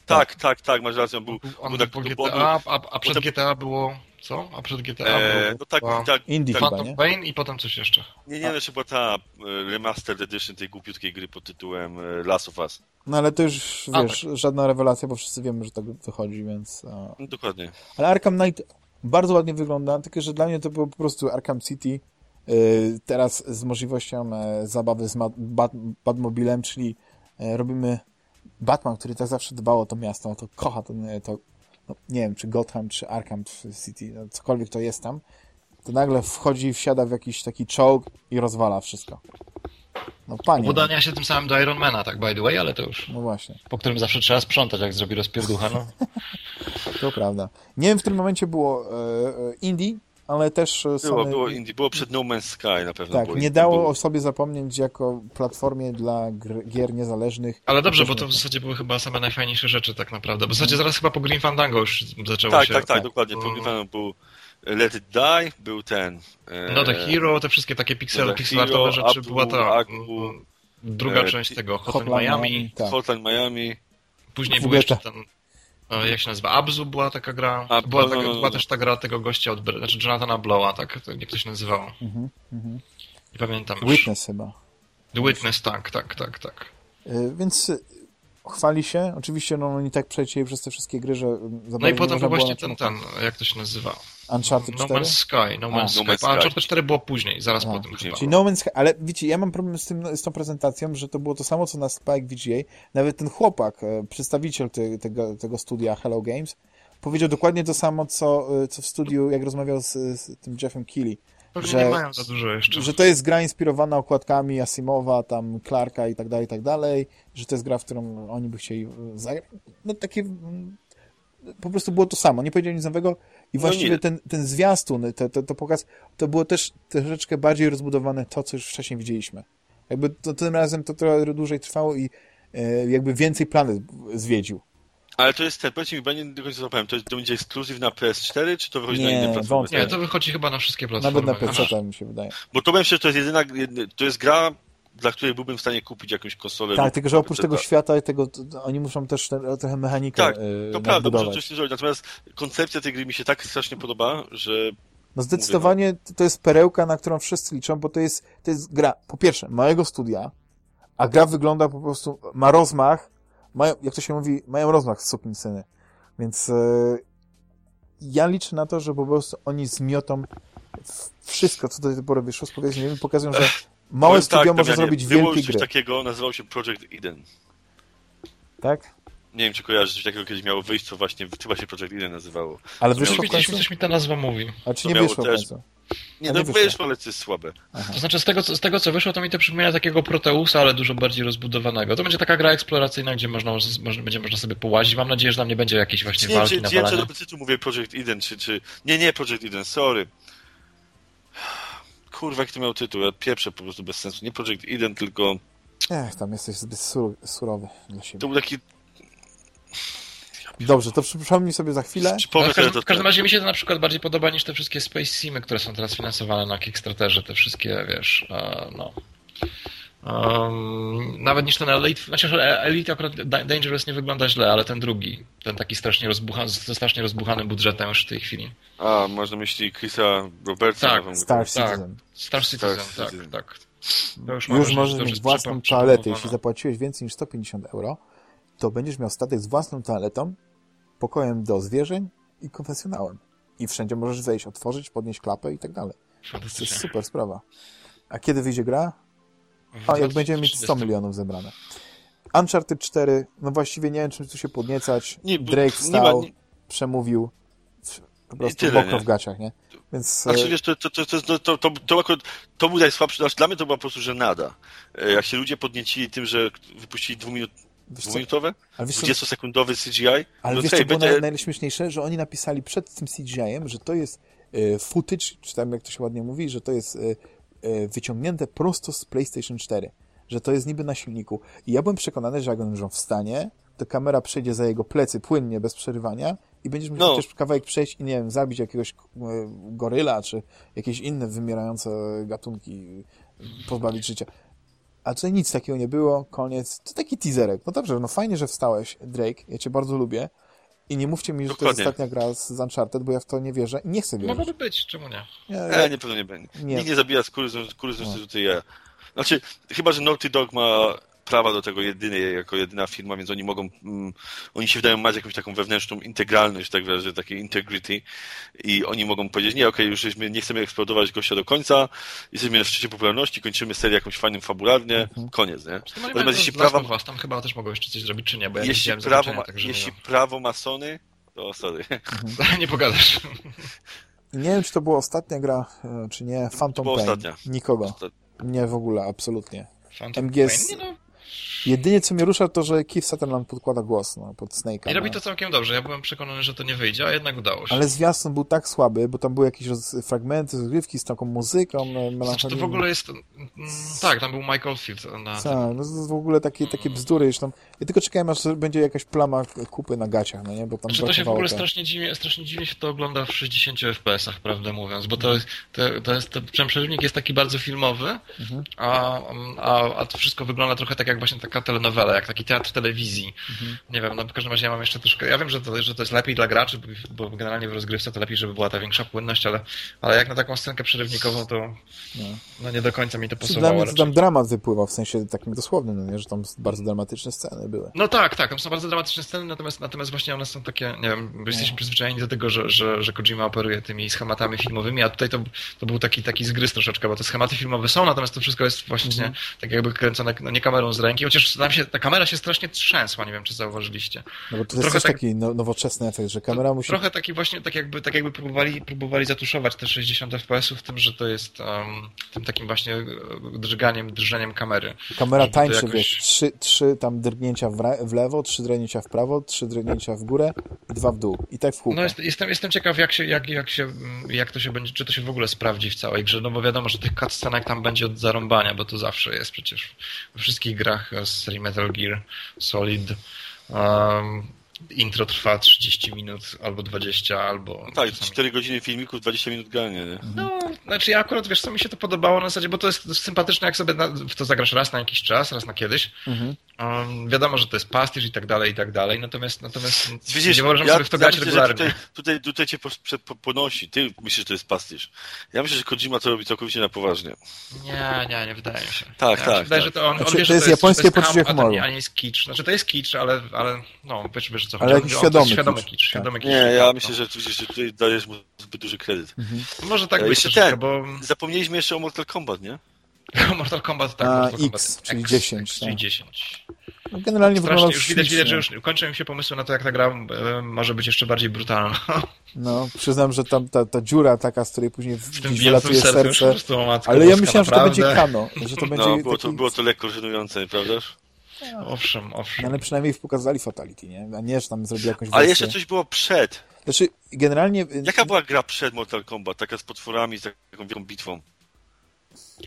Tak, tak, tak, masz rację, on był, On był był tak, po to GTA, był- a, a przed GTA było... Co? A przed GTA e, było... no tak, była tak, Indie tak, chyba, Phantom nie? Pain i potem coś jeszcze. nie, nie, jeszcze była ta e, remastered edition tej głupiutkiej gry pod tytułem e, Last of Us. No ale to już, A, wiesz, żadna rewelacja, bo wszyscy wiemy, że tak wychodzi, więc... e, No, dokładnie. Ale Arkham Knight bardzo ładnie wygląda, tylko że dla mnie to było po prostu Arkham City teraz z możliwością zabawy z bat, Batmobilem, czyli robimy Batman, który tak zawsze dbał o to miasto, to kocha to, to no, nie wiem, czy Gotham, czy Arkham City, no, cokolwiek to jest tam, to nagle wchodzi, wsiada w jakiś taki czołg i rozwala wszystko. No panie, no, Udania się tym samym do Ironmana, tak by the way, ale to już... no właśnie. Po którym zawsze trzeba sprzątać, jak zrobi rozpierducha, no. To prawda. Nie wiem, w którym momencie było e, e, Indie, ale też e, Było, było indie, było przed No Man's Sky na pewno. Tak, nie indie, dało było. o sobie zapomnieć jako platformie dla gr- gier niezależnych. Ale dobrze, bo to w zasadzie były chyba same najfajniejsze rzeczy tak naprawdę. Bo w zasadzie zaraz chyba po Green Fandango już zaczęło Tak, się... tak, tak, tak. dokładnie. Mm. Pogrywany był Let It Die, był ten... e, No The Hero, te wszystkie takie pixel, pixelartowe rzeczy, Apu, była ta mm, druga e, część tego, Hotline Hotline Miami, tak. Hotline Miami. Później był jeszcze ten, jak się nazywa, Abzu była taka gra, A, była, no, taka, no, była no. też ta gra tego gościa od, znaczy Jonathana Blowa, tak, to jak to się nazywało, Mhm, mhm. nie pamiętam już. Witness chyba. The Witness, tak, tak, tak, tak. Y, Więc chwali się. Oczywiście no, oni tak przelecieli przez te wszystkie gry, że No i potem właśnie ten, ten, jak to się nazywa? Uncharted No 4? Man's Sky, No A. Man's No Sky. Man's A Sky. Uncharted 4 było później, zaraz A, po tym później. Czyli No Man's Sky, ale wiecie, ja mam problem z, tym, z tą prezentacją, że to było to samo, co na Spike VGA. Nawet ten chłopak, e, przedstawiciel te, tego, tego studia Hello Games, powiedział dokładnie to samo, co, e, co w studiu, jak rozmawiał z, z tym Jeffem Keighley. Pewnie że- nie mają za dużo jeszcze. Że to jest gra inspirowana okładkami Asimowa, tam Clarka i tak dalej, i tak dalej, że to jest gra, w którą oni by chcieli e, zagrać. No takie... mm, Po prostu było to samo, nie powiedział nic nowego i No właściwie ten, ten zwiastun, to, to, to pokaz, to było też troszeczkę bardziej rozbudowane to, co już wcześniej widzieliśmy. Jakby to, tym razem to trochę dłużej trwało i e, jakby więcej planet zwiedził. Ale to jest ten, powiedzcie mi, bo nie do końca zapowiem, to, jest, to będzie ekskluzyw na PS4, czy to wychodzi na Nie, inne platformy? wątpię. Nie, to wychodzi chyba na wszystkie platformy. Nawet na PC, mi się wydaje. Bo to powiem szczerze, to jest jedyna, to jest gra, dla której byłbym w stanie kupić jakąś konsolę. Tak, tylko że oprócz tego świata i tego, oni muszą też trochę mechanikę Tak, e, To prawda, muszę nadbudować. coś zrobić. Natomiast koncepcja tej gry mi się tak strasznie podoba, że No zdecydowanie to jest perełka, na którą wszyscy liczą, bo to jest, to jest gra, po pierwsze, małego studia, a gra wygląda po prostu, ma rozmach, mają, jak to się mówi, mają rozmach z syny. Więc e, ja liczę na to, że po prostu oni zmiotą w- wszystko, co do tej pory wyszło z powiedzmy, pokazują, że małe powiem studio tak, może Damianie, zrobić było wielkie coś gry. takiego, nazywał się Project Eden. Tak? Nie wiem, czy kojarzysz, coś takiego kiedyś miało wyjść, co właśnie, chyba się Project Eden nazywało. Ale To wyszło miało w końcu? coś mi ta nazwa mówi. A czy nie wyszło w też- końcu? Nie, no nie wyszło. ale to jest słabe. To znaczy, z tego, co, z tego co wyszło, to mi to przypomina takiego Proteusa, ale dużo bardziej rozbudowanego. To będzie taka gra eksploracyjna, gdzie można, może, będzie można sobie połazić. Mam nadzieję, że tam nie będzie jakiejś właśnie Nie walki, czy, czy ja nawalania. do tytułu mówię Project Eden, czy, czy... Nie, nie Project Eden, sorry. Kurwa, jaki to miał tytuł? Ja pieprzę po prostu bez sensu. Nie Project Eden, tylko... Ech, tam jesteś zbyt sur surowy dla siebie. To był taki... Dobrze, to przypomnij sobie za chwilę. Przypomnę w, każdym, to... w każdym razie mi się to na przykład bardziej podoba niż te wszystkie Space Simy, które są teraz finansowane na Kickstarterze, te wszystkie, wiesz, e, no... Um, nawet niż ten Elite, znaczy Elite akurat Da- Dangerous nie wygląda źle, ale ten drugi, ten taki strasznie rozbuchany, ze strasznie rozbuchanym budżetem już w tej chwili. A, można myśli Chrisa Robertsa. Tak. Star Tak. Citizen. Star Citizen, Star tak, Citizen. tak. To już, Już możesz mieć własną toaletę. Jeśli zapłaciłeś więcej niż 150 euro, to będziesz miał statek z własną toaletą, pokojem do zwierzeń i konfesjonałem. I wszędzie możesz wejść, otworzyć, podnieść klapę i tak dalej. To jest super sprawa. A kiedy wyjdzie gra? W A jak będziemy mieć 100 2030. milionów zebrane. Uncharted 4, no właściwie nie wiem, czym tu się podniecać. Nie, Drake nie wstał, ma- nie- przemówił, po prostu tyle, mokro nie? w gaciach, nie? Więc Znaczy, wiesz, to, to, to, to, to, to, to, to, akurat, to był najsłabszy, znaczy, dla mnie to była po prostu żenada. E, Jak się ludzie podniecili tym, że wypuścili dwuminut, dwuminutowe, ale wiesz co, 20-sekundowy CGI, Ale no wiesz, co będzie... naj, najśmieszniejsze? Że oni napisali przed tym CGI-em, że to jest e, footage, czy tam jak to się ładnie mówi, że to jest wyciągnięte prosto z PlayStation 4. Że to jest niby na silniku. I ja byłem przekonany, że jak on już wstanie, to kamera przejdzie za jego plecy płynnie, bez przerywania i będziesz mógł No. chociaż kawałek przejść i, nie wiem, zabić jakiegoś e, goryla, czy jakieś inne wymierające gatunki, pozbawić życia. A tutaj nic takiego nie było, koniec. To taki teaserek. No dobrze, no fajnie, że wstałeś, Drake, ja cię bardzo lubię. I nie mówcie mi, że to jest Dokładnie. ostatnia gra z z Uncharted, bo ja w to nie wierzę i nie chcę wierzyć. Mogłoby być, czemu nie? Nie, E, nie, pewno nie będzie. Nie. Nikt nie zabija skóry, skóry z No. tutaj ja. Znaczy, chyba, że Naughty Dog ma prawa do tego jedyny, jako jedyna firma, więc oni mogą, mm, oni się wydają mać jakąś taką wewnętrzną integralność, tak wyrażę, takiej integrity i oni mogą powiedzieć, nie, okej, już żeśmy, nie chcemy eksploatować gościa do końca, jesteśmy na szczycie popularności, kończymy serię jakąś fajną fabularnie, Mhm. koniec, nie? Zresztą Natomiast jeśli prawo... prawo, was, tam chyba też mogą jeszcze coś zrobić, czy nie, bo ja nie jeśli widziałem prawo, ma, także jeśli nie, prawo ma Sony, to sorry. nie pogadasz. nie wiem, czy to była ostatnia gra, e, czy nie. Phantom Pain. ostatnia. Nikogo. Nie w ogóle, absolutnie. Phantom MGS Pain, nie, no, Jedynie, co mnie rusza, to, że Keith Sutherland podkłada głos no, pod Snake'a. I robi no. to całkiem dobrze. Ja byłem przekonany, że to nie wyjdzie, a jednak udało się. Ale zwiastun był tak słaby, bo tam były jakieś fragmenty z rozgrywki z taką muzyką, e, Znaczy, to w ogóle jest... mm, Tak, tam był Michael Field na... Tak, no to w ogóle takie, takie bzdury już tam. Ja tylko czekałem, aż będzie jakaś plama kupy na gaciach, no nie? Bo tam Znaczy, to się w ogóle strasznie dziwnie, strasznie dziwnie się to ogląda w 60 FPS-ach, prawdę mówiąc, bo to, jest- to, to jest, ten przerywnik jest taki bardzo filmowy, Mhm. a, a, a to wszystko wygląda trochę tak jak właśnie ta taka telenowela, jak taki teatr telewizji. Mhm. Nie wiem, no w każdym razie ja mam jeszcze troszkę, ja wiem, że to, że to jest lepiej dla graczy, bo generalnie w rozgrywce to lepiej, żeby była ta większa płynność, ale, ale jak na taką scenkę przerywnikową, to no, no nie do końca mi to pasowało. Dla mnie tam dramat wypływał, w sensie takim dosłownym, no nie, że tam bardzo dramatyczne sceny były. No tak, tak, tam są bardzo dramatyczne sceny, natomiast, natomiast właśnie one są takie, nie wiem, bo jesteśmy przyzwyczajeni do tego, że, że, że Kojima operuje tymi schematami filmowymi, a tutaj to, to był taki, taki zgryz troszeczkę, bo te schematy filmowe są, natomiast to wszystko jest właśnie mm -hmm. tak jakby kręcone no, nie kamerą z ręki, chociaż nam się, ta kamera się strasznie trzęsła, nie wiem, czy zauważyliście. No bo to jest trochę tak, taki no, nowoczesny efekt, że kamera musi... Trochę taki właśnie, tak jakby, tak jakby próbowali, próbowali zatuszować te 60 fps w tym, że to jest um, tym takim właśnie e, drganiem, drżeniem kamery. Kamera tańczy, jakoś... wiesz, trzy, trzy tam drgnięcia w, w lewo, trzy drgnięcia w prawo, trzy drgnięcia w górę i dwa w dół. I tak w kółko. No jest, jestem, jestem ciekaw, jak, się, jak, jak, się, jak to się będzie, czy to się w ogóle sprawdzi w całej grze, no bo wiadomo, że tych cutscenek tam będzie od zarąbania, bo to zawsze jest przecież we wszystkich grach z serii Metal Gear Solid. Um, intro trwa 30 minut, albo 20, albo... No tak, czasami... 4 godziny filmików, 20 minut grania, nie? No, znaczy ja akurat, wiesz co, mi się to podobało na zasadzie, bo to jest sympatyczne, jak sobie na, w to zagrasz raz na jakiś czas, raz na kiedyś. Mhm. Um, wiadomo, że to jest pastisz i tak dalej, i tak dalej, natomiast, natomiast Widzisz, nie uważam ja, sobie w to grać ja regularnie. Tutaj, tutaj, tutaj cię po, po, ponosi, ty myślisz, że to jest pastisz. Ja myślę, że Kojima to robi całkowicie na poważnie. Nie, nie, nie wydaje mi się. Tak, ja tak. Wydaje, tak. że to on, znaczy, wie, to, jest japońskie poczucie humoru. A nie jest kicz. Znaczy to jest kicz, ale, ale no, wiesz, wiesz co ale chodzi. Ale świadomy, świadomy kicz. Świadomy kicz. Nie, ja tak, myślę, no. że, że tutaj dajesz mu zbyt duży kredyt. Mhm. Może tak być troszeczkę, bo... Zapomnieliśmy jeszcze o Mortal Kombat, nie? Mortal Kombat, tak. A, Mortal X, Kombat czyli X, 10. X, czyli 10. No generalnie wygląda już widać, widać, że już kończą mi się pomysły na to, jak ta gra e, może być jeszcze bardziej brutalna. No, przyznam, że tam ta, ta dziura taka, z której później wylatuje serce, ale ja myślałem, że to będzie kano, że to będzie No, było, taki... to, było to lekko żenujące, prawda? No, owszem, owszem. No, ale przynajmniej pokazali Fatality, nie? A nie, że tam zrobili jakąś Ale jeszcze coś było przed. Znaczy, generalnie... Jaka była gra przed Mortal Kombat? Taka z potworami, z taką wielką bitwą?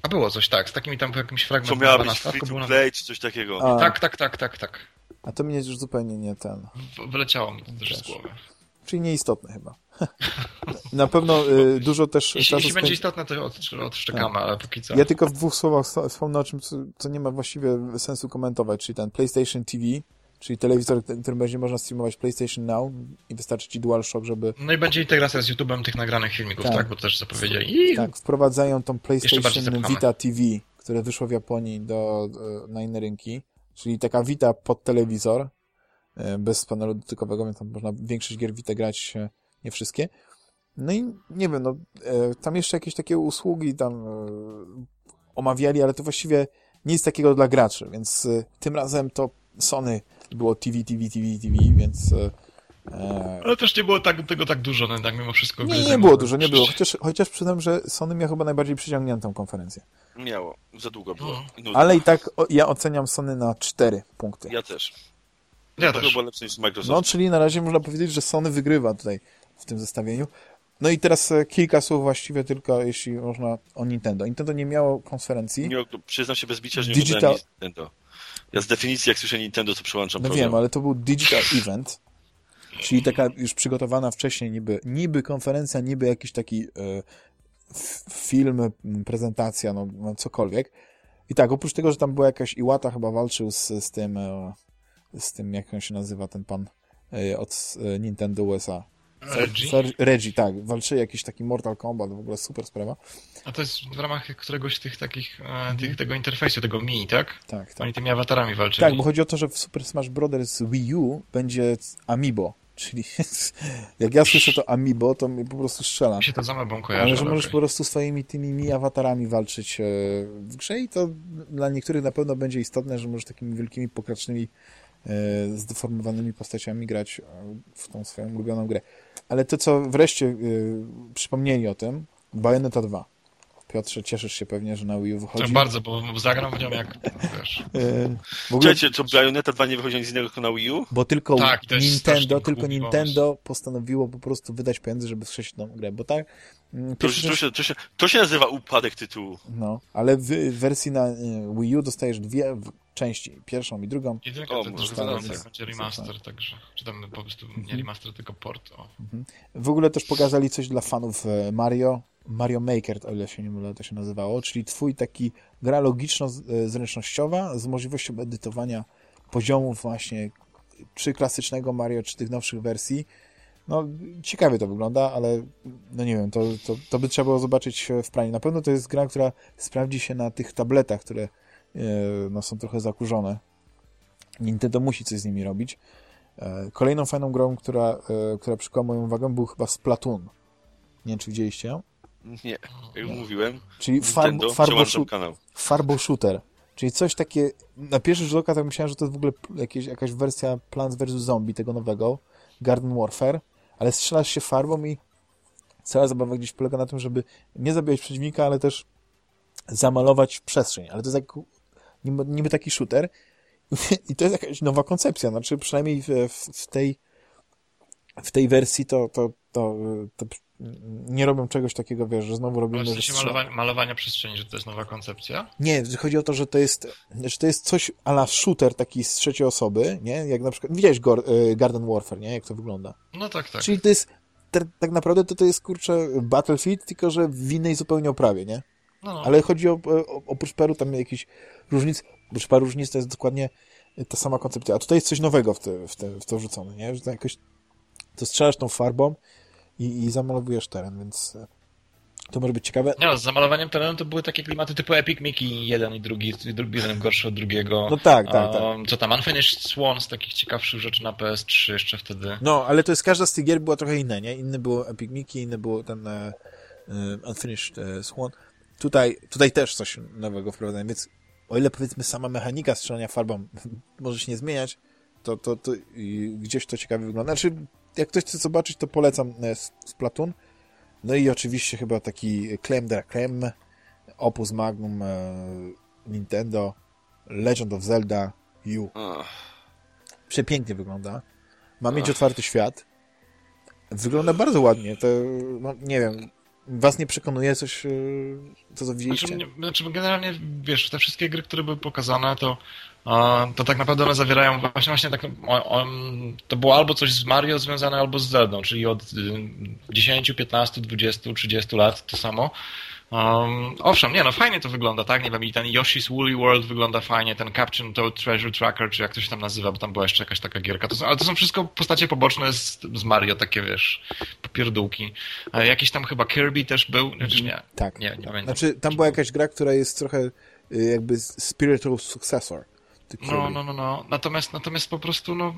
A było coś, tak, z takimi tam jakimś fragmentem. Co miała być free to play, czy coś takiego. A. Tak, tak, tak, tak, tak. A to mnie już zupełnie nie ten... Wyleciało mi to też z głowy. Czyli nieistotne chyba. Na pewno y, dużo też jeśli, jeśli będzie istotne, to od, odszczekamy, tak. ale póki co. Ja tylko w dwóch słowach wspomnę o czym, co, nie ma właściwie sensu komentować, czyli ten PlayStation TV, czyli telewizor, którym będzie można streamować PlayStation Now i wystarczy ci DualShock, żeby... No i będzie integracja z YouTube'em tych nagranych filmików, tak, tak bo też zapowiedzieli. Tak, wprowadzają tą PlayStation Vita TV, które wyszło w Japonii do, na inne rynki, czyli taka Vita pod telewizor, e, bez panelu dotykowego, więc tam można większość gier Vita grać, nie wszystkie. No i nie wiem, no, e, tam jeszcze jakieś takie usługi tam e, omawiali, ale to właściwie nie jest takiego dla graczy, więc tym razem to Sony było TV, TV, TV, TV, więc... E... Ale też nie było tak, tego tak dużo, no, tak mimo wszystko. Nie, nie było dużo, nie było. Chociaż, chociaż przyznam, że Sony miał chyba najbardziej przyciągniętą konferencję. Miało, za długo było. No. Ale i tak o, ja oceniam Sony na 4 punkty. Ja też. Ja też. było lepsze niż Microsoft. No, czyli na razie można powiedzieć, że Sony wygrywa tutaj w tym zestawieniu. No i teraz e, kilka słów właściwie tylko, jeśli można, o Nintendo. Nintendo nie miało konferencji. Nie, przyznam się bez bicia, że nie Digital... Nintendo. Ja z definicji, jak słyszę Nintendo, to przełączam No program. wiem, ale to był Digital Event, czyli taka już przygotowana wcześniej niby, niby konferencja, niby jakiś taki e, film, prezentacja, no, no, cokolwiek. I tak, oprócz tego, że tam była jakaś Iwata chyba walczył z, z tym, e, z tym, jak on się nazywa, ten pan e, od Nintendo USA. Reggie? Reggie, tak. Walczy jakiś taki Mortal Kombat, w ogóle super sprawa. A to jest w ramach któregoś tych takich, e, tych, tego interfejsu, tego Mii, tak? Tak, tak. Oni tymi awatarami walczyli. Tak, bo chodzi o to, że w Super Smash Bros. Wii U będzie Amiibo, czyli jak ja słyszę to Amiibo, to mi po prostu strzela. Mi się to za kojarzy. Ale że możesz po prostu swoimi tymi Mi awatarami walczyć e, w grze i to dla niektórych na pewno będzie istotne, że możesz takimi wielkimi, pokracznymi E, zdeformowanymi postaciami grać w tą swoją ulubioną grę. Ale to, co wreszcie y, przypomnieli o tym, Bayonetta 2. Piotrze, cieszysz się pewnie, że na Wii U wychodzi? To bardzo, bo zagram w nią jak, wiesz... w ogóle... Czekajcie, co Bayonetta 2 nie wychodzi nic innego tylko na Wii U? Bo tylko tak, Nintendo, tylko Nintendo postanowiło po prostu wydać pieniądze, żeby skrzesić tą grę, bo tak... Mm, to, to, się, to, się, to się nazywa upadek tytułu. No, ale w wersji na Wii U dostajesz dwie części, pierwszą i drugą. Jedynka o, to będzie remaster, także, czy tam po prostu nie mhm. remaster, tylko port. O. Mhm. W ogóle też pokazali coś dla fanów e, Mario, Mario Maker, o ile się nie mylę, to się nazywało, czyli twój taki gra logiczno-zręcznościowa z możliwością edytowania poziomów właśnie czy klasycznego Mario, czy tych nowszych wersji. No, ciekawie to wygląda, ale no nie wiem, to, to, to by trzeba było zobaczyć w praniu. Na pewno to jest gra, która sprawdzi się na tych tabletach, które e, no, są trochę zakurzone. Nintendo musi coś z nimi robić. E, kolejną fajną grą, która, e, która przykuła moją uwagę, był chyba Splatoon. Nie wiem, czy widzieliście ją? Nie, jak mówiłem. Czyli Nintendo, farbo, farbo shooter. Czyli coś takie, na pierwszy rzut oka tak myślałem, że to jest w ogóle jakieś, jakaś wersja Plants vs. Zombie tego nowego, Garden Warfare, ale strzelasz się farbą i cała zabawa gdzieś polega na tym, żeby nie zabijać przeciwnika, ale też zamalować przestrzeń. Ale to jest jak, niby, niby taki shooter i to jest jakaś nowa koncepcja. Znaczy przynajmniej w, w, tej w tej wersji to, to, to, to nie robią czegoś takiego, wiesz, że znowu robimy... Ale w sensie malowania, malowania przestrzeni, że to jest nowa koncepcja? Nie, chodzi o to, że to jest, że to jest coś ala shooter taki z trzeciej osoby, nie? Jak na przykład, widziałeś y, Garden Warfare, nie? Jak to wygląda. No tak, tak. Czyli to jest, tak naprawdę to, to jest, kurczę, Battlefield, tylko że w innej zupełnie oprawie, nie? No, no. Ale chodzi o, o oprócz Peru tam jakieś różnic, oprócz paru różnic to jest dokładnie ta sama koncepcja. A tutaj jest coś nowego w, te, w, te, w to wrzucone, nie? Że to jakoś, to strzelasz tą farbą i, i zamalowujesz teren, więc e, to może być ciekawe. No, z zamalowaniem terenu to były takie klimaty typu Epic Mickey, jeden i drugi, drugi jeden gorszy od drugiego. No tak, tak, tak. Um, co tam, Unfinished Swan z takich ciekawszych rzeczy na PS3 jeszcze wtedy. No, ale to jest, każda z tych gier była trochę inna, nie? Inny było Epic Mickey, inny było ten e, Unfinished Swan. Tutaj, tutaj też coś nowego wprowadzają, więc o ile powiedzmy sama mechanika strzelania farbą może się nie zmieniać, to, to, to gdzieś to ciekawie wygląda. Znaczy, jak ktoś chce zobaczyć, to polecam e, Splatoon. No i oczywiście chyba taki creme de creme, Opus Magnum, e, Nintendo, Legend of Zelda U. Przepięknie wygląda. Ma mieć otwarty świat. Wygląda bardzo ładnie. To, no, nie wiem, was nie przekonuje coś, to co widzieliście? Znaczy, znaczy generalnie, wiesz, te wszystkie gry, które były pokazane, to, to tak naprawdę one zawierają właśnie, właśnie tak, to było albo coś z Mario związane, albo z Zeldą, czyli od y, 10, 15, 20, 30 lat to samo. Um, owszem, nie no, fajnie to wygląda, tak? Nie wiem, i ten Yoshi's Woolly World wygląda fajnie, ten Captain Toad Treasure Tracker, czy jak to się tam nazywa, bo tam była jeszcze jakaś taka gierka. To są, ale to są wszystko postacie poboczne z, z Mario, takie wiesz, popierdółki. A jakiś tam chyba Kirby też był, czy nie? Tak. Nie, nie pamiętam. Znaczy, tam była jakaś gra, która jest trochę y, jakby spiritual successor. No, no, no, no. Natomiast, natomiast po prostu, no,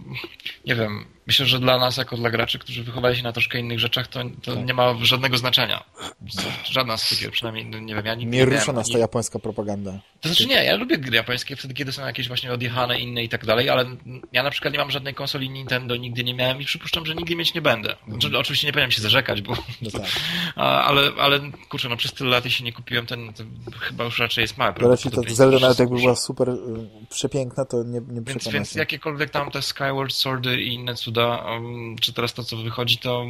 nie wiem, myślę, że dla nas, jako dla graczy, którzy wychowali się na troszkę innych rzeczach, to, to Tak. nie ma żadnego znaczenia. Żadna z tych przynajmniej, no, nie wiem, ja nigdy nie rusza nas ta japońska propaganda. To znaczy nie, ja lubię gry japońskie wtedy, kiedy są jakieś właśnie odjechane, inne i tak dalej, ale ja na przykład nie mam żadnej konsoli Nintendo, nigdy nie miałem i przypuszczam, że nigdy mieć nie będę. Znaczy, oczywiście nie powinienem się zarzekać, bo... No tak. Ale, ale kurczę, no przez tyle lat jeśli nie kupiłem, ten, to chyba już raczej jest małe To raczej ta Zelda nawet jakby była super y, przepiękna, to nie, nie Więc, więc jakiekolwiek tam te Skyward Swordy i inne cuda, um, czy teraz to, co wychodzi, to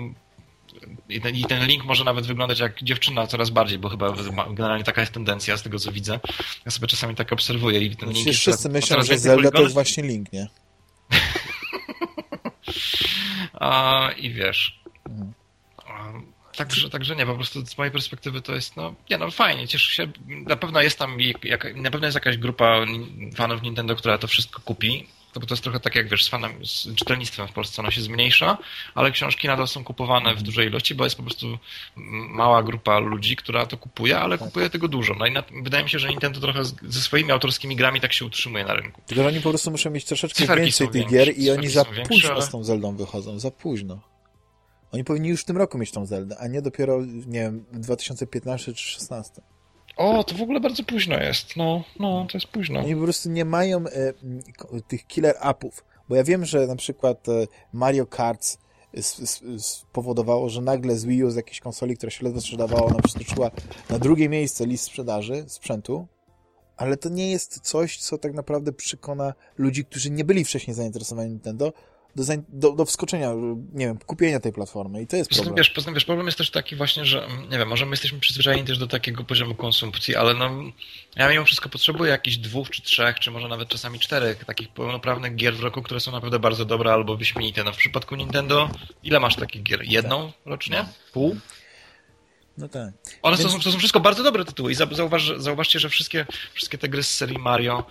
i ten, i ten link może nawet wyglądać jak dziewczyna coraz bardziej, bo chyba generalnie taka jest tendencja z tego, co widzę. Ja sobie czasami tak obserwuję i ten link Przecież jest wszyscy coraz- myślą, coraz że Zelda to jest właśnie Link, nie? A, I wiesz. Mhm. A, Także, także nie, po prostu z mojej perspektywy to jest, no, nie no, fajnie, cieszę się. Na pewno jest tam, jak, na pewno jest jakaś grupa fanów Nintendo, która to wszystko kupi. To, bo to jest trochę tak jak, wiesz, z fanem, z czytelnictwem w Polsce, ono się zmniejsza, ale książki nadal są kupowane w dużej ilości, bo jest po prostu mała grupa ludzi, która to kupuje, ale kupuje tego dużo. No i na, wydaje mi się, że Nintendo trochę ze swoimi autorskimi grami tak się utrzymuje na rynku. Tylko oni po prostu muszą mieć troszeczkę Cyferki więcej tych gier i oni za większe, późno z tą Zeldą wychodzą, za późno. Oni powinni już w tym roku mieć tą Zeldę, a nie dopiero, nie wiem, w 2015 czy 2016. O, to w ogóle bardzo późno jest. No, no, to jest późno. Oni po prostu nie mają e, tych killer upów. Bo ja wiem, że na przykład e, Mario Kart spowodowało, że nagle z Wii U, z jakiejś konsoli, która się ledwo sprzedawała, ona przeskoczyła na drugie miejsce list sprzedaży sprzętu, ale to nie jest coś, co tak naprawdę przekona ludzi, którzy nie byli wcześniej zainteresowani Nintendo, do, do, do wskoczenia, nie wiem, kupienia tej platformy i to jest problem. wiesz, poza tym, wiesz, problem jest też taki właśnie, że nie wiem, może my jesteśmy przyzwyczajeni też do takiego poziomu konsumpcji, ale no ja mimo wszystko potrzebuję jakichś dwóch czy trzech, czy może nawet czasami czterech takich pełnoprawnych gier w roku, które są naprawdę bardzo dobre albo wyśmienite. No w przypadku Nintendo, ile masz takich gier? Jedną rocznie? Pół? No tak. One Więc- to, są, to są wszystko bardzo dobre tytuły i za- zauważ, zauważcie, że wszystkie, wszystkie te gry z serii Mario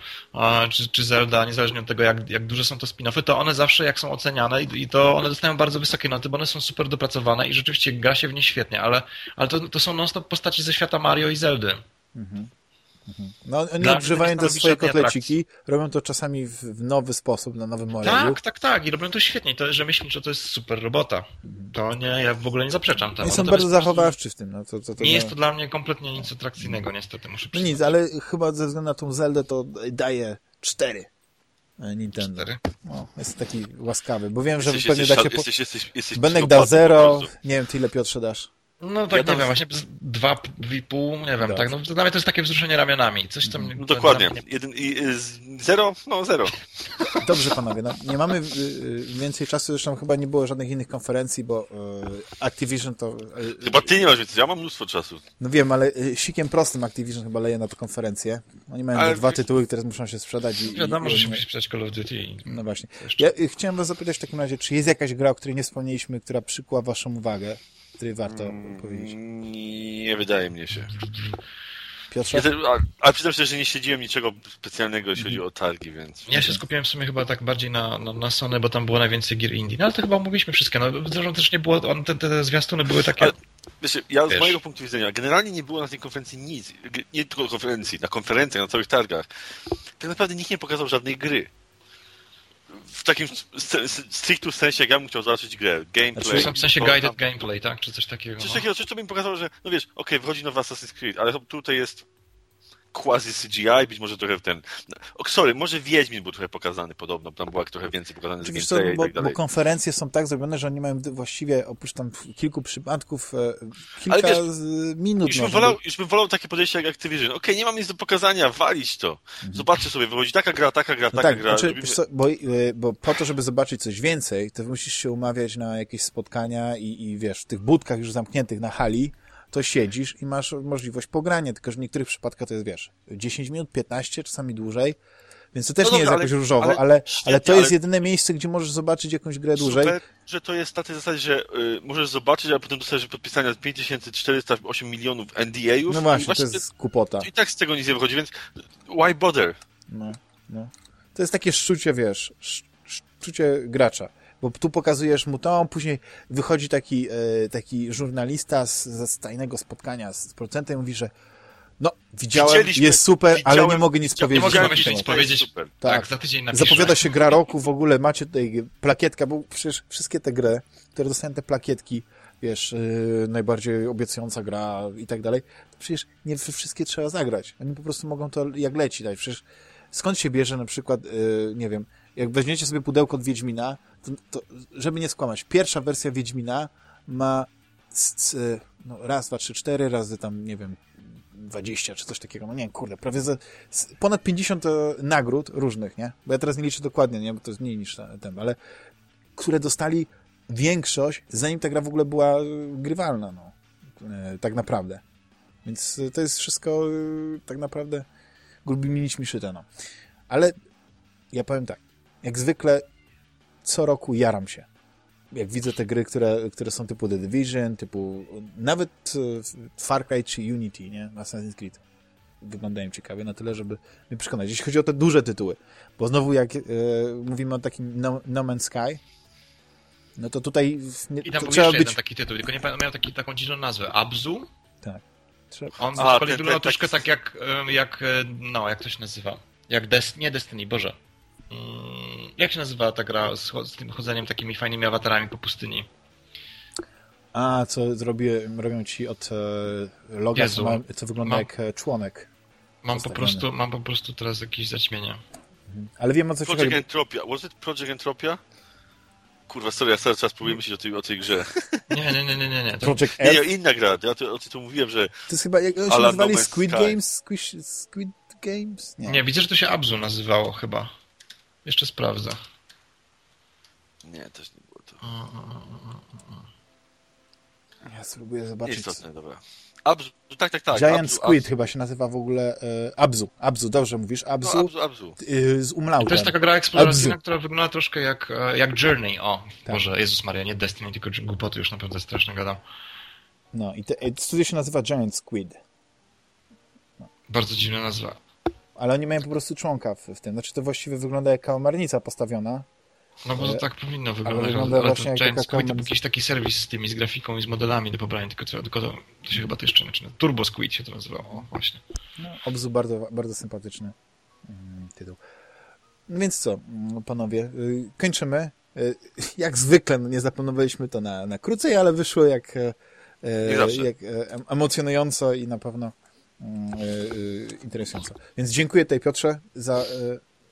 czy, czy Zelda, niezależnie od tego jak, jak duże są to spin-offy, to one zawsze jak są oceniane i, to one dostają bardzo wysokie noty, bo one są super dopracowane i rzeczywiście gra się w nie świetnie, ale, ale to, to są non-stop postaci ze świata Mario i Zeldy. No, oni Dla odgrzewają te swoje kotleciki, robią to czasami w, w nowy sposób, na nowym modelu. Tak, tak, tak i robią to świetnie. To, że myślisz, że to jest super robota. To nie, ja w ogóle nie zaprzeczam temu. Oni są bardzo zachowawczy w tym. No, to, to, to Nie no- jest to dla mnie kompletnie nic atrakcyjnego, niestety, muszę No przyznać. nic, ale chyba ze względu na tą Zeldę to daje cztery e, Nintendo. Cztery. No, jest taki łaskawy, bo wiem, że Jesteś, pewnie jesteś, dacie... Po... jesteś, jesteś, jesteś Benek da zero, nie wiem, ty ile Piotrze dasz. No tak, Ja tam- nie wiem, właśnie dwa, i pół, nie wiem, Dobra. tak, no to dla mnie to jest takie wzruszenie ramionami, coś tam... No dokładnie. mnie- Jeden, i, y, zero? No zero. Dobrze, panowie, no, nie mamy y, y, więcej czasu, zresztą chyba nie było żadnych innych konferencji, bo y, Activision to... y, Chyba ty nie masz więcej, ja mam mnóstwo czasu. No wiem, ale y, sikiem prostym Activision chyba leje na tę konferencję. Oni mają Ale- dwa tytuły, które muszą się sprzedać i... Wiadomo, i, że się musi sprzedać Call of Duty i... No właśnie. Ja y, chciałem was zapytać w takim razie, czy jest jakaś gra, o której nie wspomnieliśmy, która przykuła waszą uwagę, której warto powiedzieć? Nie wydaje mnie się. Piotrze? Ja te, a, ale przyznam się, że nie śledziłem niczego specjalnego, jeśli chodzi o targi, więc... Ja się skupiłem w sumie chyba tak bardziej na, na, na Sony, bo tam było najwięcej gier indie. No ale to chyba mówiliśmy wszystkie. No, zresztą też nie było, on, te, te, zwiastuny były takie... Ale- Wiesz, ja Wiesz. z mojego punktu widzenia, generalnie nie było na tej konferencji nic. Nie tylko konferencji, na konferencjach, na całych targach. Tak naprawdę nikt nie pokazał żadnej gry. W takim st- st- stricte sensie, jak ja bym chciał zobaczyć grę. Gameplay. Znaczy, w sensie to guided tam- gameplay, tak? Czy coś takiego. Coś no. takiego, coś to bym pokazało, że no wiesz, okej, wychodzi nowy Assassin's Creed, ale tutaj jest quasi CGI, być może trochę w ten... No, sorry, może Wiedźmin był trochę pokazany podobno, tam było trochę więcej pokazane z gameplaya i bo, tak bo dalej. konferencje są tak zrobione, że oni mają właściwie, oprócz tam kilku przypadków, e, kilka wiesz, minut. Już bym, wolał, już bym wolał takie podejście jak Activision. Okej, nie mam nic do pokazania, walić to. Zobaczcie sobie, wychodzi taka gra, taka gra, No taka tak, gra. znaczy, robimy- wiesz co, bo, e, bo po to, żeby zobaczyć coś więcej, to musisz się umawiać na jakieś spotkania i, i wiesz, w tych budkach już zamkniętych na hali, to siedzisz i masz możliwość pogrania, tylko że w niektórych przypadkach to jest, wiesz, 10 minut, 15, czasami dłużej, więc to też No nie dobra, jest ale- jakoś różowo, ale ale, ale, świetnie, to jest ale- jedyne miejsce, gdzie możesz zobaczyć jakąś grę dłużej. Super, że to jest na tej zasadzie, że y, możesz zobaczyć, a potem dostajesz podpisania 5408 milionów NDA-ów. No i właśnie, to jest głupota. I tak z tego nic nie wychodzi, więc why bother? No, no. To jest takie szczucie, wiesz, sz- szczucie gracza. Bo tu pokazujesz mu to, później wychodzi taki, e, taki żurnalista z, z tajnego spotkania z producentem i mówi, że no, widziałem, Widzieliśmy- jest super, ale nie mogę nic powiedzieć. Nie mogę nic powiedzieć. super. Tak, Tak. za tydzień napiszę. Zapowiada się gra roku, w ogóle macie tutaj plakietka, bo przecież wszystkie te gry, które dostają te plakietki, wiesz, yy, najbardziej obiecująca gra i tak dalej, to przecież nie wszystkie trzeba zagrać. Oni po prostu mogą to jak leci dać. Przecież skąd się bierze na przykład, yy, nie wiem, jak weźmiecie sobie pudełko od Wiedźmina, to, to żeby nie skłamać, pierwsza wersja Wiedźmina ma no, raz, dwa, trzy, cztery razy tam, nie wiem, 20 czy coś takiego, no nie, kurde, prawie ze, z, ponad 50 e, nagród różnych, nie? Bo ja teraz nie liczę dokładnie, nie? Bo to jest mniej niż ten, ale które dostali większość, zanim ta gra w ogóle była e, grywalna, no. E, tak naprawdę. Więc e, to jest wszystko e, tak naprawdę grubimi nićmi szyte, no. Ale ja powiem tak, jak zwykle co roku jaram się. Jak widzę te gry, które, które są typu The Division, typu nawet e, Far Cry czy Unity, nie? Assassin's Creed. Wyglądają ciekawie na tyle, żeby mnie przekonać. Jeśli chodzi o te duże tytuły, bo znowu jak e, mówimy o takim no, no Man's Sky, no to tutaj nie, I tam to był trzeba jeszcze być... jeden taki tytuł, tylko nie pamiętam, miał taki, taką dziwną nazwę. Abzu? Tak. Trzeba, On A, wyglądał troszkę tak jak, jak, e, no, jak to się nazywa? Jak Des... nie Destiny, Boże. Mm, Jak się nazywa ta gra z, z tym chodzeniem takimi fajnymi awatarami po pustyni? a, co zrobię, robią ci od e, loga, Jezu. co, ma, co wygląda Mam- jak e, członek. Mam po, prostu, mam po prostu teraz jakieś zaćmienie. Ale wiem o co Project chodzi. Entropia. Was it Project Entropia? Kurwa, sorry, ja cały czas próbuję myśleć o tej, o tej grze. Nie, nie, nie, nie, nie. nie. To, Project Nie, F. nie, inna gra. Ja to, o tym to mówiłem, że To jest chyba, jak się nazywali No Squid Sky. Games? Squid, Squid Games? Nie. nie, widzę, że to się Abzu nazywało chyba. Jeszcze sprawdzę. nie, też nie było to. Ja spróbuję zobaczyć. Nieistotne, dobra. Abzu, tak, tak, tak. Giant Abzu, Squid Abzu. chyba się nazywa w ogóle e, Abzu. Abzu, dobrze mówisz? No, Abzu Abzu, Abzu. y, z umlautem. To jest taka gra eksploracyjna, Abzu. która wygląda troszkę jak, e, jak Journey. O, Tak. Boże, Jezus Maria, nie Destiny, tylko głupoty już naprawdę strasznie gadam. No i te, studio się nazywa Giant Squid. No. Bardzo dziwna nazwa. Ale oni mają po prostu członka w, w tym. Znaczy to właściwie wygląda jak kałamarnica postawiona. No bo to tak powinno wyglądać. Wygląda ale właśnie jak Giant Squid to jakiś taki serwis z tymi, z grafiką i z modelami do pobrania, tylko, tylko to, to się chyba to jeszcze zaczyna. Turbo Squid się to nazywało, właśnie. No, obzu bardzo, bardzo sympatyczny mm, tytuł. No więc co, mm, panowie, y, kończymy. Y, jak zwykle, no nie zaplanowaliśmy to na, na krócej, ale wyszło jak, e, jak e, emocjonująco i na pewno mm, e, interesująco. Więc dziękuję tutaj Piotrze za,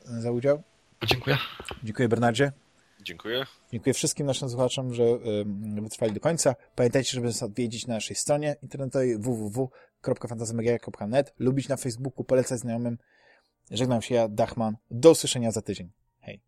za udział. Dziękuję. Dziękuję Bernardzie. Dziękuję. Dziękuję wszystkim naszym słuchaczom, że wytrwali do końca. Pamiętajcie, żeby nas odwiedzić na naszej stronie internetowej www.fantazymagia.net, lubić na Facebooku, polecać znajomym. Żegnam się ja, Dachman. Do usłyszenia za tydzień. Hej.